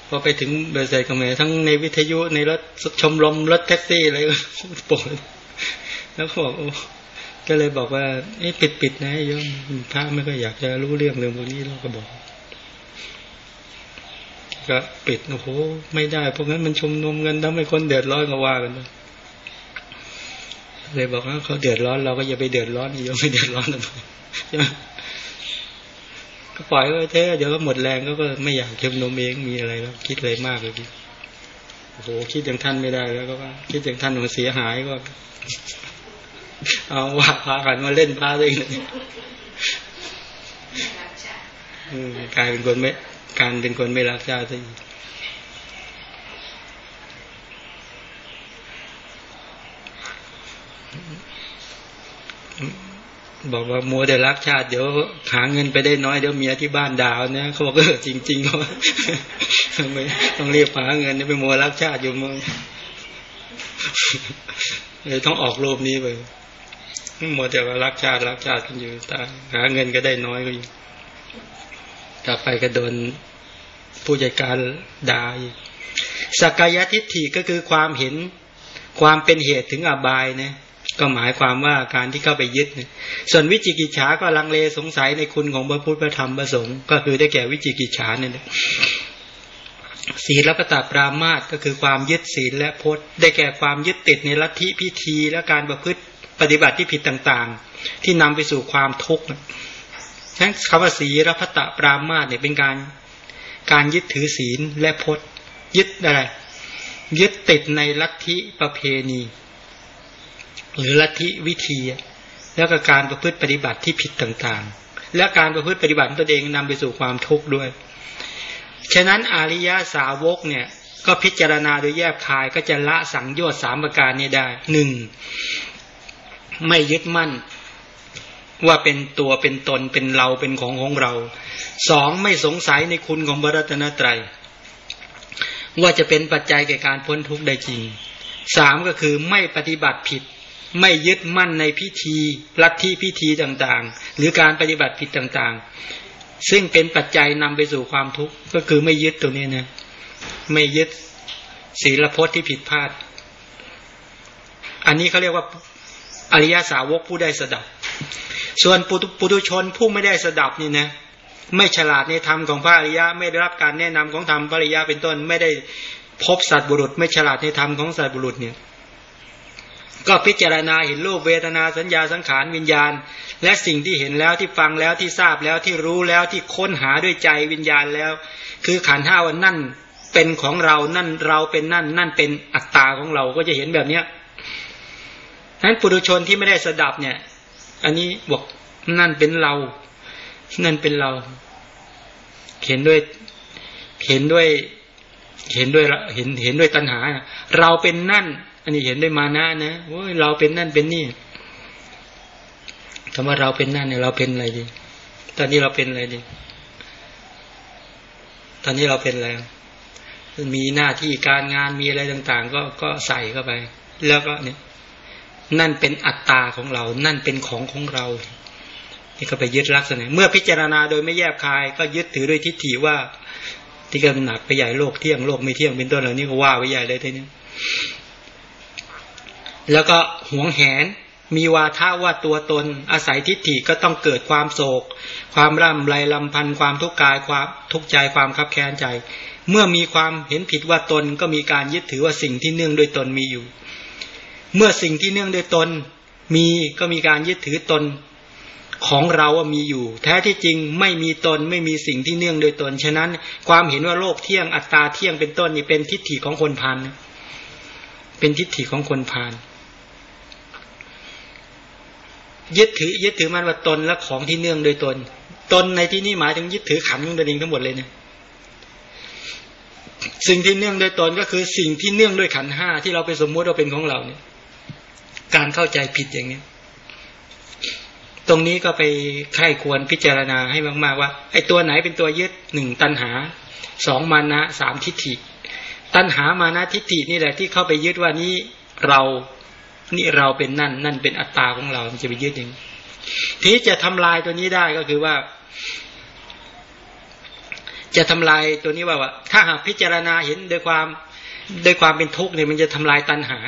พอไปถึงเบอร์เซกเมทั้งในวิทยุในรถชมรมรถแท็กซี่อะไรก็ปวดแล้วเขาบอกก็เลยบอกว่าไอ้ปิดปิดนะโยมพระไม่ก็อยากจะรู้เรื่องเรื่องพวกนี้เราก็บอก ก็ปิดโอ้โหไม่ได้พวกนั้นมันชุมนุมกันทำให้คนเดือดร้อนก็ว่ากันเลยบอกว่าเขาเดือดร้อนเราก็อย่าไปเดือดร้อนโยมไม่เดือดร้อนทำไมใช่ไหม ก็ปล่อยไว้เถอะเดี๋ยวก็หมดแรงก็ก็ไม่อยากเค็มนมเองมีอะไรแล้ว คิดอะไรมากเลยพี่โอ้โหคิดอย่างท่านไม่ได้แล้วก็ว่าคิดอย่างท่านมันเสียหายก็ เอาว่าพากันมาเล่นพาเองกลายเป็นคนไม่การเป็นคนไม่รักชาติซะอีก บอกว่ามัวแต่รักชาติเดี๋ยวหาเงินไปได้น้อยเดี๋ยวเมียที่บ้านดาวเนี่ยเขาบอกเออจริงๆเขาไมต้องเรียกหาเงินไปมัวรักชาติอยู่มึงเลยต้องออกรูปนี้ไปมัวแต่ว่ารักชาติรักชาติกันอยู่ตายหาเงินก็ได้น้อยก็อยู่กลับไปก็โดนผู้จัดการด่าสกายทิฏฐิก็คือความเห็นความเป็นเหตุถึงอบายเนี่ย ก็หมายความว่าการที่เข้าไปยึดส่วนวิจิกิจฉาก็ลังเลสงสัยในคุณของพระพุทธพระธรรมพระสงฆ์ก็คือได้แก่วิจิกิจฉาเนี่ยศีลปตาปรามาตก็คือความยึดศีลและพจน์ ได้แก่ความยึดติดในลัทธิพิธีและการประพฤติปฏิบัติที่ผิดต่างๆ ที่นำไปสู่ความทุกข์นั้นคำว่าศีลพตะปรามาตเนี่ยเป็นการการยึดถือศีลและพจน์ ยึดอะไร ยึดติดในลัทธิประเพณี หรือลัทธิวิธี แล้วก็การประพฤติปฏิบัติที่ผิดต่างๆ และการประพฤติปฏิบัติตัวเองนำไปสู่ความทุกข์ด้วย ฉะนั้นอริยาสาวกเนี่ยก็พิจารณาโดยแยบคายก็จะละสังโยชน์สามประการนี้ได้หนึ่งไม่ยึดมั่น ว่าเป็นตัวเป็นตนเป็นเราเป็นของของเราสองไม่สงสัยในคุณของบรัตนตรัย ว่าจะเป็นปัจจัยแก่การพ้นทุกข์ได้จริงสามก็คือไม่ปฏิบัติผิด ไม่ยึดมั่นในพิธีลัทธิพิธีต่างๆ หรือการปฏิบัติผิดต่างๆ ซึ่งเป็นปัจจัยนำไปสู่ความทุกข์ก็คือไม่ยึดตัวนี้นะไม่ยึดศีลพจน์ที่ผิดพลาด อันนี้เขาเรียกว่าอริยสาวกผู้ได้สดับ ส่วนปุถุชนผู้ไม่ได้สดับนี่นะไม่ฉลาดในธรรมของพระอริยะไม่ได้รับการแนะนำของธรรมพระอริยะเป็นต้นไม่ได้พบสัตว์บุรุษ ไม่ฉลาดในธรรมของสัตว์บุรุษเนี่ย ก็พิจารณาเห็นรูปเวทนาสัญญาสังขารวิญญาณ และสิ่งที่เห็นแล้วที่ฟังแล้วที่ทราบแล้วที่รู้แล้วที่ค้นหาด้วยใจวิญญาณแล้ว คือขันห้าวันนั่นเป็นของเรานั่นเราเป็นนั่น นั่นเป็นอัตตาของเราก็จะเห็นแบบเนี้ยนั้นปุถุชนที่ไม่ได้สดับเนี่ย อันนี้บอกนั่นเป็นเรา นั่นเป็นเรา เห็นด้วยเห็นด้วย เห็นด้วยเห็นเห็นด้วยตัณหา เราเป็นนั่น นนี้เห็นได้มานะนะโอ้ยเราเป็นนั่นเป็นนี่คำว่าเราเป็นนั่นเนี่ยเราเป็นอะไรดี ตอนนี้เราเป็นอะไรดี ตอนนี้เราเป็นอะไรมีหน้าที่การงานมีอะไรต่าง ๆ ก็ก็ใส่เข้าไป แล้วก็เนี่ย นั่นเป็นอัตตาของเรา นั่นเป็นของของเรานี่ก็ไปยึดลักษณะ เมื่อพิจารณาโดยไม่แยบคาย ก็ยึดถือด้วยทิฏฐิว่าที่กำหนักไปใหญ่โลกเที่ยงโลกไม่เที่ยงเป็นต้นเหล่านี้ก็ว่าไปใหญ่เลยทีนี้ แล้วก็หวงแหน มีวาทะว่าตัวตน อาศัยทิฏฐิก็ต้องเกิดความโศก ความร่ำไรลำพันธ์ความทุกข์กายความทุกข์ใจความคับแค้นใจ เมื่อมีความเห็นผิดว่าตนก็มีการยึดถือว่าสิ่งที่เนื่องโดยตนมีอยู่ เมื่อสิ่งที่เนื่องโดยตนมีก็มีการยึดถือตนของเราว่ามีอยู่ แท้ที่จริงไม่มีตนไม่มีสิ่งที่เนื่องโดยตน ฉะนั้น ความเห็นว่าโลกเที่ยงอัตตาเที่ยงเป็นต้นนี่เป็นทิฏฐิของคนพานเป็นทิฏฐิของคนพาน ยึดถือ ยึดถือมันว่าตนและของที่เนื่องโดยตน ตนในที่นี้หมายถึงยึดถือขันของตัวเองทั้งหมดเลยเนี่ยสิ่งที่เนื่องโดยตนก็คือสิ่งที่เนื่องด้วยขันห้าที่เราไปสมมุติว่าเป็นของเราเนี่ย การเข้าใจผิดอย่างนี้ตรงนี้ก็ไปใคร่ควรพิจารณาให้มาก ๆ ว่า ไอ้ตัวไหนเป็นตัวยึดหนึ่งตัณหาสองมานะสามทิฏฐิ ตัณหามานะทิฏฐินี่แหละที่เข้าไปยึดว่านี้เรา นี่เราเป็นนั่น นั่นเป็นอัตตาของเรา มันจะไปยึดอย่างทีจะทำลายตัวนี้ได้ก็คือว่า จะทำลายตัวนี้ว่าว่า ถ้าหากพิจารณาเห็นโดยความโดยความเป็นทุกข์เนี่ยมันจะทำลายตัณหา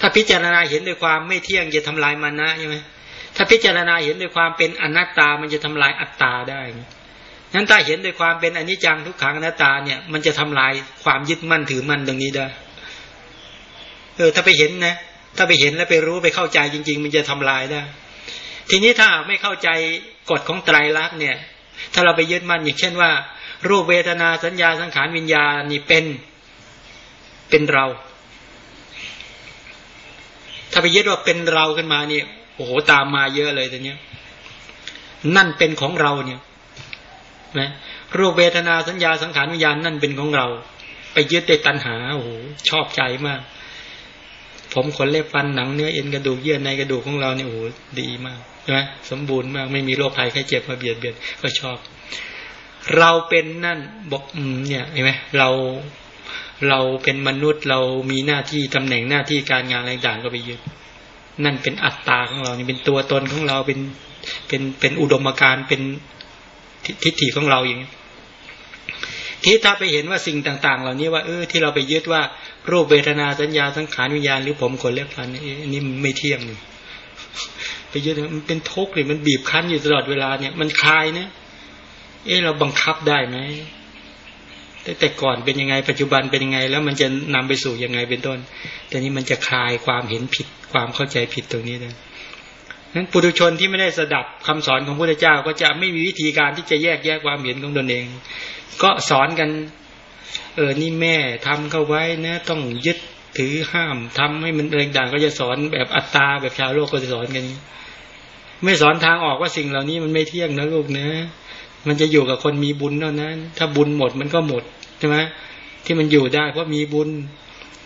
ถ้าพิจารณาเห็นโดยความไม่เที่ยงจะทำลายมานะใช่ไหมถ้าพิจารณาเห็นโดยความเป็นอนัตตา มันจะทำลายอัตตาได้นั้นถ้าเห็นด้วยความเป็นอนิจจังทุกขังอนัตตาเนี่ย มันจะทำลายความยึดมั่นถือมั่นตรงนี้ได้ เออ ถ้าไปเห็นนะ ถ้าไปเห็นแล้วไปรู้ไปเข้าใจจริง ๆ มันจะทำลายได้ ทีนี้ถ้าไม่เข้าใจกฎของไตรลักษณ์เนี่ย ถ้าเราไปยึดมั่นอย่างเช่นว่า รูปเวทนาสัญญาสังขารวิญญาณนี่เป็นเป็นเรา ถ้าไปยึดว่าเป็นเราขึ้นมาเนี่ยโอ้โหตามมาเยอะเลยตอนนี้นั่นเป็นของเราเนี่ยนะรูปเวทนาสัญญาสังขารวิญญาณนั่นเป็นของเรา ไปยึดด้วยตัณหาโอ้โหชอบใจมาก ผมขนเล็บฟันหนังเนื้อเอ็นกระดูกเยื่อในกระดูกของเราเนี่ยโอ้โหดีมากใช่ไหมสมบูรณ์มากไม่มีโรคภัยแค่เจ็บมาเบียดเบียนก็ชอบ เราเป็นนั่นบอกอืมเนี่ยเห็นไหมเราเราเป็นมนุษย์เรามีหน้าที่ตำแหน่งหน้าที่การงานอะไรต่างก็ไปยึดนั่นเป็นอัตตาของเรานี่เป็นตัวตนของเราเป็นเป็นเป็นอุดมการณ์เป็นทิฏฐิของเราอย่างนี้ที่ถ้าไปเห็นว่าสิ่งต่าง ๆ เหล่านี้ว่าเออที่เราไปยึดว่า รูปเวทนาสัญญาสังขารวิญญาณหรือผมขนเล็บฟันอันนี้ไม่เที่ยงไปยึดมันเป็นทุกข์เลยมันบีบคั้นอยู่ตลอดเวลาเนี่ยมันคลายเนี่ยเออเราบังคับได้ไหมแต่แต่ก่อนเป็นยังไงปัจจุบันเป็นยังไง แล้วมันจะนำไปสู่ยังไงเป็นต้น แต่นี้มันจะคลายความเห็นผิดความเข้าใจผิดตรงนี้เลยนั้นปุถุชนที่ไม่ได้สดับคำสอนของพระเจ้าก็จะไม่มีวิธีการที่จะแยกแยะความเห็นของตนเอง ก็สอนกัน เออนี่แม่ทำเข้าไว้นะ ต้องยึดถือห้ามทำให้มันเรื่องต่างก็จะสอนแบบอัตตาแบบชาวโลกก็จะสอนกัน ไม่สอนทางออกว่าสิ่งเหล่านี้มันไม่เที่ยงนะลูกนะ มันจะอยู่กับคนมีบุญเท่านั้น ถ้าบุญหมดมันก็หมดใช่ไหมที่มันอยู่ได้เพราะมีบุญ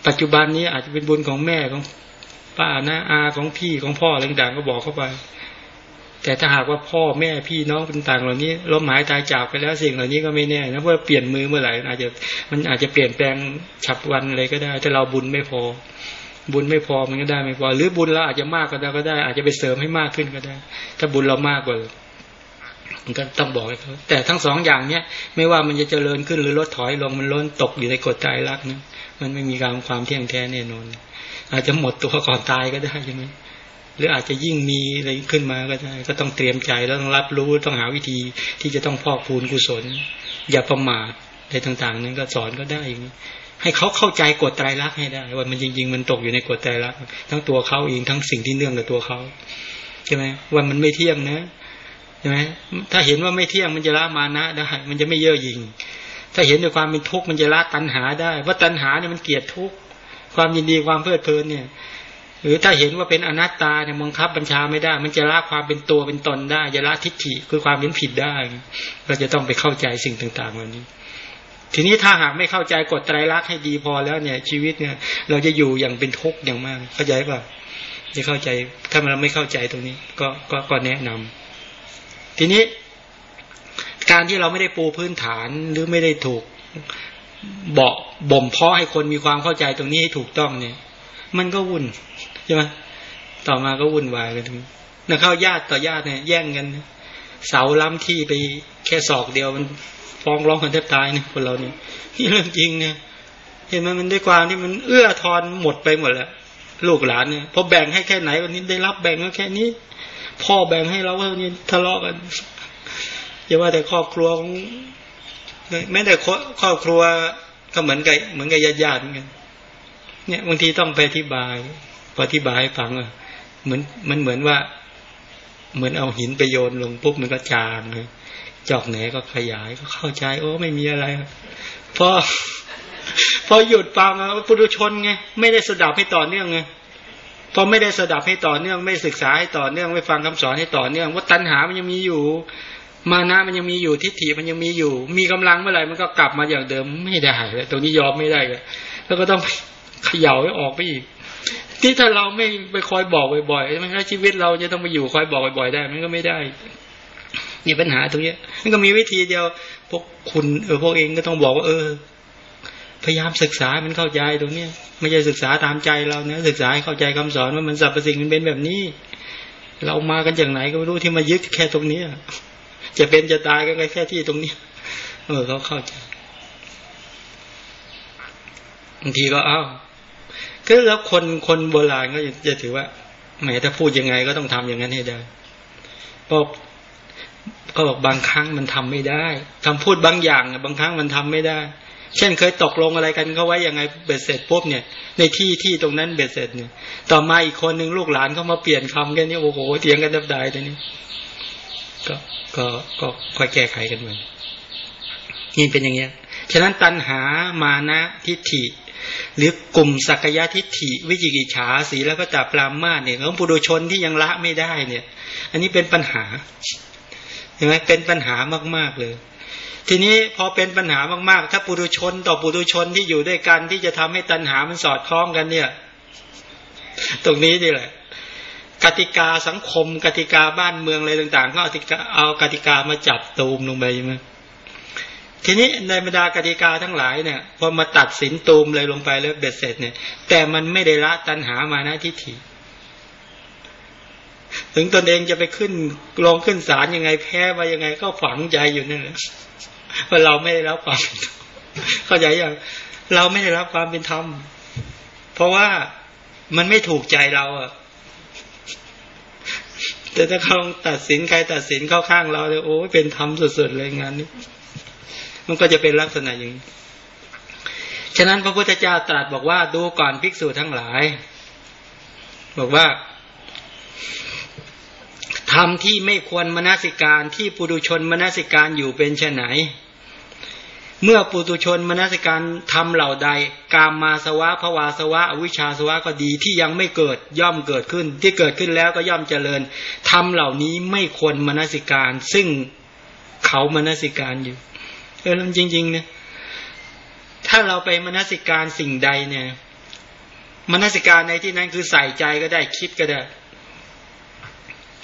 ปัจจุบันนี้อาจจะเป็นบุญของแม่ของป้านะอาของพี่ของพ่ออะไรต่างก็บอกเข้าไป แต่ถ้าหากว่าพ่อแม่พี่น้องต่างเหล่านี้ล้มหายตายจากไปแล้วสิ่งเหล่านี้ก็ไม่แน่นะเพราะเปลี่ยนมือเมื่อไหร่อาจจะมันอาจจะเปลี่ยนแปลงฉับวันอะไรก็ได้ ถ้าเราบุญไม่พอ บุญไม่พอมันก็ได้ไม่พอ หรือบุญเราอาจจะมากก็ได้ก็ได้ อาจจะไปเสริมให้มากขึ้นก็ได้ ถ้าบุญเรามากกว่ามันก็ต้องบอกให้เขาแต่ทั้งสองอย่างเนี้ยไม่ว่ามันจะเจริญขึ้นหรือลดถอยลงมันล้นตกอยู่ในกฎใจรักนะมันไม่มีการความเที่ยงแท้แน่นอน อาจจะหมดตัวก่อนตายก็ได้ใช่ไหม หรืออาจจะยิ่งมีอะไรขึ้นมาก็ได้ก็ต้องเตรียมใจแล้วต้องรับรู้ต้องหาวิธีที่จะต้องพอกพูนกุศล อย่าประมาทในต่าง ๆ นั้นก็สอนก็ได้อย่างนี้ให้เขาเข้าใจกฎไตรลักษณ์ให้ได้ ว่ามันจริง ๆ มันตกอยู่ในกฎไตรลักษณ์ทั้งตัวเขาเองทั้งสิ่งที่เนื่องกับตัวเขาใช่ไหมว่ามันไม่เที่ยงนะใช่ไหมถ้าเห็นว่าไม่เที่ยงมันจะละมานะได้มันจะไม่เย่อหยิ่งถ้าเห็นในความเป็นทุกข์มันจะละตัณหาได้ว่าตัณหาเนี่ยมันเกลียดทุกข์ความยินดีความเพลิดเพลินเนี่ย หรือถ้าเห็นว่าเป็นอนัตตาเนี่ยบังคับบัญชาไม่ได้ มันจะละความเป็นตัวเป็นตนได้จะละทิฏฐิคือความเห็นผิดได้ เราจะต้องไปเข้าใจสิ่งต่างๆเหล่านี้ ทีนี้ถ้าหากไม่เข้าใจกฎไตรลักษณ์ให้ดีพอแล้วเนี่ย ชีวิตเนี่ย เราจะอยู่อย่างเป็นทุกข์อย่างมาก เข้าใจป่ะจะเข้าใจถ้าเราไม่เข้าใจตรงนี้ ก็ก็ก็แนะนำทีนี้ การที่เราไม่ได้ปูพื้นฐานหรือไม่ได้ถูกเบาบ่มเพาะให้คนมีความเข้าใจตรงนี้ให้ถูกต้องเนี่ย มันก็วุ่นใช่ไหมต่อมาก็วุ่นวายกันถึงนักเข้าญาติต่อญาติเนี่ยแย่งกันเสาล้ำที่ไปแค่ศอกเดียวมันฟ้องร้องกันแทบตายเนี่ยคนเราเนี่ยนี่เรื่องจริงเนี่ยเห็นไหมมันด้วยความที่มันเอื้อทอนหมดไปหมดแล้วลูกหลานเนี่ยพอแบ่งให้แค่ไหนวันนี้ได้รับแบ่งก็แค่นี้ พ่อแบ่งให้เราเท่านี้ทะเลาะกันอย่าว่าแต่ครอบครัวของแม้แต่ครอบครัวก็เหมือนกับเหมือนกับญาติญาติเหมือนกัน เนี่ยบางทีต้องไปอธิบายพออธิบายให้ฟังอะเหมือนมันเหมือนว่า เหมือนเอาหินไปโยนลงปุ๊บมันก็จางเลยจอกแหนก็ขยายก็เข้าใจ โอ้ไม่มีอะไรพอพอหยุดฟังปุถุชนไงไม่ได้สดับให้ต่อเนื่องไงพอไม่ได้สดับให้ต่อเนื่อง ไม่ศึกษาให้ต่อเนื่องไม่ฟังคำสอนให้ต่อเนื่อง ว่าตัณหามันยังมีอยู่ มานะมันยังมีอยู่ทิฏฐิมันยังมีอยู่ มีกำลังเมื่อไหร่มันก็กลับมาอย่างเดิมไม่ได้เลยตรงนี้ยอมไม่ได้เลยแล้วก็ต้อง เขย่าให้ออกไปอีก ที่ถ้าเราไม่ไปคอยบอกบ่อยๆมันก็ชีวิตเราจะต้องไปอยู่คอยบอกบ่อยๆได้ มันก็ไม่ได้นี่ปัญหาตรงนี้มันก็มีวิธีเดียว พวกคุณเออพวกเองก็ต้องบอกว่า เออ พยายามศึกษามันเข้าใจตรงเนี้ยไม่ใช่ศึกษาตามใจเราเนะศึกษาให้เข้าใจคำสอนว่ามันสรรพสิ่งมันเป็นแบบนี้ เรามากันอย่างไหนก็ไม่รู้ที่มายึดแค่ตรงนี้จะเป็นจะตายก็แค่ที่ตรงนี้ เออเขาเข้าใจบางทีก็อ้าว ก็แล้วคนคนโบราณก็จะถือว่าแหมถ้าพูดยังไงก็ต้องทำอย่างนั้นให้ได้เพราะก็บอกบางครั้งมันทำไม่ได้คำพูดบางอย่างบางครั้งมันทำไม่ได้ เช่นเคยตกลงอะไรกันเขาไว้ยังไงเบ็ดเสร็จปุ๊บเนี่ย ในที่ที่ตรงนั้นเบ็ดเสร็จเนี่ย ต่อมาอีกคนหนึ่งลูกหลานเขามาเปลี่ยนคำแค่นี้โอ้โหเถียงกันดับดายตอนนี้ก็ก็ก็ค่อยแก้ไขกันไปนี่เป็นอย่างเงี้ย ฉะนั้นตัณหามานะทิฏฐิ หรือกลุ่มสักยะทิฏฐิ วิจิกิจฉาสีแล้วก็ตาปรามาเนี่ยของปุถุชนที่ยังละไม่ได้เนี่ย อันนี้เป็นปัญหาเห็นไหมเป็นปัญหามาก ๆเลย ทีนี้พอเป็นปัญหามาก ๆ ถ้าปุถุชน ต่อปุถุชนที่อยู่ด้วยกันที่จะทำให้ตัณหามันสอดคล้องกันเนี่ย ตรงนี้นี่แหละกติกาสังคม กติกาบ้านเมืองอะไรต่าง ๆ ก็เอาเอากติกามาจับตูมลงไปใช่ไหม ทีนี้ในบรรดากติกาทั้งหลายเนี่ยพอมาตัดสินตูมเลยลงไปแล้วเบ็ดเสร็จเนี่ย แต่มันไม่ได้ละตัณหามานะทิฏฐิถึงตนเองจะไปขึ้นลองขึ้นศาลยังไงแพ้มายังไงก็ฝังใจอยู่นั่นแหละว่าเราไม่ได้รับความเข้าใจยังเราไม่ได้รับความเป็นธรรมเพราะว่ามันไม่ถูกใจเราอะแต่ถ้าเขาตัดสินใครตัดสินเข้าข้างเราเลยโอ้เป็นธรรมสุดๆเลยงานนี้ มันก็จะเป็นลักษณะอย่างนี้ ฉะนั้นพระพุทธเจ้าตรัสบอกว่าดูก่อนภิกษุทั้งหลาย บอกว่าธรรมที่ไม่ควรมนสิการที่ปุถุชนมนสิการอยู่เป็นเช่นไหนเมื่อปุตุชนมนสิการทำเหล่าใด กามมาสวะภวาสวะ อวิชชาสวะก็ดีที่ยังไม่เกิดย่อมเกิดขึ้น ที่เกิดขึ้นแล้วก็ย่อมเจริญทำเหล่านี้ไม่ควรมนสิการ ซึ่งเขามนสิการอยู่ เออจริง ๆ เนี่ย ถ้าเราไปมนสิการสิ่งใดเนี่ยมนสิการในที่นั้นคือใส่ใจก็ได้คิดก็ได้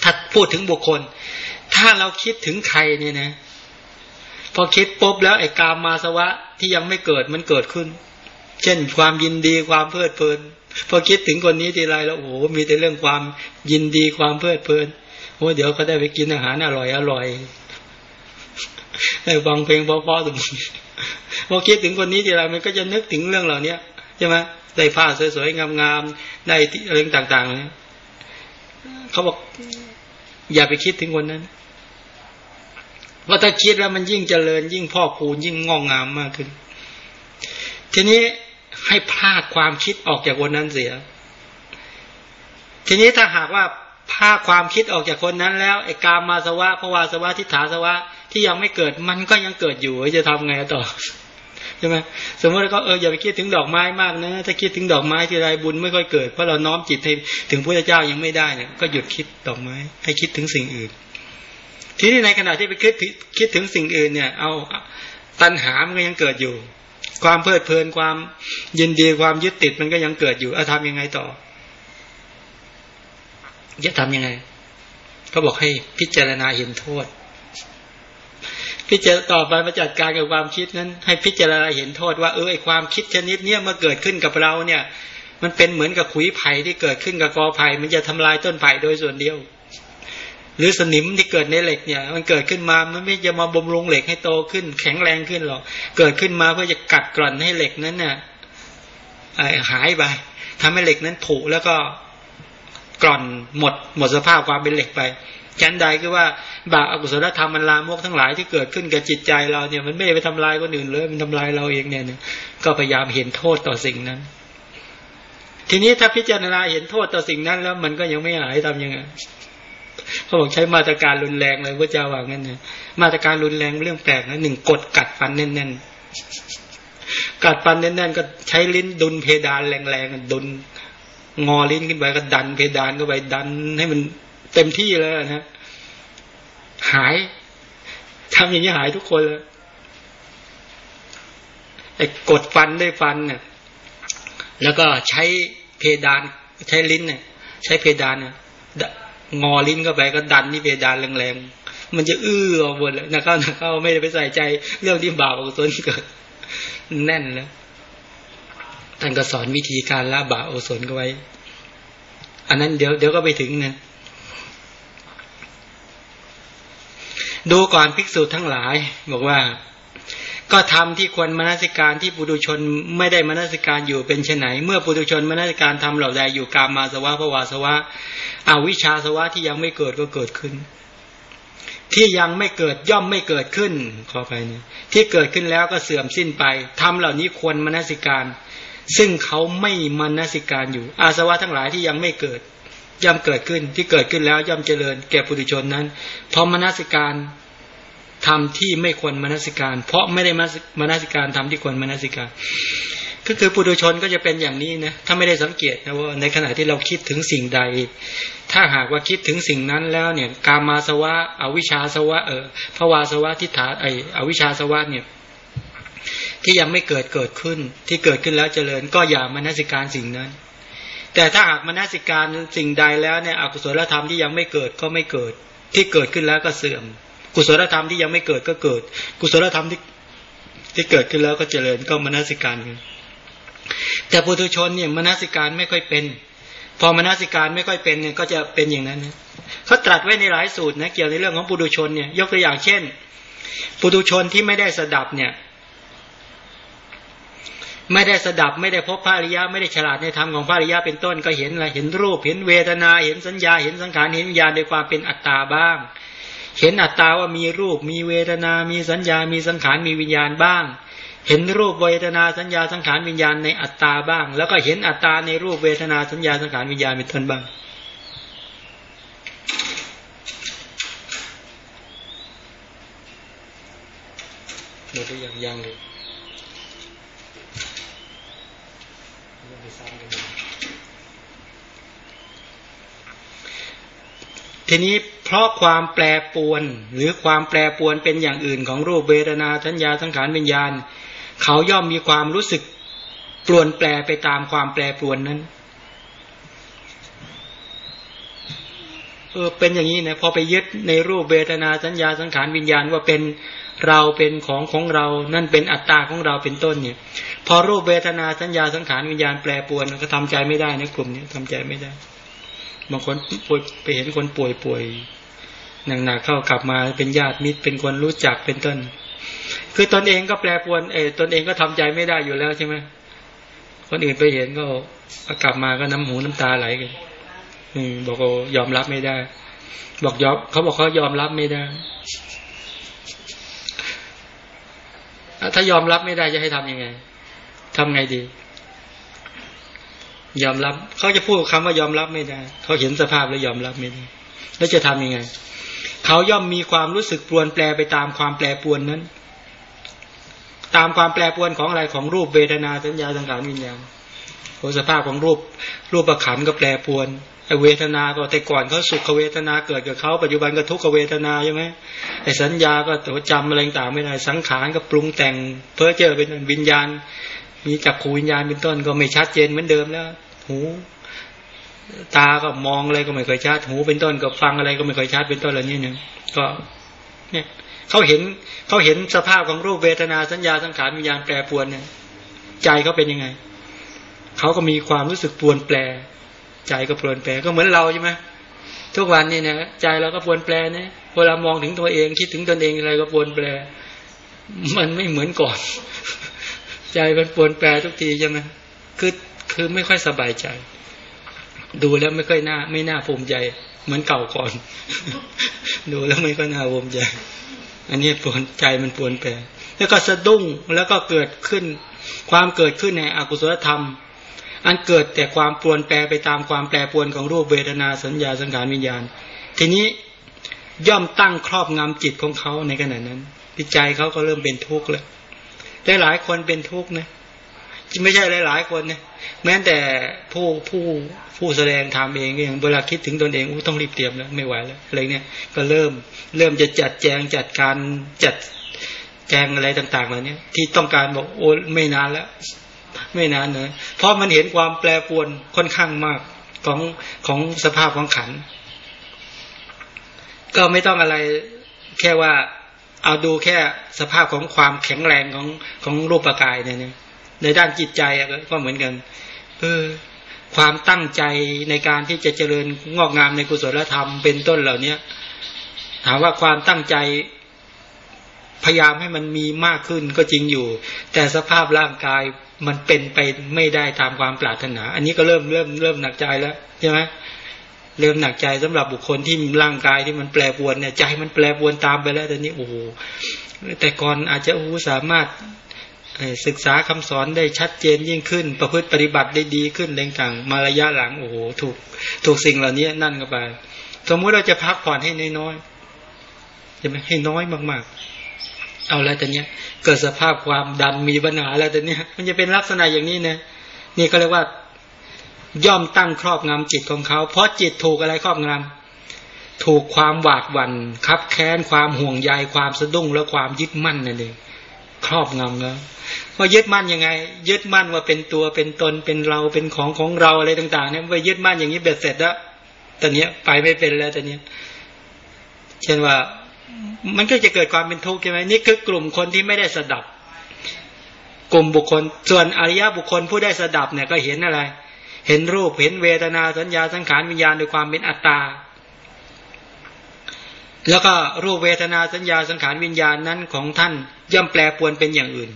ถ้าพูดถึงบุคคล ถ้าเราคิดถึงใครเนี่ยนะ พอคิดปุ๊บแล้วไอ้กามมาสวะที่ยังไม่เกิดมันเกิดขึ้น เช่นความยินดีความเพลิดเพลิน พอคิดถึงคนนี้ทีไรแล้วโอ้โหมีแต่เรื่องความยินดีความเพลิดเพลินโอ้เดี๋ยวเขาได้ไปกินอาหารอร่อยอร่อย ได้ฟังเพลงเพราะๆตรงนี้พอคิดถึงคนนี้ทีไรมันก็จะนึกถึงเรื่องเหล่านี้ใช่ไหมได้ผ้าสวยๆงามๆได้เรื่องต่างๆเนี่ยเขาบอก อย่าไปคิดถึงคนนั้นเพราะถ้าคิดแล้วมันยิ่งเจริญ ยิ่งพ่อคูณยิ่งงองงามมากขึ้น ทีนี้ให้พลากความคิดออกจากคนนั้นเสีย ทีนี้ถ้าหากว่าพาความคิดออกจากคนนั้น แล้วไอ้กามาสวะภวาสวะทิฏฐาสวะ ที่ยังไม่เกิดมันก็ยังเกิดอยู่จะทำไงต่อใช่ไหมสมมติก็เอออย่าไปคิดถึงดอกไม้มากนะถ้าคิดถึงดอกไม้ที่ไรบุญไม่ค่อยเกิดเพราะเราน้อมจิตให้ถึงพระเจ้ายังไม่ได้เนี่ยก็หยุดคิดดอกไม้ ให้คิดถึงสิ่งอื่น ทีนี้ในขณะที่ไปคิดคิดถึงสิ่งอื่นเนี่ย เอาตัณหามันก็ยังเกิดอยู่ ความเพลิดเพลินความยินดีความยึดติดมันก็ยังเกิดอยู่เอาทำยังไงต่อจะทำยังไง ก็บอกให้พิจารณาเห็นโทษ พิจารณาต่อไปมาจัดการกับความคิดนั้น ให้พิจารณาเห็นโทษว่าเออไอความคิดชนิดเนี้ยมาเกิดขึ้นกับเราเนี่ย มันเป็นเหมือนกับขุยไผ่ที่เกิดขึ้นกับกอไผ่มันจะทำลายต้นไผ่โดยส่วนเดียว หรือสนิมที่เกิดในเหล็กเนี่ย มันเกิดขึ้นมามันไม่จะมาบ่มรงเหล็กให้โตขึ้น แข็งแรงขึ้นหรอกเกิดขึ้นมาเพื่อจะกัดกร่อนให้เหล็กนั้นเนี่ยหายไปทำให้เหล็กนั้นผุแล้วก็กร่อนหมดหมดสภาพความเป็นเหล็กไป ฉันใดคือว่าบาปอกุศลธรรมมันลามกทั้งหลายที่เกิดขึ้นกับจิตใจเราเนี่ยมันไม่ได้ไปทำลายคนอื่นเลยมันทำลายเราเองเนี่ยก็พยายามเห็นโทษต่อสิ่งนั้น ทีนี้ถ้าพิจารณาเห็นโทษต่อสิ่งนั้น แล้วมันก็ยังไม่หายทำยังไงเขาบอกใช้มาตรการรุนแรงเลยพระเจ้าว่างั้นนะมาตรการรุนแรงเรื่องแปลกนะหนึ่งกดกัดฟันแน่นๆกัดฟันแน่นๆก็ใช้ลิ้นดุนเพดานแรงๆดุนงอลิ้นขึ้นไปก็ดันเพดานเข้าไปดันให้มัน เต็มที่เลยนะหายทำอย่างนี้หายทุกคนเลยไอ้กดฟันด้วยฟันเนี่ยแล้วก็ใช้เพดานใช้ลิ้นเนี่ยใช้เพดานเนี่ยงอลิ้นเข้าไปก็ดันนี่เพดานแรงๆมันจะอื้อออกหมดเลยนะเข้านะเข้าไม่ได้ไปใส่ใจเรื่องที่บาปอกุศลเกิด แน่นแล้วท่านก็สอนวิธีการละบาโอสนก็ไว้ อันนั้นเดี๋ยวเดี๋ยวก็ไปถึงนะ ดูก่อนภิกษุทั้งหลาย บอกว่า ก็ทำที่ควรมนสิการที่ปุถุชนไม่ได้มนสิการอยู่เป็นเช่นไหน เมื่อปุถุชนมนสิการทำเหล่าใดอยู่กามมาสวะภวาสวะอวิชชาสวะที่ยังไม่เกิดก็เกิดขึ้น ที่ยังไม่เกิดย่อมไม่เกิดขึ้นขอไปนี่ที่เกิดขึ้นแล้วก็เสื่อมสิ้นไปทำเหล่านี้ควรมนสิการ ซึ่งเขาไม่มนสิการอยู่ อาสวะทั้งหลายที่ยังไม่เกิด ย่อมเกิดขึ้นที่เกิดขึ้นแล้วย่อมเจริญแก่ปุถุชนนั้น เพราะมนสิการทำที่ไม่ควรมนสิการ เพราะไม่ได้มนสิการทำที่ควรมนสิการ ก็คือปุถุชนก็จะเป็นอย่างนี้นะถ้าไม่ได้สังเกตนะว่าในขณะที่เราคิดถึงสิ่งใด ถ้าหากว่าคิดถึงสิ่งนั้นแล้วเนี่ย กามาสวะอวิชชาสวะเออภวาสวะทิฏฐาไออวิชชาสวะเนี่ยที่ยังไม่เกิดเกิดขึ้น ที่เกิดขึ้นแล้วเจริญก็อย่ามนสิการสิ่งนั้น แต่ถ้าหากมนสิการสิ่งใดแล้วเนี่ยอกุศลธรรมที่ยังไม่เกิดก็ไม่เกิด ที่เกิดขึ้นแล้วก็เสื่อม กุศลธรรมที่ยังไม่เกิดก็เกิด กุศลธรรมที่ที่เกิดขึ้นแล้วก็เจริญก็มนสิการแต่ปุถุชนเนี่ยมนสิการไม่ค่อยเป็น พอมนสิการไม่ค่อยเป็นเนี่ยก็จะเป็นอย่างนั้นนะเขาตรัสไว้ในหลายสูตรนะเกี่ยวในเรื่องของปุถุชนเนี่ยยกตัวอย่างเช่นปุถุชนที่ไม่ได้สดับเนี่ย ไม่ได้สดับไม่ได้พบพระอริยะไม่ได้ฉลาดในธรรมของพระอริยะเป็นต้นก็เห็นอะไรเห็นรูป เห็นเวทนา เห็นสัญญา เห็นสังขารเห็นวิญญาณโดยความเป็นอัตตาบ้าง เห็นอัตตาว่ามีรูป มีเวทนา มีสัญญา มีสังขารมีวิญญาณบ้าง เห็นรูปเวทนาสัญญาสังขารวิญญาณในอัตตาบ้าง แล้วก็เห็นอัตตาในรูปเวทนาสัญญาสังขารวิญญาณเป็นต้นบ้างหมดหรือยังยังเลย ทีนี้เพราะความแปรปวนหรือความแปรปวนเป็นอย่างอื่นของรูปเวทนาสัญญาสังขารวิญญาณ เขาย่อมมีความรู้สึกปลวนแปรไปตามความแปรปวนนั้นเออเป็นอย่างนี้นะพอไปยึดในรูปเวทนาสัญญาสังขารวิญญาณว่าเป็นเราเป็นของของเรา นั่นเป็นอัตตาของเราเป็นต้นเนี่ย พอรูปเวทนาสัญญาสังขารวิญญาณแปรปวนก็ทำใจไม่ได้ในกลุ่มนี้ทำใจไม่ได้ บางคนป่วยไปเห็นคนป่วยป่วยหนักๆเข้ากลับมาเป็นญาติมิตรเป็นคนรู้จักเป็นต้น คือตนเองก็แปรปวนเออตนเองก็ทำใจไม่ได้อยู่แล้วใช่ไหมคนอื่นไปเห็นก็กลับมาก็น้ำหูน้ำตาไหลกันอืมบอกว่ายอมรับไม่ได้ บอกยอมเขาบอกเขายอมรับไม่ได้ถ้ายอมรับไม่ได้จะให้ทํำยังไงทำไงดี ยอมรับ เขาจะพูดคำว่ายอมรับไม่ได้ เขาเห็นสภาพแล้วยอมรับไม่ได้ แล้วจะทํำยังไง เขาย่อมมีความรู้สึกปรวนแปรไปตามความแปรปรวนนั้น ตามความแปรปรวนของอะไรของรูปเวทนาสัญญาสังขารวิญญาณโอสภาพของรูปรูปประขันก็แปรปรวนเวทนาก็แต่ก่อนเขาสุขเวทนาเกิดกับเขาปัจจุบันก็ทุกขเวทนาใช่ไหมไอ้สัญญาก็ตัวจำอะไรต่างไม่ได้สังขารก็ปรุงแต่งเพื่อเจอเป็นวิญญาณ มีจักขูวิญญาณเป็นต้นก็ไม่ชัดเจนเหมือนเดิมแล้ว หู ตาก็มองอะไรก็ไม่ค่อยชัด หูเป็นต้นก็ฟังอะไรก็ไม่ค่อยชัดเป็นต้นอะไรนี่เนี่ยก็ เนี่ยเขาเห็นเขาเห็นสภาพของรูปเวทนาสัญญาสังขารวิญญาณแปรปวนเนี่ยใจเขาเป็นยังไงเขาก็มีความรู้สึกปวนแปร ใจก็ปวนแปรก็เหมือนเราใช่ไหมทุกวันนี่นะใจเราก็ปวนแปรนะเวลามองถึงตัวเองคิดถึงตนเองอะไรก็ปวนแปร มันไม่เหมือนก่อน ใจมันปรวนแปรทุกทีใช่ไหมคือคือไม่ค่อยสบายใจ ดูแล้วไม่ค่อยน่า ไม่น่าภูมิใจ เหมือนเก่าก่อน ดูแล้วไม่ค่อยน่าภูมิใจ อันนี้ปวนใจมันปวนแปรแล้วก็สะดุ้งแล้วก็เกิดขึ้น ความเกิดขึ้นในอกุศลธรรม อันเกิดแต่ความปรวนแปรไปตามความแปรปรวนของรูปเวทนาสัญญาสังขารวิญญาณ ทีนี้ย่อมตั้งครอบงำจิตของเขาในขณะนั้นจิตใจเขาก็เริ่มเป็นทุกข์แล้ว ได้หลายคนเป็นทุกข์นะไม่ใช่หลายๆคนนะแม้แต่ผู้ผู้ผู้แสดงทำเองก็ยังเวลาคิดถึงตนเองอต้องรีบเตรียมแล้วไม่ไหวแล้วอะไรเนี่ยก็เริ่มเริ่มจะจัดแจงจัดการจัดแจงอะไรต่างๆเหล่านี้ที่ต้องการบอกโอ้ไม่นานแล้ว ไม่นานเนอะเพราะมันเห็นความแปรปรวนค่อนข้างมากของของสภาพของขัน ก็ไม่ต้องอะไรแค่ว่า เอาดูแค่สภาพของความแข็งแรงของของรูปกายเนี่ยในด้านจิตใจก็เหมือนกันเออความตั้งใจในการที่จะเจริญงอกงามในกุศลธรรมเป็นต้นเหล่านี้ถามว่าความตั้งใจพยายามให้มันมีมากขึ้นก็จริงอยู่ แต่สภาพร่างกายมันเป็นไปไม่ได้ตามความปรารถนา อันนี้ก็เริ่มเริ่มเริ่มหนักใจแล้วใช่ไหม เริ่มหนักใจสำหรับบุคคลที่ร่างกายที่มันแปรปวนเนี่ยใจมันแปรปวนตามไปแล้วตอนนี้โอ้โหแต่ก่อนอาจจะโอ้สามารถศึกษาคำสอนได้ชัดเจนยิ่งขึ้น ประพฤติปฏิบัติได้ดีขึ้นเรงต่างมาระยะหลังโอ้โหถูกถูกสิ่งเหล่านี้นั่นก็ไป สมมุติเราจะพักผ่อนให้น้อยๆจะไม่ให้น้อยมากๆ เอาแล้วตอนนี้เกิดสภาพความดันมีปัญหาแล้วตอนนี้มันจะเป็นลักษณะอย่างนี้นะนี่เขาเรียกว่า ย่อมตั้งครอบงำจิตของเขา เพราะจิตถูกอะไรครอบงำถูกความหวาดหวัน่นคับแค้นความห่วงใยความสะดุ้งและความยึดมั่นนั่นเองครอบงำแล้วว่ายึดมั่นยังไง ยึดมั่นว่าเป็นตัวเป็นตนเป็นเราเป็นของของเราอะไรต่าง ๆ เนี่ยไปยึดมั่นอย่างนี้เบ็ดเสร็จแล้วตอนนี้ไปไม่เป็นแล้วตอนนี้เช่นว่ามันก็จะเกิดความเป็นทุกข์ใช่ไหมนี่คือกลุ่มคนที่ไม่ได้สดับ กลุ่มบุคคล ส่วนอริยบุคคลผู้ได้สดับเนี่ยก็เห็นอะไร เห็นรูปเห็นเวทนาสัญญาสังขารวิญญาณโดยความเป็นอัตตา แล้วก็รูปเวทนาสัญญาสังขารวิญญาณนั้นของท่านย่อมแปลปวนเป็นอย่างอื่น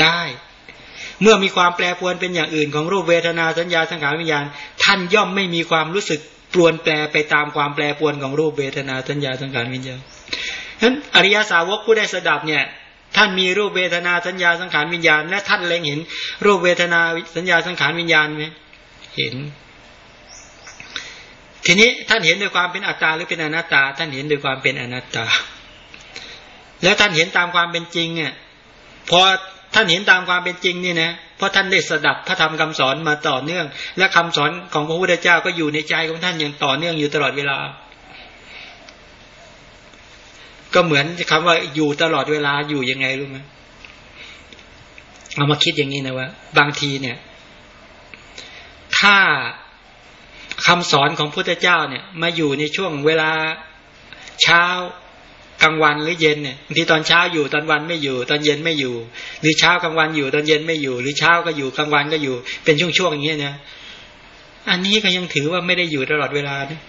ได้ เมื่อมีความแปรปวนเป็นอย่างอื่น ของรูปเวทนาสัญญาสังขารวิญญาณ ท่านย่อมไม่มีความรู้สึกปวนแปรไปตามความแปรปวนของรูปเวทนาสัญญาสังขารวิญญาณฉะนั้นอริยสาวกผู้ได้สดับเนี่ยท่านมีรูปเวทนาสัญญาสังขารวิญญาณ และท่านเล็งเห็นรูปเวทนาสัญญาสังขารวิญญาณไหม เห็น ทีนี้ท่านเห็นด้วยความเป็นอัตตาหรือเป็นอนัตตา ท่านเห็นด้วยความเป็นอนัตตา แล้วท่านเห็นตามความเป็นจริงเนี่ยพอท่านเห็นตามความเป็นจริงนี่นะเพราะท่านได้สดับพระธรรมคำสอนมาต่อเนื่อง และคำสอนของพระพุทธเจ้าก็อยู่ในใจของท่านอย่างต่อเนื่องอยู่ตลอดเวลา ก็เหมือนคำว่าอยู่ตลอดเวลาอยู่ยังไงรู้ไหมเอามาคิดอย่างนี้นะว่า บางทีเนี่ย ถ้าคำสอนของพุทธเจ้าเนี่ย มาอยู่ในช่วงเวลาเช้ากลางวันหรือเย็นเนี่ยบางทีตอนเช้าอยู่ตอนวันไม่อยู่ ตอนเย็นไม่อยู่ หรือเช้ากลางวันอยู่ตอนเย็นไม่อยู่ หรือเช้าก็อยู่กลางวันก็อยู่ เป็นช่วงๆอย่างเงี้ยนะอันนี้ก็ยังถือว่าไม่ได้อยู่ตลอดเวลานะ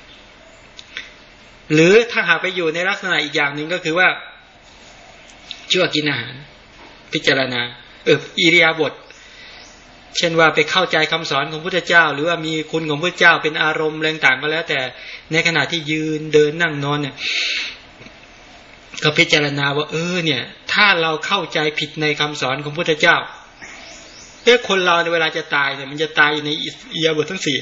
หรือถ้าหากไปอยู่ในลักษณะอีกอย่างหนึ่งก็คือว่าชั่วกินอาหาร พิจารณาเอออิริยาบถ เช่นว่าไปเข้าใจคำสอนของพุทธเจ้า หรือว่ามีคุณของพุทธเจ้าเป็นอารมณ์แรงต่างก็แล้ว แต่ในขณะที่ยืนเดินนั่งนอนเนี่ยก็พิจารณาว่า เออ เนี่ย ถ้าเราเข้าใจผิดในคำสอนของพุทธเจ้าเอ๊ะคนเราในเวลาจะตายเนี่ย มันจะตายในอียาบททั้งสี่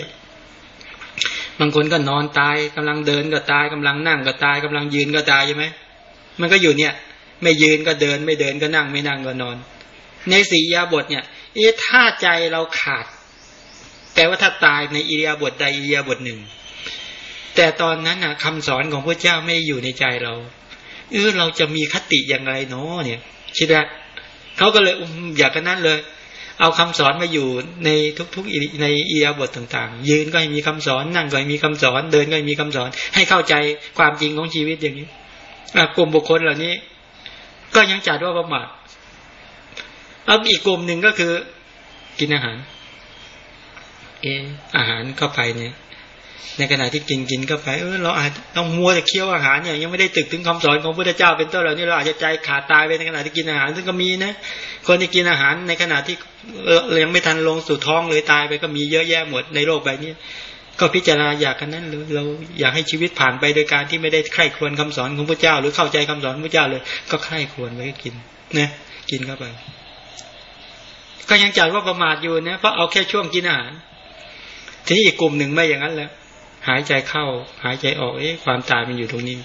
บางคนก็นอนตายกำลังเดินก็ตายกำลังนั่งก็ตายกำลังยืนก็ตายใช่ไหมมันก็อยู่เนี่ย ไม่ยืนก็เดิน ไม่เดินก็นั่งไม่นั่งก็นอน ในสี่ยาบทเนี่ย เอ๊ะถ้าใจเราขาด แปลว่าถ้าตายในอิริยาบถใดอิริยาบถหนึ่ง แต่ตอนนั้นนะคำสอนของพระเจ้าไม่อยู่ในใจเรา เออเราจะมีคติอย่างไรเนาะเนี่ยคิดว่าเขาก็เลยอยากกันนั้นเลย เอาคำสอนมาอยู่ในทุกๆในอิยาบทต่าง ๆ ยืนก็ให้มีคำสอนนั่งก็ให้มีคำสอน เดินก็ให้มีคำสอน ให้เข้าใจความจริงของชีวิตอย่างนี้กลุ่มบุคคลเหล่านี้ ก็ยังจัดว่าประมาท เอาอีกกลุ่มหนึ่งก็คือ กินอาหาร เอออาหารเข้าไปเนี่ย ในขณะที่กินกินก็ไปเออเราอาจต้องมัวแต่เคี้ยวอาหารเนี่ยยังไม่ได้ตึกถึงคำสอนของพระเจ้าเป็นต้นเหล่านี้เราอาจจะใจขาดตายไปในขณะที่กินอาหาร ซึ่งก็มีนะคนที่กินอาหารในขณะที่เยังไม่ทันลงสู่ท้องเลยตายไปก็มีเยอะแยะหมดในโลกใบนี้ก็พิจารณาอยากกันนั้นหรือเราอยากให้ชีวิตผ่านไปโดยการที่ไม่ได้ใคร่ควรคำสอนของพระเจ้า หรือเข้าใจคำสอนพระเจ้าเลย ก็ใคร่ควรไว้กินนะกินเข้าไป ก็ยังจัดว่าประมาทอยู่นะเพราะเอาแค่ช่วงกินอาหาร ทีนี้อีกกลุ่มหนึ่งไม่อย่างนั้นแล้ว หายใจเข้า หายใจออกเอ๊ะความตายมันอยู่ตรงนี้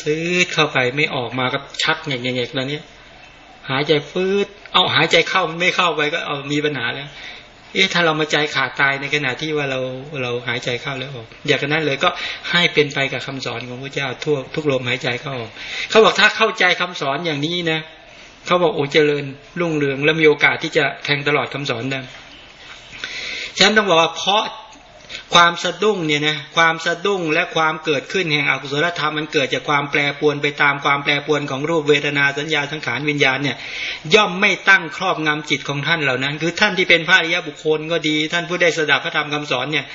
ซื้อเข้าไปไม่ออกมาก็ชักแงกๆแล้วเนี้ยหายใจฟืดเอาหายใจเข้ามันไม่เข้าไปก็เอามีปัญหาแล้ว เอ๊ะถ้าเรามาใจขาดตายในขณะที่ว่าเราเราหายใจเข้าแล้วออกอย่างนั้นเลยก็ให้เป็นไปกับคำสอนของพระเจ้าทั่วทุกลมหายใจเข้าออกเขาบอกถ้าเข้าใจคำสอนอย่างนี้นะ เขาบอกโอ้เจริญรุ่งเรือง และมีโอกาสที่จะแทงตลอดคำสอนได้ฉันต้องบอกว่าเพราะความสะดุ้งเนี่ยนะความสะดุ้งและความเกิดขึ้นแห่งอกุศลธรรมมันเกิดจากความแปรปวนไปตามความแปรปวนของรูปเวทนาสัญญาสังขารวิญญาณเนี่ยย่อมไม่ตั้งครอบงำจิตของท่านเหล่านั้น คือท่านที่เป็นพระอริยบุคคลก็ดี ท่านผู้ได้สดับพระธรรมคำสอนเนี่ย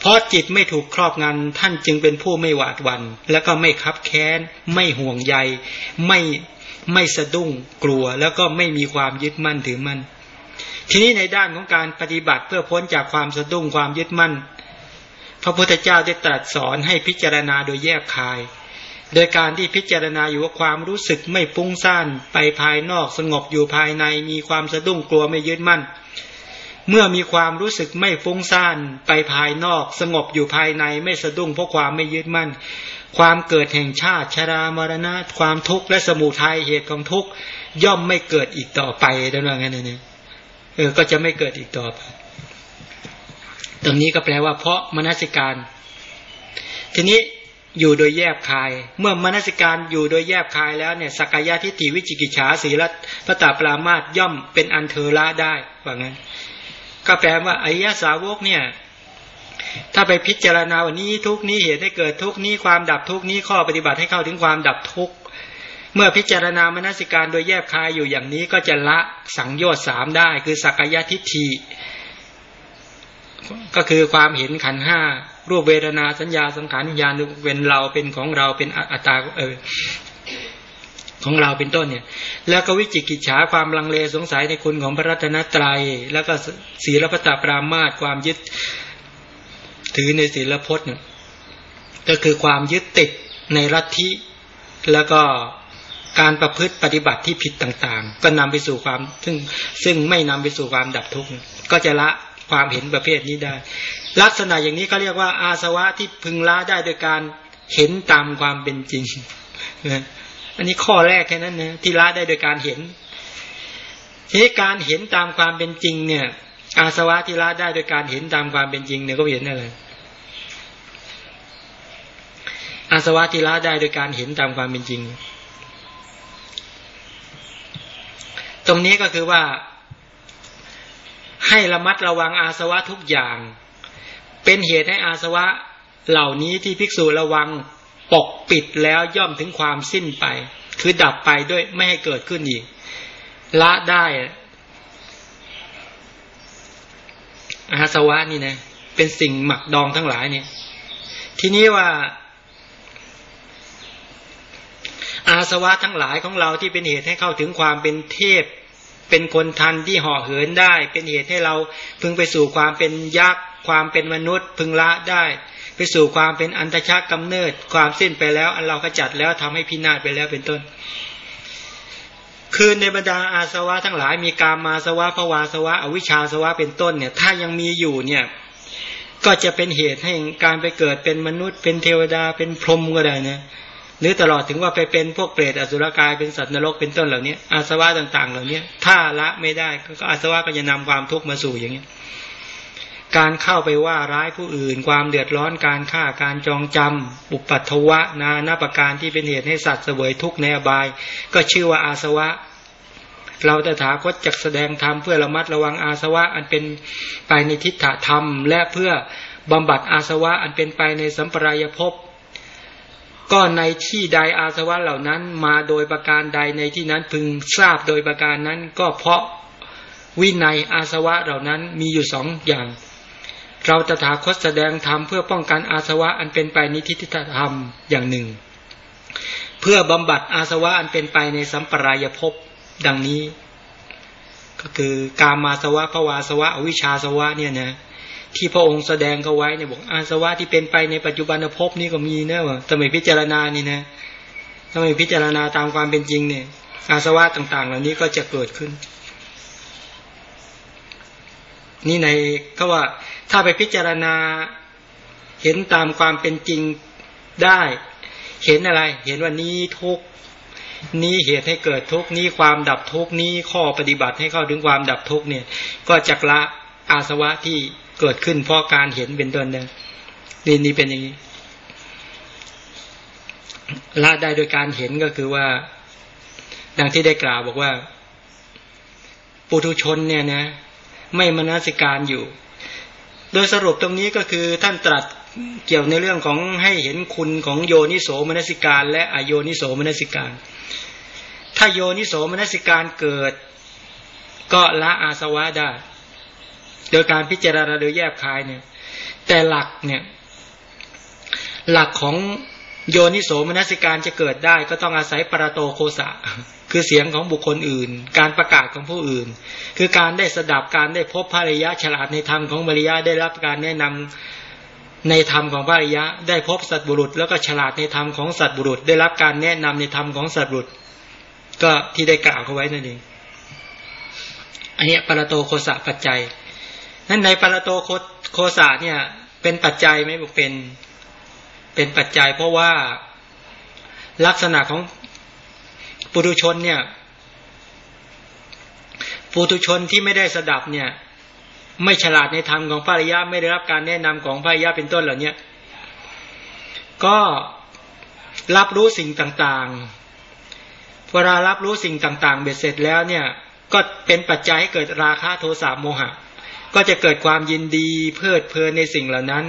เพราะจิตไม่ถูกครอบงำท่านจึงเป็นผู้ไม่หวาดวัน แล้วก็ไม่คับแค้น ไม่ห่วงใย ไม่ ไม่สะดุ้งกลัวแล้วก็ไม่มีความยึดมั่นถือมั่น ทีนี้ในด้านของการปฏิบัติเพื่อพ้นจากความสะดุ้งความยึดมั่น พระพุทธเจ้าได้ตรัสสอนให้พิจารณาโดยแยกคาย โดยการที่พิจารณาอยู่ว่าความรู้สึกไม่ฟุ้งซ่านไปภายนอกสงบอยู่ภายใน มีความสะดุ้งกลัวไม่ยึดมั่น เมื่อมีความรู้สึกไม่ฟุ้งซ่านไปภายนอก สงบอยู่ภายในไม่สะดุ้งเพราะความไม่ยึดมั่น ความเกิดแห่งชาติชรามรณะ ความทุกข์และสมุทัยเหตุของทุกข์ย่อมไม่เกิดอีกต่อไปดังนั้นเนี่ยเออก็จะไม่เกิดอีกต่อไป ตรงนี้ก็แปลว่าเพราะมนสิการ ทีนี้อยู่โดยแยบคาย เมื่อมนสิการอยู่โดยแยบคายแล้วเนี่ยสักยะทิฏฐิวิจิกิจฉาสีละพระตาปรามาตย่อมเป็นอันเทอละได้ว่างั้น ก็แปลว่าอริยสาวกเนี่ย ถ้าไปพิจารณาวันนี้ทุกนี้เหตุให้เกิดทุกนี้ความดับทุกนี้ข้อปฏิบัติให้เข้าถึงความดับทุกเมื่อพิจารณามนสิการโดยแยบคายอยู่อย่างนี้ก็จะละสังโยชน์สามได้ คือสักยะทิฏฐิก็คือความเห็นขันห้ารูปเวทนาสัญญาสังขารวิญญาณเป็นเราเป็นของเราเป็นอัตตาเออของเราเป็นต้นเนี่ย แล้วก็วิจิกิจฉาความลังเลสงสัยในคุณของพระรัตนตรัย แล้วก็ศีลปตาปรามาตความยึด ถือในศีลพจน์ก็คือความยึดติดในลัทธิแล้วก็การประพฤติปฏิบัติที่ผิดต่างๆ ก็นำไปสู่ความ ซึ่งซึ่งไม่นำไปสู่ความดับทุกข์ก็จะละความเห็นประเภทนี้ได้ ลักษณะอย่างนี้เขาเรียกว่าอาสวะที่พึงละได้โดยการเห็นตามความเป็นจริงนะอันนี้ข้อแรกแค่นั้นนะที่ละได้โดยการเห็นทีนี้การเห็นตามความเป็นจริงเนี่ย อาสวะที่ละได้โดยการเห็นตามความเป็นจริงเนี่ยก็เห็นอะไร อาสวะที่ละได้โดยการเห็นตามความเป็นจริง ตรงนี้ก็คือว่า ให้ระมัดระวังอาสวะทุกอย่าง เป็นเหตุให้อาสวะเหล่านี้ที่ภิกษุระวังปกปิดแล้วย่อมถึงความสิ้นไป คือดับไปด้วยไม่ให้เกิดขึ้นอีก ละได้อาสวะนี่นะเป็นสิ่งหมักดองทั้งหลายเนี่ย ทีนี้ว่า อา สวะทั้งหลายของเราที่เป็นเหตุให้เข้าถึงความเป็นเทพ เป็นคนทันที่ห่อเหินได้ เป็นเหตุให้เราพึงไปสู่ความเป็นยักษ์ความเป็นมนุษย์ พึงละได้ ไปสู่ความเป็นอันตชากำเนิด ความสิ้นไปแล้ว อันเราก็จัดแล้วทำให้พินาศไปแล้วเป็นต้น คือในบรรดาอาสวะทั้งหลายมีกามาสวะภวาสวะ อวิชชาสวะเป็นต้นเนี่ย ถ้ายังมีอยู่เนี่ยก็จะเป็นเหตุให้การไปเกิดเป็นมนุษย์เป็นเทวดาเป็นพรหมก็ได้นะ หรือตลอดถึงว่าไปเป็นพวกเปรตอสุรกายเป็นสัตว์นรกเป็นต้นเหล่านี้อาสวะต่าง ๆ เหล่านี้ถ้าละไม่ได้ก็อาสวะก็จะนำความทุกข์มาสู่อย่างนี้การเข้าไปว่าร้ายผู้อื่น ความเดือดร้อนการฆ่าการจองจำบุปปัทวะ นานาประการที่เป็นเหตุให้สัตว์เสวยทุกข์ในอบาย ก็ชื่อว่าอาสวะ เราตถาคตจักแสดงธรรมเพื่อระมัดระวังอาสวะอันเป็นไปในทิฏฐธรรม และเพื่อบำบัดอาสวะอันเป็นไปในสัมปรายภพ ก็ในที่ใดอาสวะเหล่านั้น มาโดยประการใดในที่นั้นพึงทราบโดยประการนั้น ก็เพราะวินัยอาสวะเหล่านั้นมีอยู่สองอย่าง เราตถาคตแสดงธรรมเพื่อป้องกันอาสวะอันเป็นไปในทิฏฐธรรมอย่างหนึ่ง เพื่อบำบัดอาสวะอันเป็นไปในสัมปรายภพดังนี้ ก็คือกามาสวะภวาสวะอวิชชาสวะเนี่ยนะ ที่พระองค์แสดงเขาไว้เนี่ยบอกอาสวะที่เป็นไปในปัจจุบันภพนี่ก็มีนะว่าทำไมพิจารณานี่นะทำไมพิจารณาตามความเป็นจริงเนี่ย อาสวะต่าง ๆ เหล่านี้ก็จะเกิดขึ้น นี่ในเขาว่า ถ้าไปพิจารณาเห็นตามความเป็นจริงได้ เห็นอะไร เห็นว่านี้ทุกนี้เหตุให้เกิดทุกนี้ความดับทุกนี้ข้อปฏิบัติให้เข้าถึงความดับทุกเนี่ย ก็จักละอาสวะที่ เกิดขึ้นเพราะการเห็นเป็นต้นเนี่ยนี่นี่เป็นอย่างนี้ละได้โดยการเห็นก็คือว่า ดังที่ได้กล่าวบอกว่า ปุถุชนเนี่ยนะ ไม่มนสิการอยู่ โดยสรุปตรงนี้ก็คือท่านตรัสเกี่ยวในเรื่องของให้เห็นคุณของโยนิโสมนสิการ และอโยนิโสมนสิการ ถ้าโยนิโสมนสิการเกิด ก็ละอาสวะได้ โดยการพิจารณาโดยแยบคายเนี่ย แต่หลักเนี่ย หลักของโยนิโสมนสิการจะเกิดได้ ก็ต้องอาศัยปรโตโคสะ คือเสียงของบุคคลอื่น การประกาศของผู้อื่น คือการได้สดับการได้พบภริยะฉลาดในธรรมของภริยะได้รับการแนะนำในธรรมของภริยะ ได้พบสัตบุรุษ แล้วก็ฉลาดในธรรมของสัตบุรุษ ได้รับการแนะนำในธรรมของสัตบุรุษ ก็ที่ได้กล่าวเขาไว้นั่นเองอันนี้ปรโตโคสะปัจจัย นั้นในปรโตโคสาเนี่ย เป็นปัจจัยไหมบอกเป็น เป็นปัจจัย เพราะว่าลักษณะของปุถุชนเนี่ยปุถุชนที่ไม่ได้สดับเนี่ย ไม่ฉลาดในธรรมของพระริยะไม่ได้รับการแนะนำของพระริยะเป็นต้นเหล่านี้ก็รับรู้สิ่งต่างๆ เวลารับรู้สิ่งต่าง ๆ เบ็ดเสร็จแล้วเนี่ย ก็เป็นปัจจัยให้เกิดราคะโทสะโมหะ ก็จะเกิดความยินดีเพลิดเพลินในสิ่งเหล่านั้น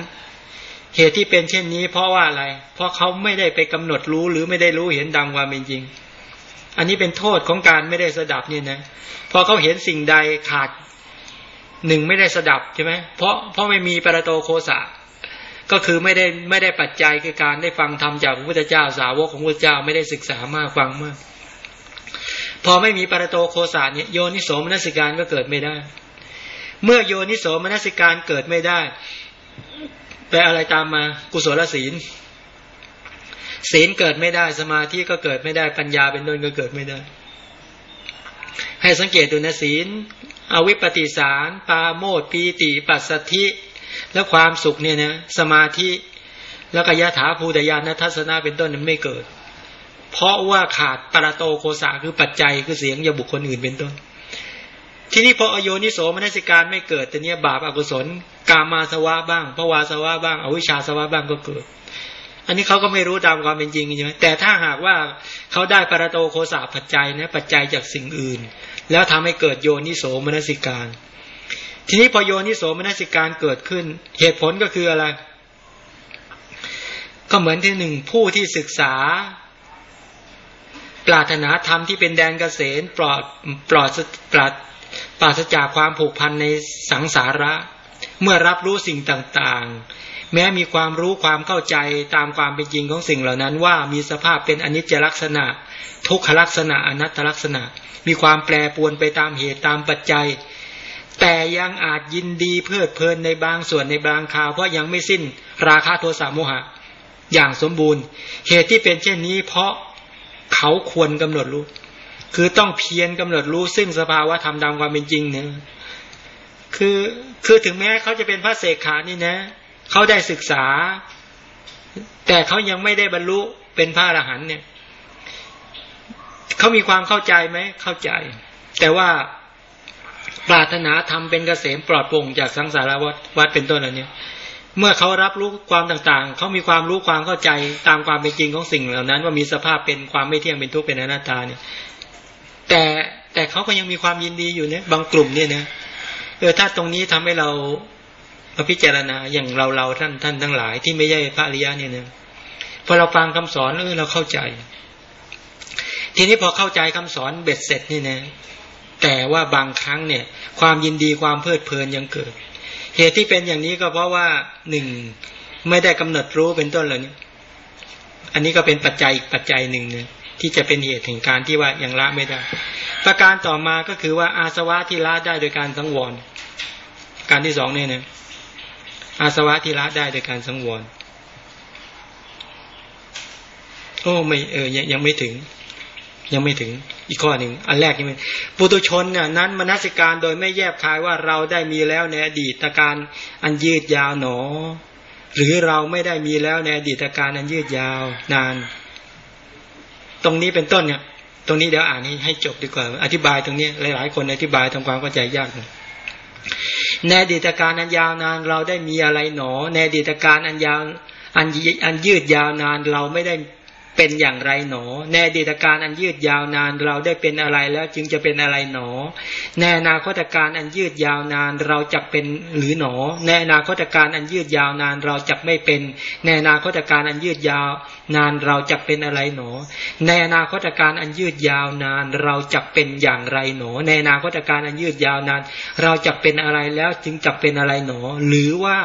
เหตุที่เป็นเช่นนี้ เพราะว่าอะไร เพราะเขาไม่ได้ไปกำหนดรู้หรือไม่ได้รู้เห็นดังความเป็นจริง อันนี้เป็นโทษของการไม่ได้สดับเนี่ยนะพอเขาเห็นสิ่งใดขาดหนึ่งไม่ได้สดับใช่ไหมเพราะเพราะไม่มีปรโตโคสะก็คือไม่ได้ไม่ได้ปัจจัยคือการได้ฟังธรรมจากพระพุทธเจ้าสาวกของพระพุทธเจ้าไม่ได้ศึกษามากฟังมาก พอไม่มีปรโตโคสะเนี่ยโยนิสมนสิการก็เกิดไม่ได้ เมื่อโยนิโสมนสิการเกิดไม่ได้แปลอะไรตามมากุศลศีล ศีลเกิดไม่ได้สมาธิก็เกิดไม่ได้ปัญญาเป็นต้นก็เกิดไม่ได้ ให้สังเกตดูนะศีลอวิปปิสาร ปาโมดปีติ ปัสสธิ แล้วความสุขเนี่ยนะสมาธิแล้วก็ยะถาภูตยานทัศนะเป็นต้นนั้นไม่เกิด เพราะว่าขาดปรโตโคสาคือปัจจัยคือเสียงยาบุคคลอื่นเป็นต้น ทีนี้พออโยนิโสมนสิการไม่เกิดแต่เนี้ยบาปอกุศล กามาสวะบ้างภวาสวะบ้างอวิชชาสวะบ้างก็เกิด อันนี้เขาก็ไม่รู้ตามความเป็นจริงใช่ไหมแต่ถ้าหากว่าเขาได้ปรโตโคสาปัจจัยนะปัจจัยจากสิ่งอื่น แล้วทำให้เกิดโยนิโสมนสิการ ทีนี้พอโยนิโสมนสิการเกิดขึ้น เหตุผลก็คืออะไร ก็เหมือนที่หนึ่งผู้ที่ศึกษาปรารถนาธรรมที่เป็นแดนเกษมปลอดปลอดปลอด ปราศจากความผูกพันในสังสาระ เมื่อรับรู้สิ่งต่างๆ แม้มีความรู้ความเข้าใจตามความเป็นจริงของสิ่งเหล่านั้น ว่ามีสภาพเป็นอนิจจลักษณะ ทุกขลักษณะอนัตตลักษณะ มีความแปรปวนไปตามเหตุตามปัจจัย แต่ยังอาจยินดีเพลิดเพลินในบางส่วนในบางคราวเพราะยังไม่สิ้นราคาโทสะโมหะ อย่างสมบูรณ์ เหตุที่เป็นเช่นนี้เพราะเขาควรกำหนดรู้ คือต้องเพียรกำหนดรู้ซึ่งสภาวะธรรมดำความเป็นจริงเนี่ยคือคือถึงแม้เขาจะเป็นพระเสกขานี่นะเขาได้ศึกษา แต่เขายังไม่ได้บรรลุเป็นพระอรหันต์เนี่ยเขามีความเข้าใจไหมเข้าใจ แต่ว่าปรารถนาทำเป็นเกษมปลอดโปร่งจากสังสารวัฏวัฏเป็นต้นอะไรเนี่ยเมื่อเขารับรู้ความต่างๆ เขามีความรู้ความเข้าใจตามความเป็นจริงของสิ่งเหล่านั้น ว่ามีสภาพเป็นความไม่เที่ยงเป็นทุกข์เป็นอนัตตาเนี่ย แต่แต่เขาก็ยังมีความยินดีอยู่เนี่ยบางกลุ่มเนี่ยนะเออถ้าตรงนี้ทำให้เราเราพิจารณาอย่างเราเราท่านท่านทั้งหลาย ที่ไม่ใช่พระอริยะเนี่ยนะพอเราฟังคำสอนเออเราเข้าใจ ทีนี้พอเข้าใจคำสอนเบ็ดเสร็จนี่นะแต่ว่าบางครั้งเนี่ย ความยินดีความเพลิดเพลินยังเกิด เหตุที่เป็นอย่างนี้ก็เพราะว่าหนึ่งไม่ได้กำหนดรู้เป็นต้นเลยนี่อันนี้ก็เป็นปัจจัยอีกปัจจัยหนึ่งเนี่ย ที่จะเป็นเหตุแห่งการที่ว่ายังละไม่ได้ ประการต่อมาก็คือว่าอาสวะที่ละได้โดยการสังวร การที่สองเนี่ยนะอาสวะที่ละได้โดยการสังวรโอ้ไม่เออยังยังไม่ถึง ยังไม่ถึงอีกข้อหนึ่งอันแรกยังไม่ปุตุชนเนี่ยนั้นมนสิการโดยไม่แยบคายว่าเราได้มีแล้วในอดีตการอันยืดยาวหนอ หรือเราไม่ได้มีแล้วในอดีตการอันยืดยาวนาน ตรงนี้เป็นต้นเนี่ย ตรงนี้เดี๋ยวอ่านให้จบดีกว่า อธิบายตรงนี้หลาย ๆ คนอธิบายทำความเข้าใจยากในอดีตการอันยาวนานเราได้มีอะไรหนอ ในอดีตการอันยาวอันอันยืดยาวนานเราไม่ได้ เป็นอย่างไรหนอ แน่ดีตการอันยืดยาวนานเราได้เป็นอะไรแล้วจึงจะเป็นอะไรหนอ แน่นาคตการอันยืดยาวนานเราจะเป็นหรือหนอ แน่นาคตการอันยืดยาวนานเราจะไม่เป็น แน่นาคตการอันยืดยาวนานเราจะเป็นอะไรหนอแน่นาคตการอันยืดยาวนานเราจะเป็นอย่างไรหนอแน่นาคตการอันยืดยาวนาน เราจะเป็นอะไรแล้วจึงจะเป็นอะไรหนอ หรือว่า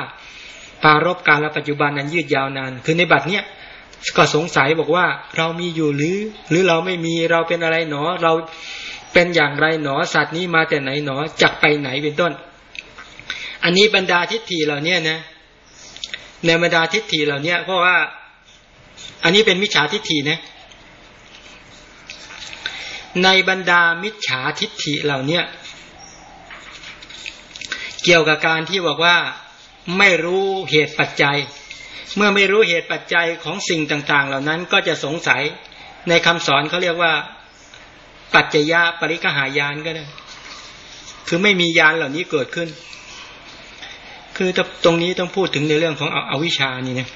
ปารบการและปัจจุบันอันยืดยาวนาน คือในบัดเนี้ย ก็สงสัยบอกว่าเรามีอยู่หรือ หรือเราไม่มีเราเป็นอะไรหนอ เราเป็นอย่างไรหนอ สัตว์นี้มาแต่ไหนหนอจักไปไหนเป็นต้น อันนี้บรรดาทิฏฐิเหล่านี้นะในบรรดาทิฏฐิเหล่านี้เพราะว่า อันนี้เป็นมิจฉาทิฏฐินะในบรรดามิจฉาทิฏฐิเหล่านี้เกี่ยวกับการที่บอกว่าไม่รู้เหตุปัจจัย เมื่อไม่รู้เหตุปัจจัยของสิ่งต่างๆ เหล่านั้นก็จะสงสัยในคำสอนเขาเรียกว่า ปัจจยาปริกหายานก็ได้คือไม่มียานเหล่านี้เกิดขึ้น คือตรงนี้ต้องพูดถึงในเรื่องของอวิชานี่นะ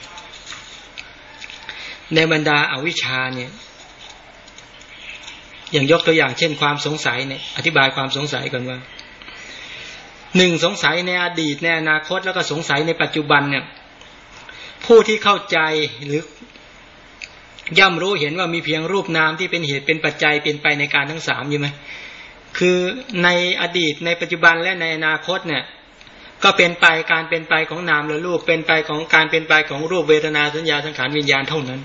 ในบรรดาอาวิชาเนี่ย อย่างยกตัวอย่างเช่นความสงสัยเนี่ยอธิบายความสงสัยก่อนว่าหนึ่งสงสัยในอดีตในอนาคตแล้วก็สงสัยในปัจจุบันเนี่ย ผู้ที่เข้าใจหรือย่อมรู้เห็นว่ามีเพียงรูปนามที่เป็นเหตุเป็นปัจจัยเป็นไปในการทั้งสามอยู่ไหมคือในอดีตในปัจจุบันและในอนาคตเนี่ย ก็เป็นไปการเป็นไปของนามและรูปเป็นไปของการเป็นไปของรูปเวทนาสัญญาสังขารวิญญาณเท่านั้น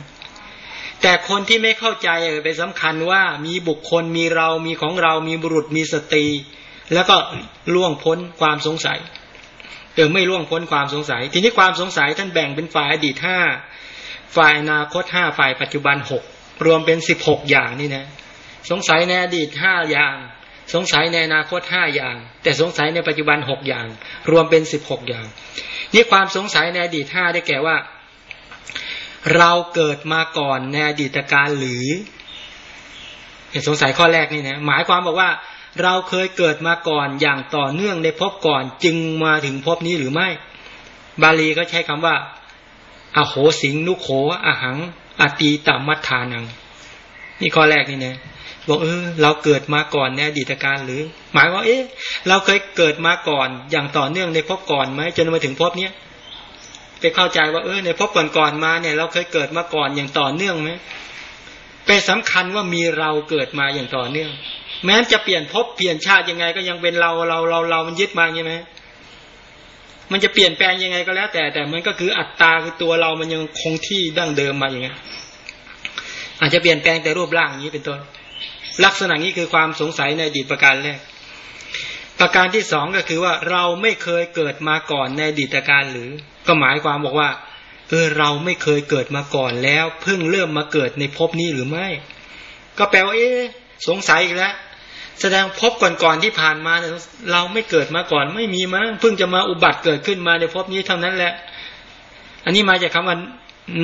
แต่คนที่ไม่เข้าใจไปสำคัญว่ามีบุคคลมีเรามีของเรามีบุรุษมีสตรี แล้วก็ล่วงพ้นความสงสัย เออไม่ล่วงพ้นความสงสัย ทีนี้ความสงสัยท่านแบ่งเป็นฝ่ายอดีตห้าฝ่ายอนาคตห้าฝ่ายปัจจุบันหกรวมเป็นสิบหกอย่างนี่นะ สงสัยในอดีตห้าอย่าง สงสัยในอนาคตห้าอย่าง แต่สงสัยในปัจจุบันหกอย่าง รวมเป็นสิบหกอย่าง นี่ความสงสัยในอดีตห้าได้แก่ว่า เราเกิดมาก่อนในอดีตการหรือสงสัยข้อแรกนี่นะหมายความบอกว่า เราเคยเกิดมาก่อนอย่างต่อเนื่องในภพก่อนจึงมาถึงภพนี้หรือไม่ บาลีก็ใช้คำว่า อโหสิงนุโขอหัง อตีตามัทานัง นี่ข้อแรกนี่นะบอกเออเราเกิดมาก่อนในอดีตการหรือ หมายว่า เอ๊ะ เราเคยเกิดมาก่อนอย่างต่อเนื่องในภพก่อนไหมจนมาถึงภพเนี้ยไปเข้าใจว่าเออในภพก่อนๆมาเนี่ยเราเคยเกิดมาก่อนอย่างต่อเนื่องไหมไปสำคัญว่ามีเราเกิดมาอย่างต่อเนื่อง แม้จะเปลี่ยนภพเปลี่ยนชาติยังไง ก็ยังเป็นเราเราเราเรามันยึดมาใช่ไหมมันจะเปลี่ยนแปลงยังไงก็แล้ว แต่ แต่มันก็คืออัตตาคือตัวเรามันยังคงที่ดั้งเดิมมาอย่างไงอาจจะเปลี่ยนแปลงแต่รูปร่างอย่างนี้เป็นต้น ลักษณะนี้คือความสงสัยในอดีตประการแรกประการที่สองก็คือว่าเราไม่เคยเกิดมาก่อนในอดีตการหรือ ก็หมายความบอกว่าเออเราไม่เคยเกิดมาก่อนแล้ว เพิ่งเริ่มมาเกิดในภพนี้หรือไม่ ก็แปลว่าเอ๊สงสัยอีกแล้ว แสดงพบก่อนๆที่ผ่านมาเราไม่เกิดมาก่อนไม่มีมั้งเพิ่งจะมาอุบัติเกิดขึ้นมาในพบนี้เท่านั้นแหละ อันนี้มาจากคำว่า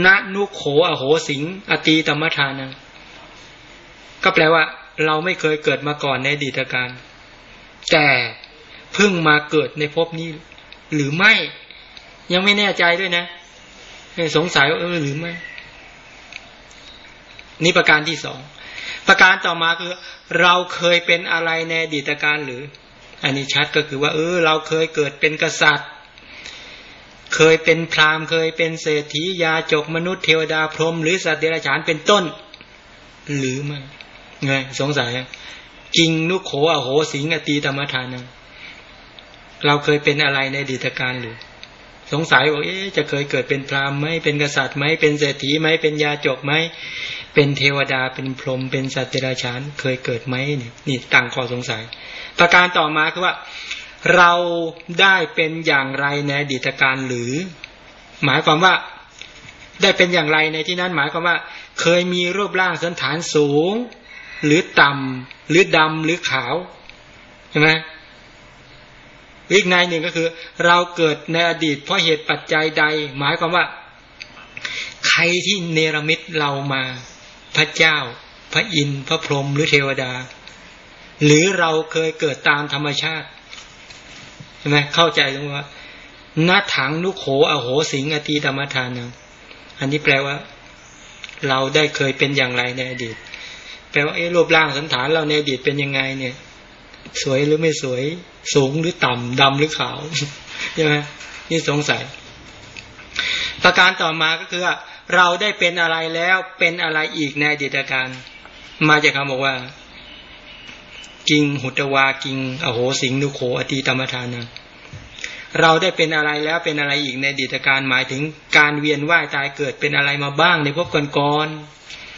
ณนุโขอโหสิง อตีตมทานังก็แปลว่า เราไม่เคยเกิดมาก่อนในอดีตการ แต่เพิ่งมาเกิดในภพนี้ หรือไม่ ยังไม่แน่ใจด้วยนะสงสัยว่าเออหรือไม่ นี่ประการที่สอง ประการต่อมาคือ เราเคยเป็นอะไรในอดีตการหรือ อันนี้ชัดก็คือว่า เออ เราเคยเกิดเป็นกษัตริย์ เคยเป็นพราหมณ์เคยเป็นเศรษฐียาจกมนุษย์เทวดาพรหมหรือสัตว์เดรัจฉานเป็นต้น หรือไม่ไงสงสัยจริงนุโขอโหสิงอตีธรรมทานังเราเคยเป็นอะไรในอดีตการหรือ สงสัยว่าเอ๊จะเคยเกิดเป็นพราหมณ์ไหมเป็นกษัตริย์ไหมเป็นเศรษฐีไหมเป็นยาจกไหม เป็นเทวดาเป็นพรหมเป็นสัตว์เดรัจฉานเคยเกิดไหมนี่นี่ตั้งข้อสงสัย ประการต่อมาคือว่า เราได้เป็นอย่างไรในอดีตการหรือ หมายความว่าได้เป็นอย่างไรในที่นั้นหมายความว่า เคยมีรูปร่างสันฐานสูง หรือต่ำหรือดำหรือขาวใช่ไหมอีกในหนึ่งก็คือ เราเกิดในอดีตเพราะเหตุปัจจัยใด หมายความว่า ใครที่เนรมิตเรามา พระเจ้า พระอินทร์พระพรหมหรือเทวดา หรือเราเคยเกิดตามธรรมชาติใช่ไหมเข้าใจตรงว่านาถังนุโขอโหสิงอตีธรรมทานังอันนี้แปลว่า เราได้เคยเป็นอย่างไรในอดีต แปลว่าเอ๊ะรูปร่างสันฐานเราในอดีตเป็นยังไงเนี่ย สวยหรือไม่สวย สูงหรือต่ำดำหรือขาวใช่ไหมนี่สงสัย ประการต่อมาก็คือ เราได้เป็นอะไรแล้วเป็นอะไรอีกในอดีตการ มาจากคำบอกว่า กิงหุตวากิง อโหสิงนุโขอตีธรรมทานะเราได้เป็นอะไรแล้วเป็นอะไรอีกในอดีตการหมายถึงการเวียนว่ายตายเกิดเป็นอะไรมาบ้างในภพก่อน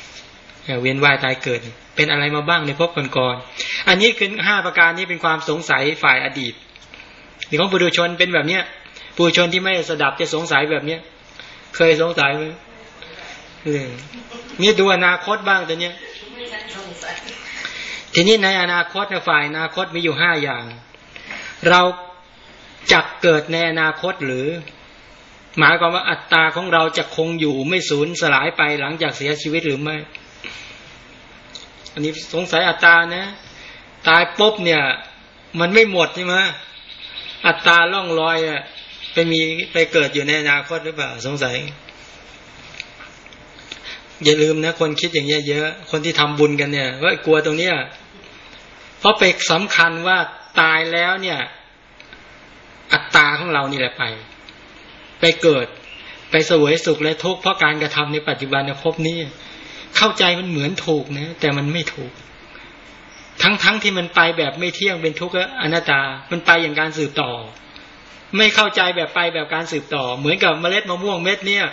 ๆเวียนว่ายตายเกิด เป็นอะไรมาบ้างในภพก่อนๆอันนี้คือห้าประการนี้เป็นความสงสัยฝ่ายอดีตนี่ของปุถุชนเป็นแบบเนี้ยปุถุชนที่ไม่สดับจะสงสัยแบบเนี้ย เคยสงสัยไหม นี่ดูอนาคตบ้างแต่เนี้ยทีนี้ในอนาคตในฝ่ายอนาคตมีอยู่ห้าอย่าง เราจักเกิดในอนาคตหรือ หมายความว่าอัตตาของเราจะคงอยู่ไม่สูญสลายไปหลังจากเสียชีวิตหรือไม่ อันนี้สงสัยอัตตานะ ตายปุ๊บเนี่ย มันไม่หมดใช่ไหมอัตตาล่องลอยอะไปมีไปเกิดอยู่ในอนาคตหรือเปล่า สงสัย อย่าลืมนะ คนคิดอย่างเงี้ยเยอะ คนที่ทำบุญกันเนี่ยว่ากลัวตรงเนี้ยเพราะไปสำคัญว่าตายแล้วเนี่ย อัตตาของเรานี่แหละไป ไปเกิด ไปสวยสุขและทุกข์เพราะการกระทำในปัจจุบันในภพนี้ เข้าใจมันเหมือนถูกนะแต่มันไม่ถูก ทั้งๆทที่มันไปแบบไม่เที่ยงเป็นทุกข์อนัตตา มันไปอย่างการสืบต่อ ไม่เข้าใจแบบไปแบบการสืบต่อ เหมือนกับเมล็ดมะม่วงเม็ดเนี่ย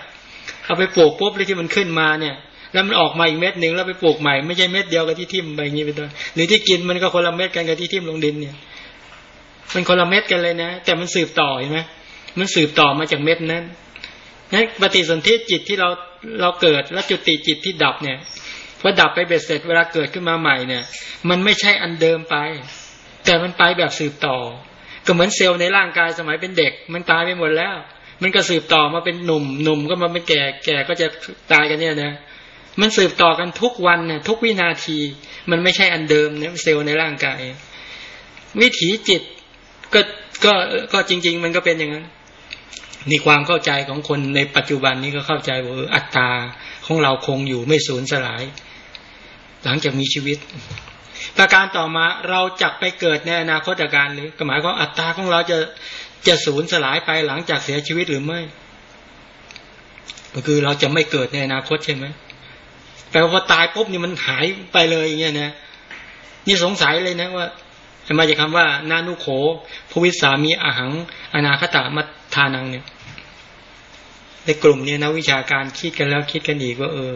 เอาไปปลูกปุ๊บแล้วที่มันขึ้นมาเนี่ย แล้วมันออกมาอีกเม็ดหนึ่งแล้วไปปลูกใหม่ไม่ใช่เม็ดเดียวกับที่ทิ่มไปอย่างนี้ไปต้นหรือที่กินมันก็คนละเม็ดกันกับที่ทิ่มลงดินเนี่ย มันคนละเม็ดกันเลยนะ แต่มันสืบต่อเห็นไหมมันสืบต่อมาจากเม็ดนั้นนั้นปฏิสนธิจิตที่เราเราเกิดแล้วจุติจิตที่ดับเนี่ยพอดับไปเบ็ดเสร็จเวลาเกิดขึ้นมาใหม่เนี่ย มันไม่ใช่อันเดิมไป แต่มันไปแบบสืบต่อ ก็เหมือนเซลล์ในร่างกายสมัยเป็นเด็ก มันตายไปหมดแล้ว มันก็สืบต่อมาเป็นหนุ่มหนุ่มก็มาเป็นแก่แก่ก็จะตายกันเนี่ยนะมันสืบต่อกันทุกวันเนี่ยทุกวินาที มันไม่ใช่อันเดิมเนี่ยเซลล์ในร่างกาย วิถีจิตก็ก็ก็จริง ๆ มันก็เป็นอย่างนั้นนี่ความเข้าใจของคนในปัจจุบันนี้ก็เข้าใจว่าอัตตาของเราคงอยู่ไม่สูญสลาย หลังจากมีชีวิต ประการต่อมาเราจักไปเกิดในอนาคตการหรือหมายความอัตตาของเราจะ จะสูญสลายไปหลังจากเสียชีวิตหรือไม่ ก็คือเราจะไม่เกิดในอนาคตใช่ไหมแปลว่าตายปุ๊บนี่มันหายไปเลยอย่างเงี้ยนะนี่สงสัยเลยนะว่ามาจากคาว่านานุโขภวิสามีอาหัง อนาคตามัทานังเนี่ยในกลุ่มนี้นะวิชาการคิดกันแล้วคิดกันอีกว่าเออ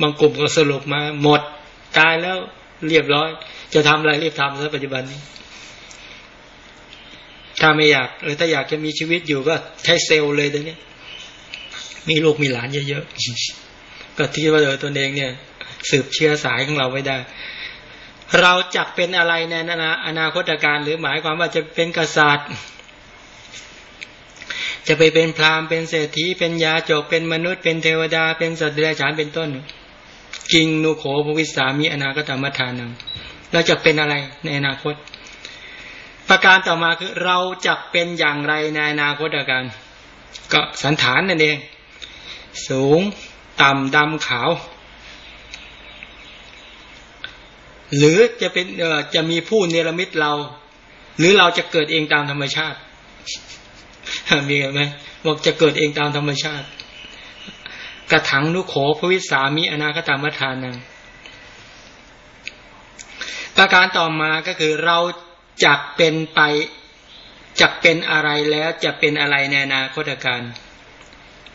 บางกลุ่มก็สรุปมาหมดตายแล้วเรียบร้อย จะทำอะไรรีบทำซะปัจจุบันนี้ ถ้าไม่อยากหรือถ้าอยากจะมีชีวิตอยู่ก็ใช้เซลล์เลยตรงนี้มีลูกมีหลานเยอะๆ ก็ที่ว่าเออตัวเองเนี่ย สืบเชื้อสายของเราไว้ได้ เราจักเป็นอะไรในอนาคตการหรือหมายความว่าจะเป็นกษัตริย์ จะไปเป็นพราหมณ์เป็นเศรษฐีเป็นยาจกเป็นมนุษย์เป็นเทวดา เป็นสัตว์เดรัจฉานเป็นต้นจริงนุโขภวิสามีอนาคตมทานังเราจะเป็นอะไรในอนาคต ประการต่อมาคือเราจะเป็นอย่างไรในอนาคตการก็สันฐานนั่นเอง สูง ต่ำดำขาว หรือจะเป็นจะมีผู้เนรมิตเรา หรือเราจะเกิดเองตามธรรมชาติ มีไหมบอกจะเกิดเองตามธรรมชาติ กระถังนุโขภวิสามีอนาคตามทานังประการต่อมาก็คือเรา จะเป็นไปจะเป็นอะไรแล้วจะเป็นอะไรในอนาคตการ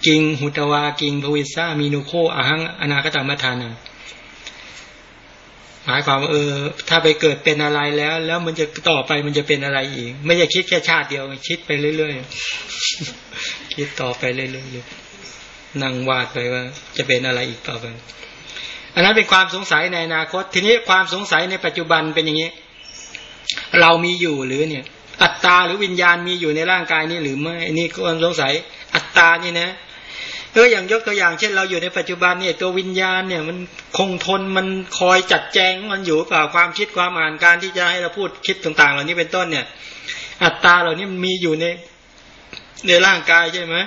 กิงหุตวากิงภวิซามีนุโคอาหังอนาคตามทานาหมายความว่าเออ ถ้าไปเกิดเป็นอะไรแล้ว แล้วมันจะต่อไปมันจะเป็นอะไรอีก ไม่ใช่คิดแค่ชาติเดียวคิดไปเรื่อยๆคิดต่อไปเรื่อยๆนั่งวาดไปว่า จะเป็นอะไรอีกต่อไป อันนั้นเป็นความสงสัยในอนาคต ทีนี้ความสงสัยในปัจจุบันเป็นอย่างนี้ เรามีอยู่หรือเนี่ย อัตตาหรือวิญญาณมีอยู่ในร่างกายนี้หรือไม่นี่ความสงสัยอัตตานี่นะเอออย่างยกตัวอย่างเช่นเราอยู่ในปัจจุบันเนี่ยตัววิญญาณเนี่ยมันคงทนมันคอยจัดแจงมันอยู่เปล่าความคิดความอ่านการที่จะให้เราพูดคิดต่างๆ เหล่านี้เป็นต้นเนี่ย อัตตาเหล่านี้มันมีอยู่ในในร่างกายใช่ไหม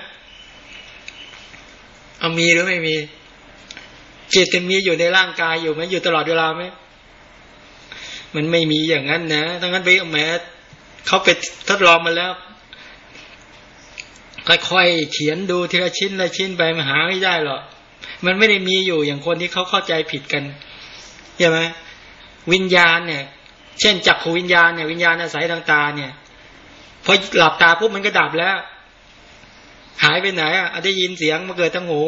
เอามีหรือไม่มีจิตมันมีอยู่ในร่างกายอยู่ไหมอยู่ตลอดเวลาไหม มันไม่มีอย่างนั้นนะทั้งนั้นไปแม้เขาไปทดลองมาแล้ว ค่อยๆเขียนดูทีละชิ้นละชิ้นไปมาหาไม่ได้หรอกมันไม่ได้มีอยู่อย่างคนที่เขาเข้าใจผิดกันใช่ไหมวิญญาณเนี่ย เช่นจักขูวิญญาณเนี่ยวิญญาณอาศัยทางตาเนี่ยพอหลับตาปุ๊บมันก็ดับแล้ว หายไปไหนอะได้ยินเสียงมาเกิดทั้งหู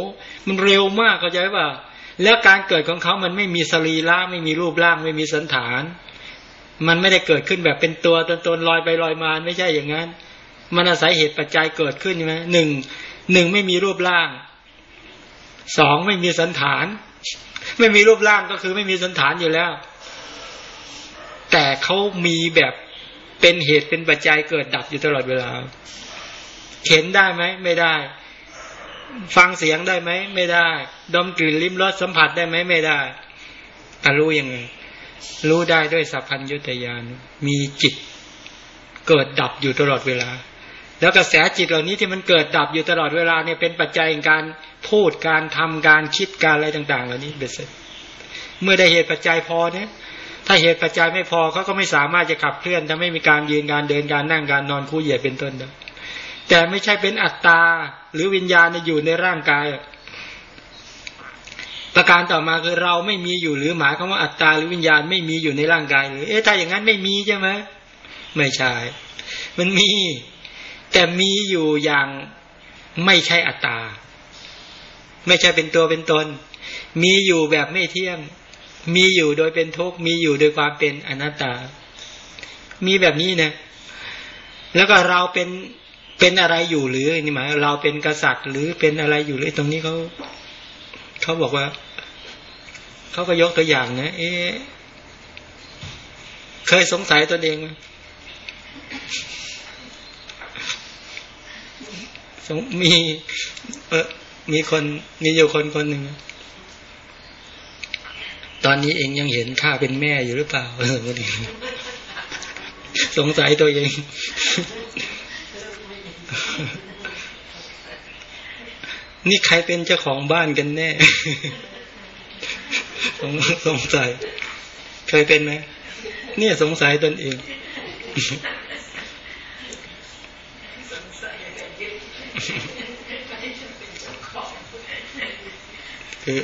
มันเร็วมากเข้าใจป่ะแล้วการเกิดของเขามันไม่มีสรีระไม่มีรูปร่าง ไม่มีสันฐาน มันไม่ได้เกิดขึ้นแบบเป็นตัวตนตนลอยไปลอยมาไม่ใช่อย่างนั้น มันอาศัยเหตุปัจจัยเกิดขึ้นใช่ไหมหนึ่งหนึ่งไม่มีรูปร่างสองไม่มีสันฐาน ไม่มีรูปร่างก็คือไม่มีสันฐานอยู่แล้ว แต่เขามีแบบเป็นเหตุเป็นปัจจัยเกิดดับอยู่ตลอดเวลาเข็นได้ไหมไม่ได้ ฟังเสียงได้ไหมไม่ได้ ดมกลิ่นลิ้มรสสัมผัสได้ไหมไม่ได้แต่รู้ยังไง รู้ได้ด้วยสัพพัญญุตยานมีจิตเกิดดับอยู่ตลอดเวลา แล้วกระแสจิตเหล่านี้ที่มันเกิดดับอยู่ตลอดเวลาเนี่ยเป็นปัจจัยในการพูดการทำการคิดการอะไรต่าง ๆ เหล่านี้เบ็ดเสร็จเมื่อได้เหตุปัจจัยพอเนี่ยถ้าเหตุปัจจัยไม่พอเขาก็ไม่สามารถจะขับเคลื่อนถ้าไม่มีการยืนการเดินการนั่งการนอนคู่เหยียดเป็นต้นได้แต่ไม่ใช่เป็นอัตตาหรือวิญญาณอยู่ในร่างกาย ประการต่อมาคือเราไม่มีอยู่หรือหมายความว่าอัตตาหรือวิญญาณไม่มีอยู่ในร่างกายหรือเอ๊ะถ้าอย่างนั้นไม่มีใช่ไหมไม่ใช่ มันมี แต่มีอยู่อย่างไม่ใช่อัตตา ไม่ใช่เป็นตัวเป็นตน มีอยู่แบบไม่เที่ยง มีอยู่โดยเป็นทุกข์มีอยู่โดยความเป็นอนัตตา มีแบบนี้นะ แล้วก็เราเป็นเป็นอะไรอยู่หรือนี่หมายเราเป็นกษัตริย์ หรือเป็นอะไรอยู่หรือตรงนี้เขาเขาบอกว่า เขาก็ยกตัวอย่างนะเอ๊เคยสงสัยตัวเองไหมมีเออมีคนมีอยู่คนคนหนึ่งตอนนี้เองยังเห็นข้าเป็นแม่อยู่หรือเปล่าเออสงสัยตัวเอง นี่ใครเป็นเจ้าของบ้านกันแน่ สงสงสัย เคยเป็นไหมเนี่ยสงสัยตนเองคือ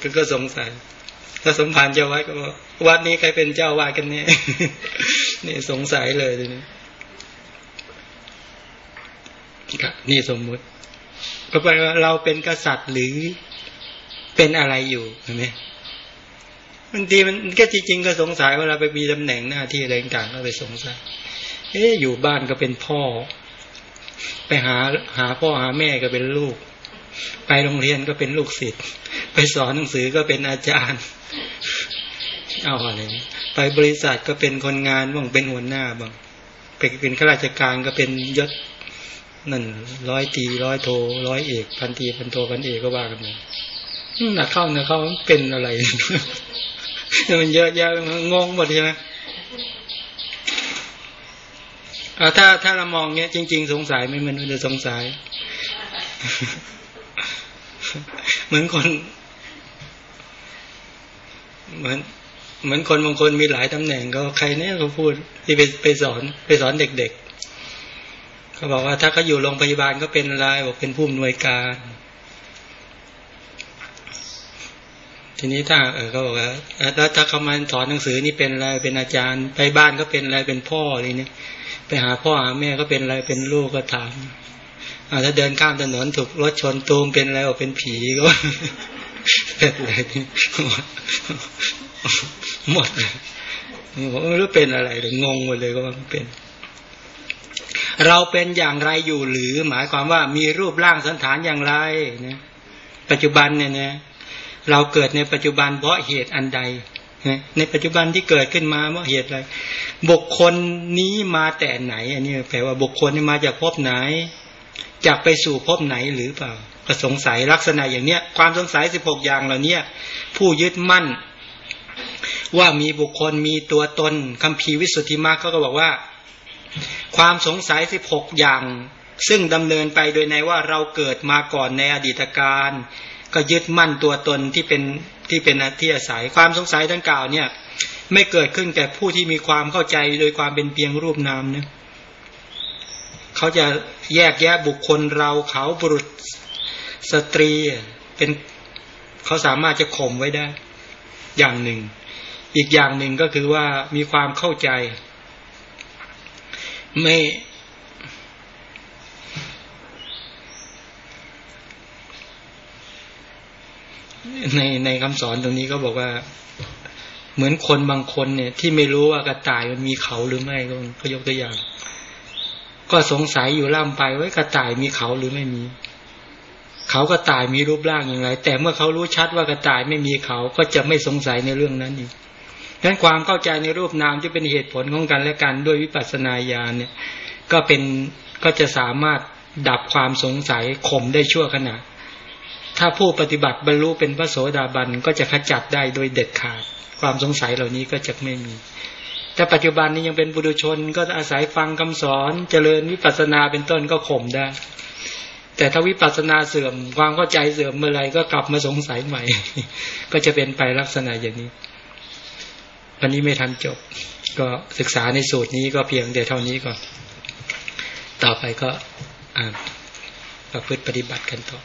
คือก็สงสัย ถ้าสมภารเจ้าวัดก็บอกวัดนี้ใครเป็นเจ้าวาดกันเนี่ยนี่สงสัยเลยทีนี้นี่สมมุติก็แปลว่าเราเป็นกษัตริย์หรือ เป็นอะไรอยู่เห็นไหมบางทีมันก็จริงๆก็สงสัยเวลาไปมีตำแหน่งหน้าที่อะไรต่างก็ไปสงสัย เอ๊อยู่บ้านก็เป็นพ่อ ไปหาหาพ่อหาแม่ก็เป็นลูก ไปโรงเรียนก็เป็นลูกศิษย์ ไปสอนหนังสือก็เป็นอาจารย์ เอาอะไรไปบริษัทก็เป็นคนงานบ้างเป็นหัวหน้าบ้างไปเป็นข้าราชการก็เป็นยศนั่นร้อยตีร้อยโทร้อยเอก พันตีพันโทพันเอกก็ว่ากันเลย หนักเข้าหนักเข้าเป็นอะไรมันเยอะแยะงงหมดใช่ไหมถ้าถ้าเรามองเนี้ยจริง ๆ สงสัยไม่มันจะสงสัย เหมือนคน เหมือนเหมือนคนบางคนมีหลายตำแหน่งก็ใครเนี่ยเขาพูดที่ไปไปสอนไปสอนเด็กๆเขาบอกว่าถ้าเขาอยู่โรงพยาบาลก็เป็นอะไรบอกเป็นผู้อำนวยการ ทีนี้ถ้าเออเขาบอกว่าแล้วถ้าเขามาสอนหนังสือนี่เป็นอะไรเป็นอาจารย์ไปบ้านก็เป็นอะไรเป็นพ่ออะไรเนี่ย ไปหาพ่อหาแม่ก็เป็นอะไรเป็นลูกก็ถามอาถ้าเดินข้ามถนนถูกรถชนตูมเป็นอะไรออกเป็นผีก็เป็นอะไรหมดเลยผมไม่รู้เป็นอะไรเลยงงหมดเลยก็ว่าเป็น เราเป็นอย่างไรอยู่หรือหมายความว่ามีรูปร่างสันฐานอย่างไรนะปัจจุบันเนี่ยนะ เราเกิดในปัจจุบันเพราะเหตุอันใด ในปัจจุบันที่เกิดขึ้นมาเพราะเหตุอะไร บุคคลนี้มาแต่ไหน อันนี้แปลว่าบุคคลนี้มาจากภพไหนจากไปสู่ภพไหนหรือเปล่าก็สงสัยลักษณะอย่างเนี้ย ความสงสัยสิบหกอย่างเหล่านี้ผู้ยึดมั่น ว่ามีบุคคลมีตัวตนคำพีวิสุทธิมรรคเขาก็บอกว่า ความสงสัยสิบหกอย่าง ซึ่งดำเนินไปโดยในว่าเราเกิดมาก่อนในอดีตการ ก็ยึดมั่นตัวตนที่เป็นที่เป็นที่อาศัยความสงสัยดังกล่าวเนี่ย ไม่เกิดขึ้นแก่ผู้ที่มีความเข้าใจโดยความเป็นเพียงรูปนามเนี่ยเขาจะแยกแยะบุคคลเราเขาบุรุษสตรีเป็นเขาสามารถจะข่มไว้ได้ อย่างหนึ่ง อีกอย่างหนึ่งก็คือว่ามีความเข้าใจ ไม่ ในในคำสอนตรงนี้ก็บอกว่า เหมือนคนบางคนเนี่ย ที่ไม่รู้ว่ากระต่ายมันมีเขาหรือไม่ก็ก็ยกตัวอย่าง ก็สงสัยอยู่ล่ำไปว่ากระต่ายมีเขาหรือไม่มีเขากระต่ายมีรูปร่างอย่างไร แต่เมื่อเขารู้ชัดว่ากระต่ายไม่มีเขาก็จะไม่สงสัยในเรื่องนั้นอีกดังนั้นความเข้าใจในรูปนามจะเป็นเหตุผลของกันและกันด้วยวิปัสสนาญาณเนี่ย ก็เป็นก็จะสามารถดับความสงสัยข่มได้ชั่วขณะ ถ้าผู้ปฏิบัติบรรลุเป็นพระโสดาบันก็จะขจัดได้โดยเด็ดขาด ความสงสัยเหล่านี้ก็จะไม่มี แต่ปัจจุบันนี้ยังเป็นบุรุชนก็อาศัยฟังคำสอนเจริญวิปัสสนาเป็นต้นก็ข่มได้ แต่ถ้าวิปัสสนาเสื่อม ความเข้าใจเสื่อมเมื่อไรก็กลับมาสงสัยใหม่ ก็จะเป็นไปลักษณะอย่างนี้วันนี้ไม่ทันจบ ก็ศึกษาในสูตรนี้ก็เพียงเดียวเท่านี้ก่อน ต่อไปก็อ่านประพฤติปฏิบัติกันต่อ